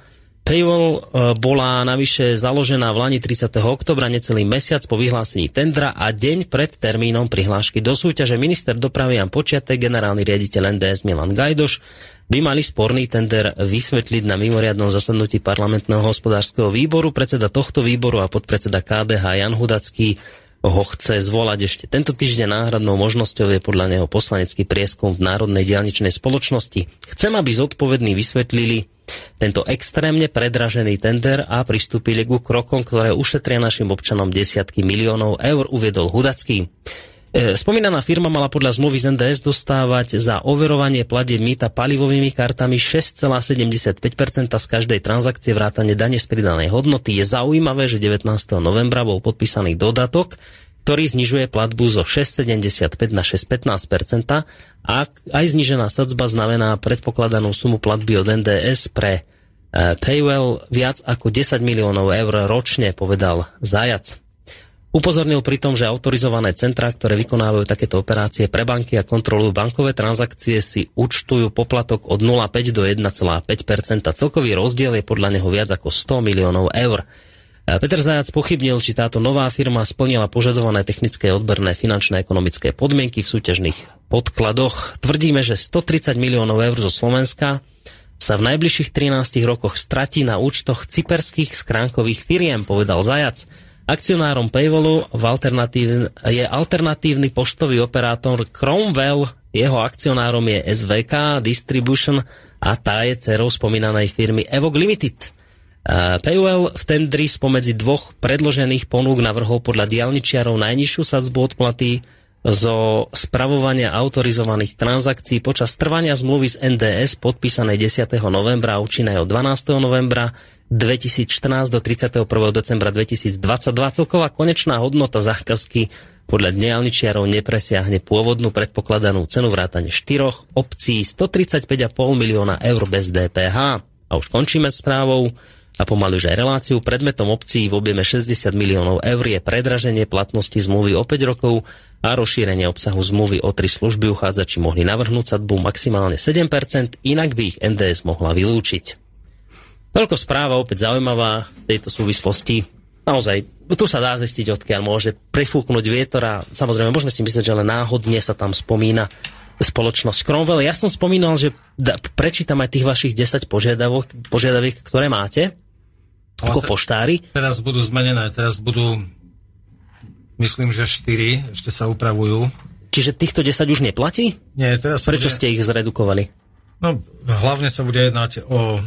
B: Paywall e, bola navyše založená v Lani 30. oktobra, necelý mesiac po vyhlásení tendra a deň pred termínom prihlášky do súťaže. Minister dopravy Jan Počiatek, generálny riaditeľ NDS Milan Gajdoš by mali sporný tender vysvetliť na mimoriadnom zasadnutí parlamentného hospodárskeho výboru. Predseda tohto výboru a podpredseda KDH Jan Hudacký ho chce zvolať ešte tento týždeň náhradnou možnosťou je podľa neho poslanecký prieskum v Národnej dialničnej spoločnosti. Chcem, aby zodpovední vysvetlili tento extrémne predražený tender a pristúpili ku krokom, ktoré ušetria našim občanom desiatky miliónov eur, uviedol Hudacký. E, spomínaná firma mala podľa zmluvy z NDS dostávať za overovanie platie mýta palivovými kartami 6,75% z každej transakcie vrátane dane z pridanej hodnoty. Je zaujímavé, že 19. novembra bol podpísaný dodatok, ktorý znižuje platbu zo 6,75 na 6,15% a aj znižená sadzba znamená predpokladanú sumu platby od NDS pre e, Paywell viac ako 10 miliónov eur ročne, povedal Zajac. Upozornil pritom, že autorizované centrá, ktoré vykonávajú takéto operácie pre banky a kontrolujú bankové transakcie, si účtujú poplatok od 0,5 do 1,5% Celkový rozdiel je podľa neho viac ako 100 miliónov eur. Peter Zajac pochybnil, či táto nová firma splnila požadované technické, odberné, finančné ekonomické podmienky v súťažných podkladoch. Tvrdíme, že 130 miliónov eur zo Slovenska sa v najbližších 13 rokoch stratí na účtoch cyperských skránkových firiem, povedal Zajac. Akcionárom Paywallu v alternatív, je alternatívny poštový operátor Cromwell, jeho akcionárom je SVK Distribution a tá je dcerou spomínanej firmy Evok Limited. Paywell v tendri spomedzi dvoch predložených ponúk navrhol podľa diálničiarov najnižšiu sadzbu odplaty zo spravovania autorizovaných transakcií počas trvania zmluvy z NDS podpísanej 10. novembra a účinnej od 12. novembra 2014 do 31. decembra 2022. Celková konečná hodnota zákazky podľa dňalničiarov nepresiahne pôvodnú predpokladanú cenu vrátane štyroch obcí 135,5 milióna eur bez DPH. A už končíme správou a pomaly už aj reláciu. Predmetom obcí v objeme 60 miliónov eur je predraženie platnosti zmluvy o 5 rokov a rozšírenie obsahu zmluvy o tri služby uchádzači mohli navrhnúť sadbu maximálne 7%, inak by ich NDS mohla vylúčiť. Veľko správa, opäť zaujímavá v tejto súvislosti. Naozaj, tu sa dá zistiť, odkiaľ môže prefúknuť vietor a samozrejme môžeme si myslieť, že len náhodne sa tam spomína spoločnosť Cromwell. Ja som spomínal, že prečítam aj tých vašich 10 požiadavok, požiadaviek, ktoré máte ako poštári.
F: Teraz budú zmenené, teraz budú, myslím, že 4 ešte sa upravujú.
B: Čiže týchto 10 už neplatí?
F: Nie, teraz sa
B: Prečo
F: bude,
B: ste ich zredukovali?
F: No, hlavne sa bude jednať o,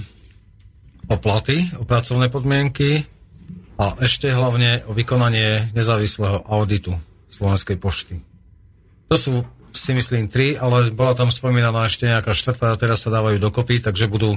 F: o platy, o pracovné podmienky a ešte hlavne o vykonanie nezávislého auditu Slovenskej pošty. To sú si myslím tri, ale bola tam spomínaná ešte nejaká štvrtá teraz sa dávajú dokopy, takže budú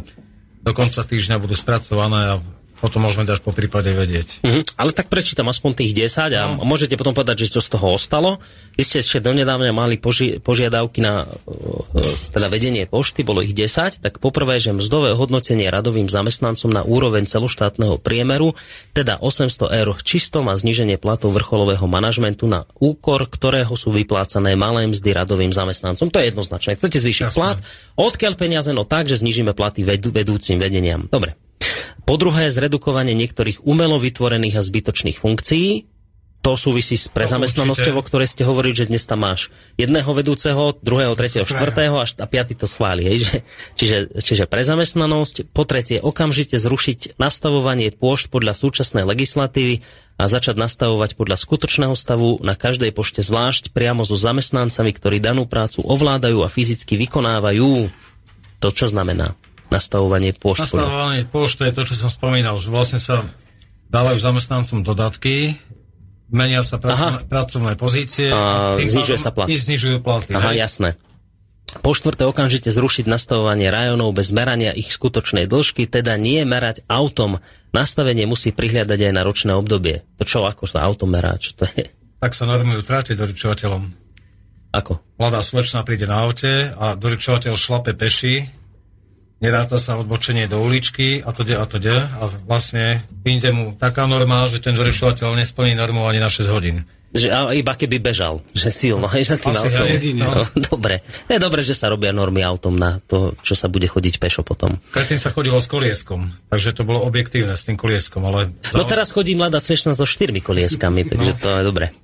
F: do konca týždňa budú spracované a potom môžeme dať po prípade vedieť.
B: Mhm, ale tak prečítam aspoň tých 10 a no. môžete potom povedať, že čo z toho ostalo. Vy ste ešte donedávne mali poži- požiadavky na e, teda vedenie pošty, bolo ich 10, tak poprvé, že mzdové hodnotenie radovým zamestnancom na úroveň celoštátneho priemeru, teda 800 eur čistom a zníženie platov vrcholového manažmentu na úkor, ktorého sú vyplácané malé mzdy radovým zamestnancom. To je jednoznačné. Chcete zvýšiť
F: Jasné.
B: plat? Odkiaľ peniaze? No tak, že znížime platy vedú- vedúcim vedeniam. Dobre. Po druhé, zredukovanie niektorých umelo vytvorených a zbytočných funkcií. To súvisí s prezamestnanosťou, o ktorej ste hovorili, že dnes tam máš jedného vedúceho, druhého, tretieho, štvrtého až a piatý to schváli. Hej? Že, čiže, čiže prezamestnanosť. Po tretie, okamžite zrušiť nastavovanie pôšt podľa súčasnej legislatívy a začať nastavovať podľa skutočného stavu na každej pošte zvlášť priamo so zamestnancami, ktorí danú prácu ovládajú a fyzicky vykonávajú. To čo znamená? Nastavovanie pôšt.
F: Nastavovanie pošty je to, čo som spomínal, že vlastne sa dávajú zamestnancom dodatky, menia sa pracovné, pracovné pozície
B: A znižuje sa plat.
F: znižujú platy.
B: Aha,
F: hej?
B: jasné. Po štvrté, okamžite zrušiť nastavovanie rajonov bez merania ich skutočnej dĺžky, teda nie merať autom. Nastavenie musí prihliadať aj na ročné obdobie. To čo, ako sa auto merá? Čo to je?
F: Tak sa normujú tráte doručovateľom.
B: Ako?
F: Mladá slečna príde na aute a doručovateľ šlape peši, nedáta sa odbočenie do uličky a to de, a to de, a vlastne inde mu taká norma, že ten doručovateľ nesplní normu ani na 6 hodín.
B: Že a iba keby bežal, že silno, <laughs> hej, za tým
F: Asi
B: autom.
F: hej, no.
B: No, <laughs> dobre. Je dobre, že sa robia normy autom na to, čo sa bude chodiť pešo potom.
F: Predtým sa chodilo s kolieskom, takže to bolo objektívne s tým kolieskom, ale...
B: No teraz chodí mladá slečna so štyrmi kolieskami, takže to je dobre.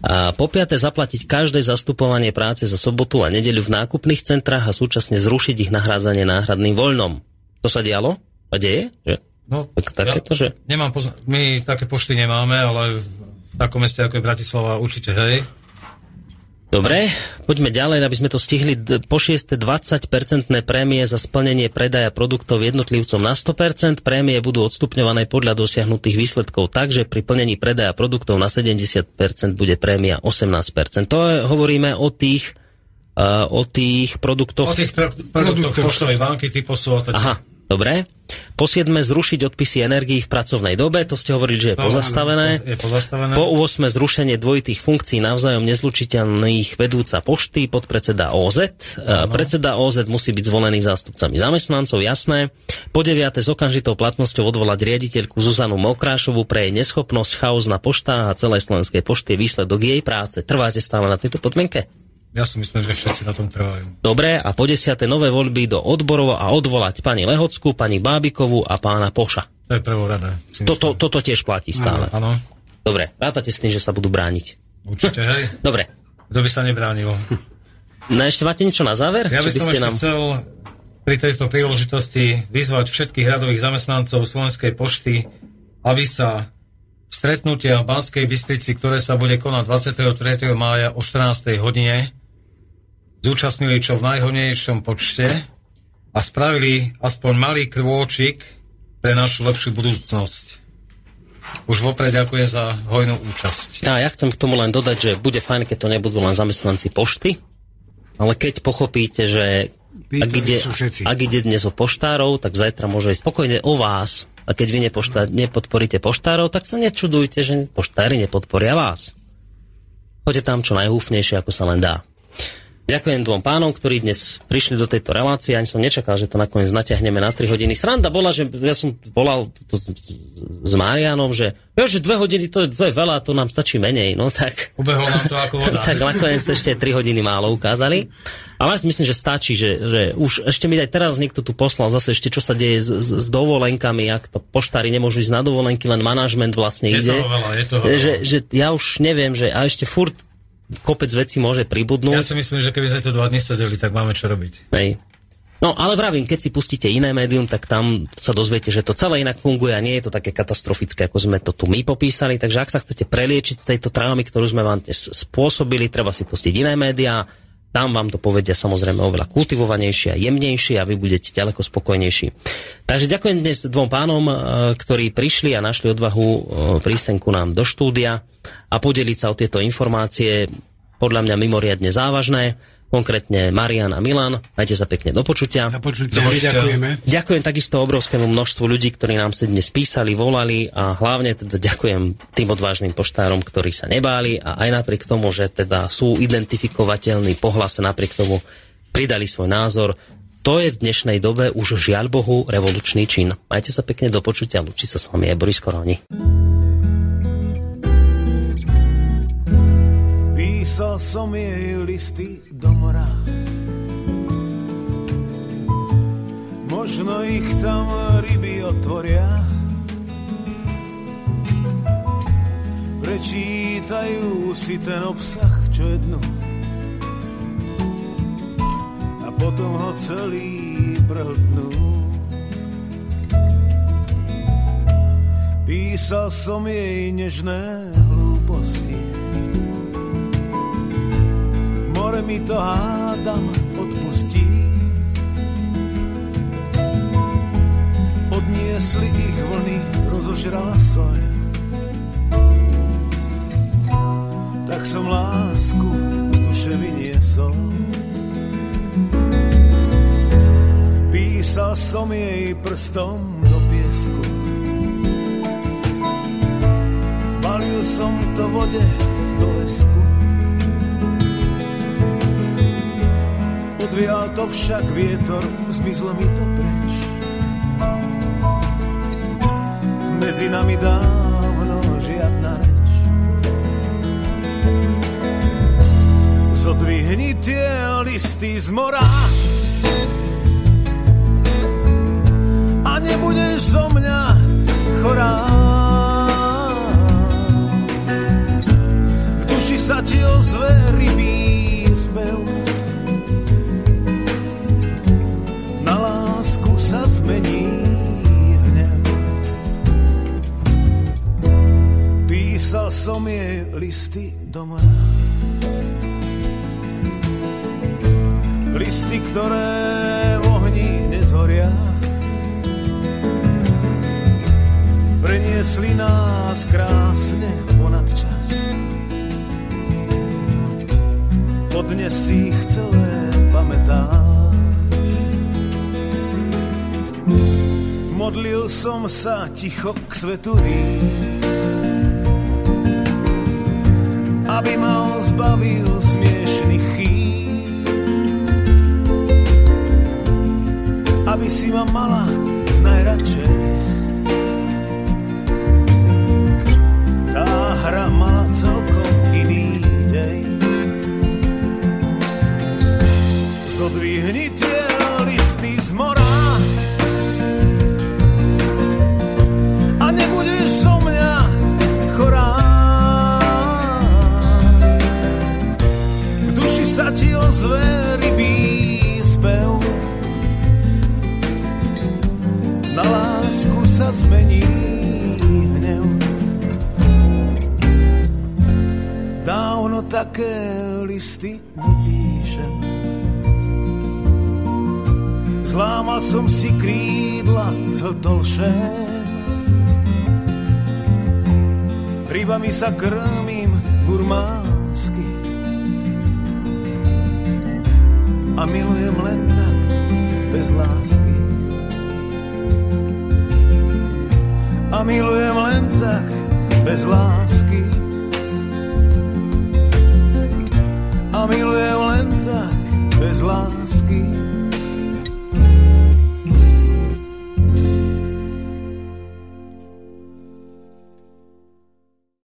B: A po piaté zaplatiť každé zastupovanie práce za sobotu a nedeľu v nákupných centrách a súčasne zrušiť ich nahrádzanie náhradným voľnom. To sa dialo? A deje? Že?
F: No,
B: tak takéto, že...
F: Nemám pozna- My také pošty nemáme, ale v takom meste ako je Bratislava určite hej.
B: Dobre, poďme ďalej, aby sme to stihli. Po šieste 20-percentné prémie za splnenie predaja produktov jednotlivcom na 100%. Prémie budú odstupňované podľa dosiahnutých výsledkov tak, že pri plnení predaja produktov na 70% bude prémia 18%. To je, hovoríme o tých, uh, o tých produktoch...
F: O tých pr- produktoch poštovej banky typu sú a tak.
B: Aha, dobre. Po siedme zrušiť odpisy energií v pracovnej dobe, to ste hovorili, že je
F: No,
B: pozastavené.
F: Je pozastavené.
B: Po 8. zrušenie dvojitých funkcií navzájom nezlučiteľných vedúca pošty, podpredseda OZ. Ano. Predseda OZ musí byť zvolený zástupcami zamestnancov, jasné. Po 9. s okamžitou platnosťou odvolať riaditeľku Zuzanu Mokrášovu pre jej neschopnosť, chaos na poštách a celej slovenskej pošty je výsledok jej práce. Trváte stále na tejto podmienke?
F: Ja si myslím, že všetci na tom trvajú.
B: Dobre, a po 10. nové voľby do odborov a odvolať pani Lehockú, pani Bábikovú a pána Poša.
F: To je prvorada.
B: Toto, toto tiež platí stále.
F: Áno,
B: Dobre, rátate s tým, že sa budú brániť.
F: určite, hej. <laughs>
B: Dobre.
F: Kto by sa nebránil? <laughs>
B: No ešte máte niečo na záver?
F: Ja by som ešte chcel pri tejto príležitosti vyzvať všetkých radových zamestnancov Slovenskej pošty, aby sa stretnutia v Banskej Bystrici, ktoré sa bude konať 23. mája o 14. hodine, zúčastnili čo v najhodnejšom počte a spravili aspoň malý krôčik pre našu lepšiu budúcnosť. Už vopred ďakujem za hojnú účasť.
B: A ja chcem k tomu len dodať, že bude fajn, keď to nebudú len zamestnanci pošty, ale keď pochopíte, že ak ide, ak ide dnes o poštárov, tak zajtra môže ísť spokojne o vás. A keď vy nepoštá, nepodporíte poštárov, tak sa nečudujte, že poštári nepodporia vás. Choďte tam čo najhúfnejšie, ako sa len dá. Ďakujem dvom pánom, ktorí dnes prišli do tejto relácie. Ani som nečakal, že to nakoniec natiahneme na 3 hodiny. Sranda bola, že ja som volal to s- Marianom, že, jo, že 2 hodiny to, je- to je veľa, to nám stačí menej. No tak,
F: Ubehlo nám to ako voda. <laughs>
B: tak nakoniec ešte 3 hodiny málo ukázali. Ale ja si myslím, že stačí, že, že už ešte mi aj teraz niekto tu poslal zase ešte, čo sa deje s, s, s dovolenkami, ak to poštári nemôžu ísť na dovolenky, len manažment vlastne
F: Je
B: ide.
F: toho veľa, je toho veľa.
B: Že, že ja už neviem, že a ešte furt kopec vecí môže pribudnúť.
F: Ja si myslím, že keby sme tu dva dny sedeli, tak máme čo robiť.
B: Hej. No ale vravím, keď si pustíte iné médium, tak tam sa dozviete, že to celé inak funguje a nie je to také katastrofické, ako sme to tu my popísali. Takže ak sa chcete preliečiť z tejto traumy, ktorú sme vám dnes spôsobili, treba si pustiť iné médiá. Tam vám to povedia samozrejme oveľa kultivovanejšie a jemnejšie a vy budete ďaleko spokojnejší. Takže ďakujem dnes dvom pánom, e, ktorí prišli a našli odvahu e, prísenku nám do štúdia a podeliť sa o tieto informácie, podľa mňa mimoriadne závažné konkrétne Marian a Milan. Majte sa pekne do počutia.
G: Na počutia, ďakujeme.
B: Ďakujem takisto obrovskému množstvu ľudí, ktorí nám sa dnes písali, volali a hlavne teda ďakujem tým odvážnym poštárom, ktorí sa nebáli a aj napriek tomu, že teda sú identifikovateľní pohlase, napriek tomu pridali svoj názor. To je v dnešnej dobe už žiaľ Bohu revolučný čin. Majte sa pekne do počutia. Lučí sa s vami aj Boris Koroni.
V: Písal som jej listy do mora. Možno ich tam ryby otvoria. Prečítajú si ten obsah, čo je dnu A potom ho celý prehltnú Písal som jej nežné more mi to hádam odpustí. Odniesli ich vlny, rozožrala soľ. Tak som lásku z duše vyniesol. Písal som jej prstom do piesku. Balil som to vode do lesku. Odvial to však vietor, zmizlo mi to preč. Medzi nami dávno žiadna reč. Zodvihni tie listy z mora a nebudeš zo mňa chorá. V duši sa ti ozve rybí Písal som jej listy doma. Listy, ktoré v ohni nezhoria. Preniesli nás krásne ponad čas. Podnes si ich celé pamätám. modlil som sa ticho k svetu aby ma zbavil smiešných chýb. Aby si ma mala najradšej. Tá hra mala celkom iný dej. Zodvihni ozve rybí spev. Na lásku sa zmení hnev. Dávno také listy nepíšem. Zlámal som si krídla, zhltol šéf. Rybami sa krmím a milujem len tak, bez lásky. A milujem len tak, bez lásky. A milujem len tak, bez lásky.